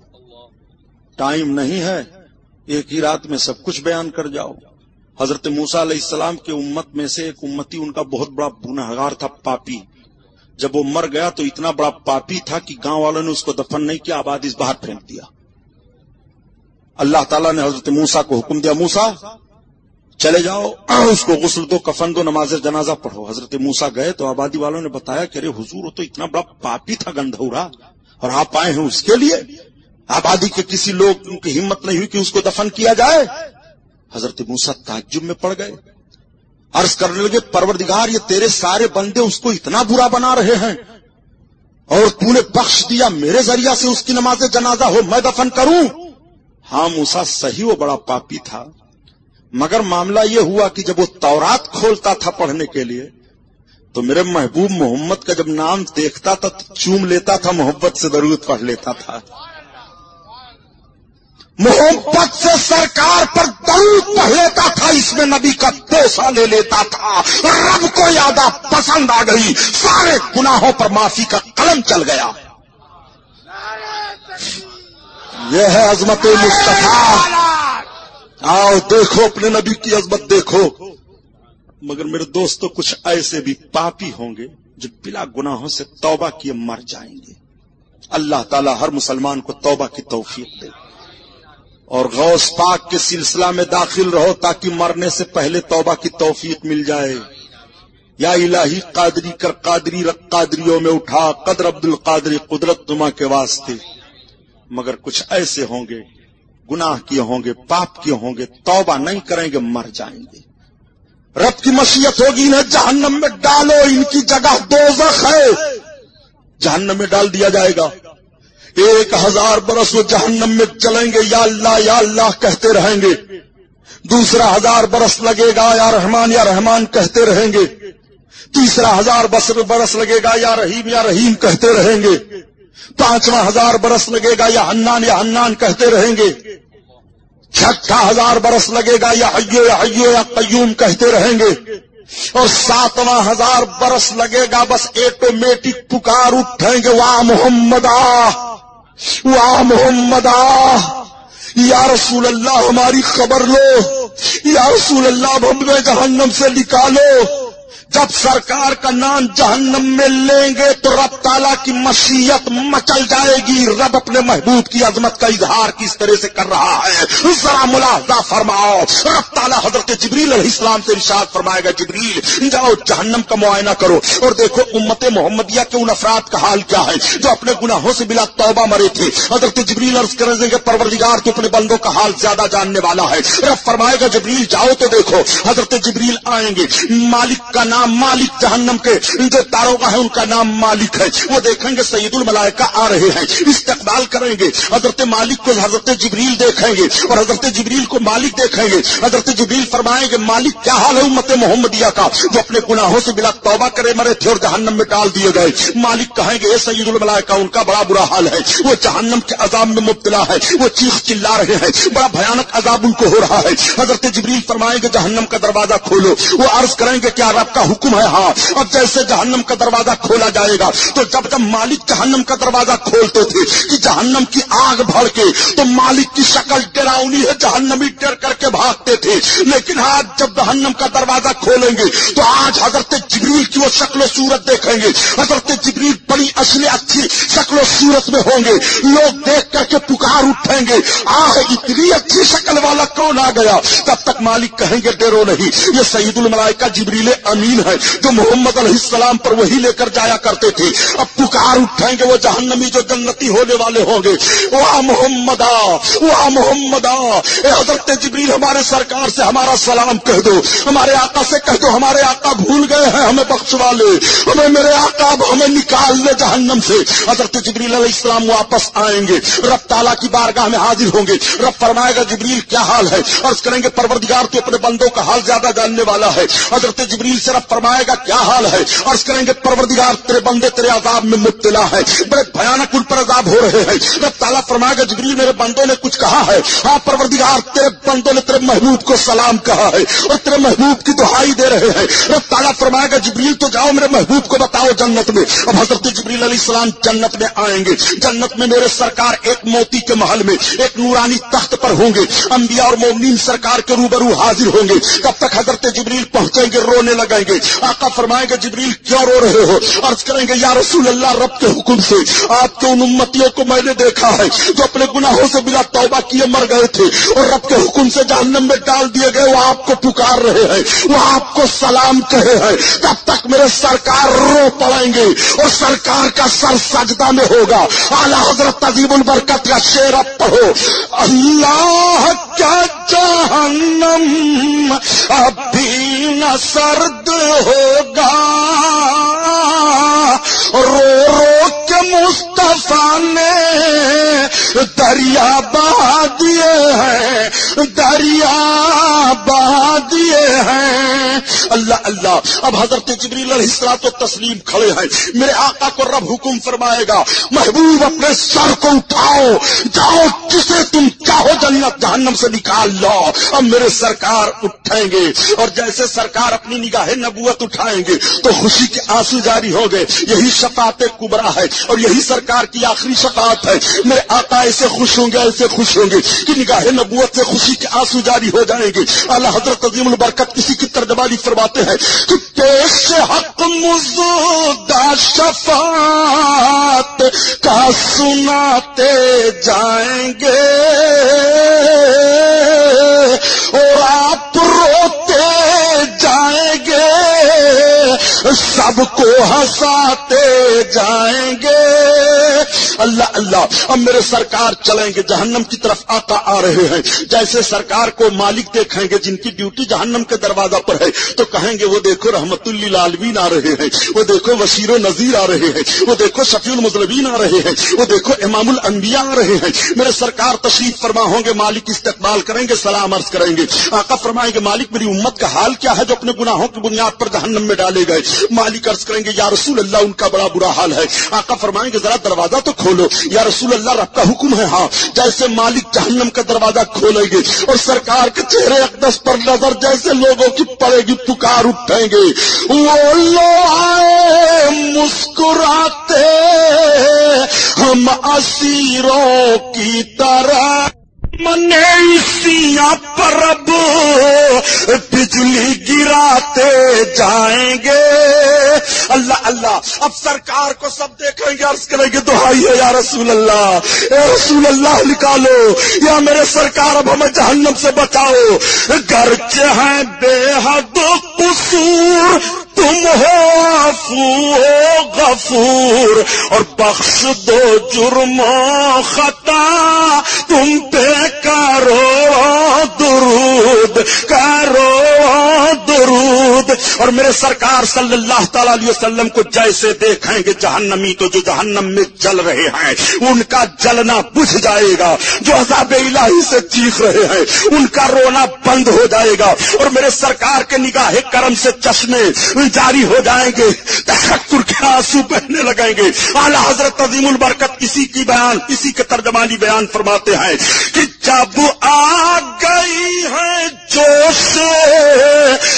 ٹائم نہیں ہے، ایک ہی رات میں سب کچھ بیان کر جاؤ۔ حضرت موسا علیہ السلام کے امت میں سے ایک امتی، ان کا بہت بڑا گناہگار تھا، پاپی۔ جب وہ مر گیا تو اتنا بڑا پاپی تھا کہ گاؤں والوں نے اس کو دفن نہیں کیا آبادی باہر پھینک دیا۔ اللہ تعالیٰ نے حضرت موسا کو حکم دیا موسا چلے جاؤ، اس کو غسل دو، کفن دو، نماز جنازہ پڑھو۔ حضرت موسا گئے تو آبادی والوں نے بتایا کہ ارے حضور تو اتنا بڑا پاپی تھا، گندھورا۔ اور آپ آئے ہیں اس کے لیے؟ آبادی کے کسی لوگ کی ہمت نہیں ہوئی کہ اس کو دفن کیا جائے؟ حضرت موسا تعجب میں پڑ گئے۔ عرض کرنے لگے، پروردگار، یہ تیرے سارے بندے اس کو اتنا برا بنا رہے ہیں اور تو نے بخش دیا میرے ذریعہ سے اس کی نماز جنازہ ہو، میں دفن کروں. ہاں موسا صحیح وہ بڑا پاپی تھا، مگر معاملہ یہ ہوا کہ جب وہ تورات کھولتا تھا پڑھنے کے لیے، تو میرے محبوب محمد کا جب نام دیکھتا تھا تو چوم لیتا تھا، محبت سے ضرورت پڑھ لیتا تھا۔ محبت سے سرکار پر درود پڑھ لیتا تھا، اس میں نبی کا دوسا لے لیتا تھا۔ رب کو یادہ پسند آ گئی۔ سارے گناہوں پر معافی کا قلم چل گیا۔ یہ ہے عظمت مصطفیٰ۔ آؤ دیکھو، اپنے نبی کی عظمت دیکھو۔ مگر میرے دوستوں کچھ ایسے بھی پاپی ہوں گے جو بلا گناہوں سے توبہ کیے مر جائیں گے۔ اللہ تعالی ہر مسلمان کو توبہ کی توفیق دے۔ اور غوث پاک کے سلسلہ میں داخل رہو تاکہ مرنے سے پہلے توبہ کی توفیق مل جائے۔ یا الہی قادری کر قادری رق قادریوں میں اٹھا، قدر عبد القادری قدرت نما کے واسطے۔ مگر کچھ ایسے ہوں گے، گناہ کیے ہوں گے، پاپ کیے ہوں گے، توبہ نہیں کریں گے، مر جائیں گے۔ رب کی مشیت ہوگی، انہیں جہنم میں ڈالو، ان کی جگہ دو ہے۔ جہنم میں ڈال دیا جائے گا۔ ایک ہزار برس وہ جہنم میں چلیں گے، یا اللہ یا اللہ کہتے رہیں گے۔ دوسرا ہزار برس لگے گا، یا رحمان یا رحمان کہتے رہیں گے۔ تیسرا ہزار برس لگے گا، یا رحیم یا رحیم کہتے رہیں گے۔ پانچواں ہزار برس لگے گا، یا ہنان یا ہنان کہتے رہیں گے۔ چھٹا ہزار برس لگے گا، یا ایو یا ایو یا قیوم کہتے رہیں گے۔ اور ساتواں ہزار برس لگے گا، بس ایٹومیٹک پکار اٹھیں گے واہ محمد واہ محمد یا رسول اللہ ہماری خبر لو، یا رسول اللہ ہم جہنم سے نکالو۔ جب سرکار کا نام جہنم میں لیں گے تو رب تعالیٰ کی مشیت مچل جائے گی۔ رب اپنے محبوب کی عظمت کا اظہار کس طرح سے کر رہا ہے؟ ذرا ملاحظہ فرماؤ۔ رب تعالیٰ حضرت جبریل علیہ السلام سے ارشاد فرمائے گا، جبریل، جاؤ جہنم کا معائنہ کرو اور دیکھو امت محمدیہ کے ان افراد کا حال کیا ہے۔ جو اپنے گناہوں سے بلا توبہ مرے تھے۔ حضرت جبریل عرض کر دیں گے پروردگار تو اپنے بندوں کا حال زیادہ جاننے والا ہے۔ رب فرمائے گا، جبریل، جاؤ تو دیکھو، حضرت جبریل آئیں گے۔ مالک کا نام نام مالک جہنم کے جو تاروں کا ہے ان کا نام مالک ہے۔ وہ دیکھیں گے سعید الملائکہ آ رہے ہیں۔ استقبال کریں گے۔ حضرت مالک کو حضرت جبریل دیکھیں گے اور حضرت جبریل کو مالک دیکھیں گے۔ حضرت جبریل فرمائیں گے، مالک، کیا حال ہے امت محمدیہ کا؟ جو اپنے گناہوں سے بلا توبہ کرے مرے تھے اور جہنم میں ڈال دیے گئے۔ مالک کہیں گے، اے سعید الملائکہ، ان کا بڑا برا حال ہے۔ وہ جہنم کے عذاب میں مبتلا ہے۔ وہ چیخ چلا رہے ہیں۔ بڑا بھیانک عذاب ان کو ہو رہا ہے۔ حضرت جبریل فرمائیں گے، جہنم کا دروازہ کھولو۔ وہ عرض کریں گے، کیا رب کا حکم ہے ہاں اب جیسے جہنم کا دروازہ کھولا جائے گا، تو جب جب مالک جہنم کا دروازہ کھولتے تھے کہ جہنم کی آگ بھڑ کے، تو مالک کی شکل ڈراؤنی ہے، جہنمی ڈر کر کے بھاگتے تھے۔ لیکن آج جب جہنم کا دروازہ کھولیں گے، تو آج حضرت جبریل کی وہ شکل و صورت دیکھیں گے۔ حضرت جبریل بڑی اصلی اچھی شکل و صورت میں ہوں گے۔ لوگ دیکھ کر کے پکار اٹھیں گے، آہ، اتنی اچھی شکل والا کون آ گیا؟ تب تک مالک کہیں گے، ڈرو نہیں۔ یہ سعید الملائکہ جبریل امیر امین ہے جو محمد علیہ السلام پر وہی لے کر جایا کرتے تھے۔ اب پکار اٹھیں گے وہ جہنمی جو جنتی ہونے والے ہوں گے۔ وہ محمد وہ محمد اے حضرت جبریل، ہمارے سرکار سے ہمارا سلام کہہ دو۔ ہمارے آقا سے کہہ دو، ہمارے آقا بھول گئے ہیں ہمیں بخشوا لے ہمیں میرے آقا اب ہمیں نکال لے جہنم سے۔ حضرت جبریل علیہ السلام واپس آئیں گے۔ رب تعالیٰ کی بارگاہ میں حاضر ہوں گے۔ رب فرمائے گا، جبریل، کیا حال ہے؟ عرض کریں گے، پروردگار تو اپنے بندوں کا حال زیادہ جاننے والا ہے۔ حضرت جبریل سے رب فرمائے گا، کیا حال ہے؟ عرض کریں گے، پروردگار تیرے بندے تیرے عذاب میں مبتلا ہے۔ بڑے بھیانک ان پر عذاب ہو رہے ہیں۔ رب تعالیٰ فرمائے گا، جبریل میرے بندوں نے کچھ کہا ہے۔ ہاں پروردگار، تیرے بندوں نے تیرے محبوب کو سلام کہا ہے اور تیرے محبوب کی دہائی دے رہے ہیں۔ رب تعالیٰ فرمائے گا، جبریل تو جاؤ میرے محبوب کو بتاؤ جنت میں۔ اب حضرت جبریل علیہ السلام جنت میں آئیں گے۔ جنت میں میرے سرکار ایک موتی کے محل میں، ایک نورانی تخت پر ہوں گے۔ انبیاء اور مومنین سرکار کے روبرو حاضر ہوں گے۔ کب تک حضرت جبریل پہنچیں گے، رونے لگائیں گے۔ آقا فرمائیں گے جبریل کیوں رو رہے ہو؟ عرض کریں گے، یا رسول اللہ، رب کے حکم سے آپ کے ان امتیوں کو میں نے دیکھا ہے، جو اپنے گناہوں سے بلا توبہ کیے مر گئے تھے، اور رب کے حکم سے جہنم میں ڈال دیے گئے، وہ آپ کو پکار رہے ہیں، وہ آپ کو سلام کہے ہیں۔ تب تک میرے سرکار رو پڑیں گے، اور سرکار کا سر سجدہ میں ہوگا۔ اعلی حضرت عظیم البرکت کا شیر اب پڑھو۔ اللہ کیا جہنم ابھی نہ سرد ہوگا۔ رو رو مصطفیٰ نے دریا بہا دیے ہیں، دریا بہا دیے ہیں۔ اللہ اللہ، اب حضرت جبریل علیہ السلام تو تسلیم کھڑے ہیں۔ میرے آقا کو رب حکم فرمائے گا، محبوب اپنے سر کو اٹھاؤ، جاؤ جسے تم چاہو جنت، جہنم سے نکال لو اب میرے سرکار اٹھیں گے، اور جیسے سرکار اپنی نگاہ نبوت اٹھائیں گے، تو خوشی کے آنسو جاری ہو گئے یہی شفاعت کبرا ہے۔ اور یہی سرکار کی آخری شفاعت ہے۔ میرے آقا ایسے خوش ہوں گے، ایسے خوش ہوں گے کہ نگاہ نبوت سے خوشی کے آنسو جاری ہو جائیں گے۔ اللہ حضرت عظیم البرکت کسی کی ترجمانی فرماتے ہیں کہ پیش حق مزودہ شفاعت کا سناتے جائیں گے۔ اور آپ روتے سب کو ہنساتے جائیں گے۔ اللہ اللہ اب میرے سرکار چلیں گے، جہنم کی طرف آتا آ رہے ہیں۔ جیسے سرکار کو مالک دیکھیں گے، جن کی ڈیوٹی جہنم کے دروازہ پر ہے، تو کہیں گے، وہ دیکھو رحمت اللہ عالمین آ رہے ہیں۔ وہ دیکھو وشیر و نذیر آ رہے ہیں۔ وہ دیکھو شفیع المزلبین آ رہے ہیں۔ وہ دیکھو امام الانبیاء آ رہے ہیں۔ میرے سرکار تشریف فرما ہوں گے، مالک استقبال کریں گے، سلام عرض کریں گے۔ آقا فرمائیں گے، مالک میری امت کا حال کیا ہے جو اپنے گناہوں کی بنیاد پر جہنم میں ڈالے گئے؟ مالک عرض کریں گے، یا رسول اللہ، ان کا بڑا برا حال ہے۔ آقا فرمائیں گے، ذرا دروازہ تو کھولو۔ یا رسول اللہ، رب کا حکم ہے ہاں جیسے مالک جہنم کا دروازہ کھولیں گے اور سرکار کے چہرے اقدس پر نظر جیسے لوگوں کی پڑے گی، پکار اٹھیں گے۔ وہ لو آئے مسکراتے، ہم اسیروں کی طرح۔ منیسیاں پر اب بجلی گراتے جائیں گے۔ اللہ اللہ، اب سرکار کو سب دیکھیں گے عرض کریں گے، دہائی ہے یا رسول اللہ۔ اے رسول اللہ، نکالو۔ یا میرے سرکار، اب ہمیں جہنم سے بچاؤ۔ گھر کے ہیں بے حد قصور تم ہو عفو ہو غفور اور بخش دو جرم و خطا۔ تم پہ کرو درود کرو درود۔ اور میرے سرکار صلی اللہ تعالی علیہ وسلم کو جیسے دیکھیں گے جہنمی، تو جو جہنم میں جل رہے ہیں، ان کا جلنا بجھ جائے گا۔ جو عذاب الہی سے چیخ رہے ہیں، ان کا رونا بند ہو جائے گا۔ اور میرے سرکار کے نگاہ کرم سے چشمے جاری ہو جائیں گے، تشکر کے آنسو بہنے لگیں گے۔ اعلی حضرت عظیم البرکت کسی کی بیان کسی کے ترجمانی بیان فرماتے ہیں کہ جب آ گئی ہے جوش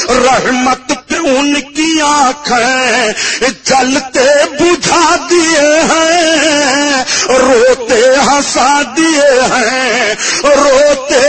رحمت پہ ان کی آنکھیں جلتے بجھا دیے ہیں۔ روتے ہنسا دیے ہیں روتے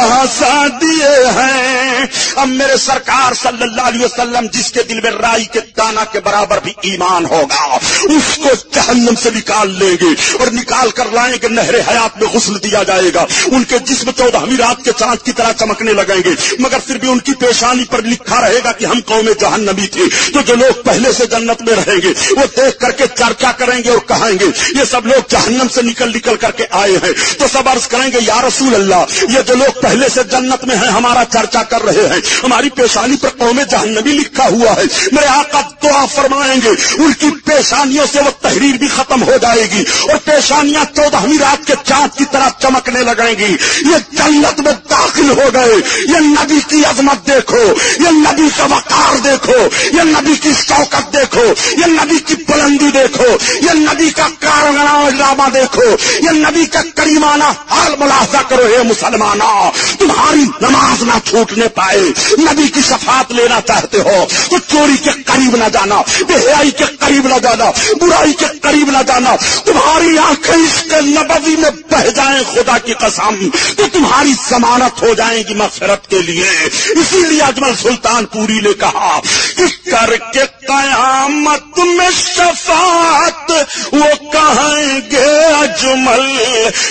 ہنسا دیے ہیں۔ اب میرے سرکار صلی اللہ علیہ وسلم جس کے دل میں رائی کے دانا کے برابر بھی ایمان ہوگا، اس کو جہنم سے نکال لیں گے اور نکال کر لائیں گے، نہر حیات میں غسل دیا جائے گا۔ ان کے جسم چودہ رات کے چاند کی طرح چمکنے لگیں گے، مگر پھر بھی ان کی پیشانی پر لکھا رہے گا کہ ہم قوم جہنمی تھے تو جو لوگ پہلے سے جنت میں رہیں گے، وہ دیکھ کر کے چرچا کریں گے اور کہیں گے، یہ سب لوگ لوگ جہنم سے نکل نکل کر کے آئے ہیں۔ تو سب عرض کریں گے، یا رسول اللہ، یہ جو لوگ پہلے سے جنت میں ہیں، ہمارا چرچا کر رہے ہیں۔ ہماری پیشانی پر قوم جہنمی لکھا ہوا ہے۔ میرے آقا دعا فرمائیں گے۔ ان کی پیشانیوں سے وہ تحریر بھی ختم ہو جائے گی اور پیشانیاں چودہ رات کے چاند کی طرح چمکنے لگیں گی۔ یہ جنت میں داخل ہو گئے۔ یہ نبی کی عظمت دیکھو۔ یہ نبی کا وقار دیکھو۔ یہ نبی کی شوکت دیکھو۔ یہ نبی کی بلندی دیکھو۔ یہ نبی کا کارگنا ڈرامہ دیکھو، یہ نبی کا کریمانہ حال ملاحظہ کرو ہے مسلمانہ، تمہاری نماز نہ چھوٹنے پائے، نبی کی شفاعت لینا چاہتے ہو، تو چوری کے قریب نہ جانا بےحیائی کے قریب نہ جانا، برائی کے قریب نہ جانا، تمہاری آنکھیں اس کے نبوی میں بہ جائیں خدا کی قسم، تو تمہاری ضمانت ہو جائے گی مغفرت کے لیے۔ اسی لیے اجمل سلطان پوری نے کہا کہ کر کے قیامت میں شفاعت، وہ کہیں گے اجمل،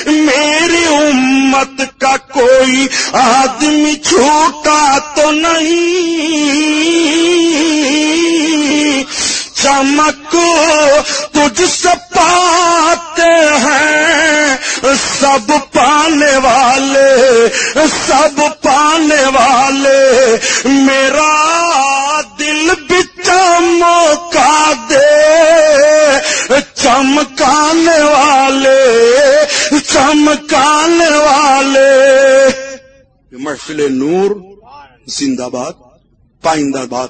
میری امت کا کوئی آدمی چھوٹا تو نہیں۔ چمک تجھ سے پاتے ہیں، سب پانے والے، سب پانے والے۔ میرا دل بھی چمکا چمکانے والے چمکانے والے۔ محفل نور زندہ باد پائندہ باد۔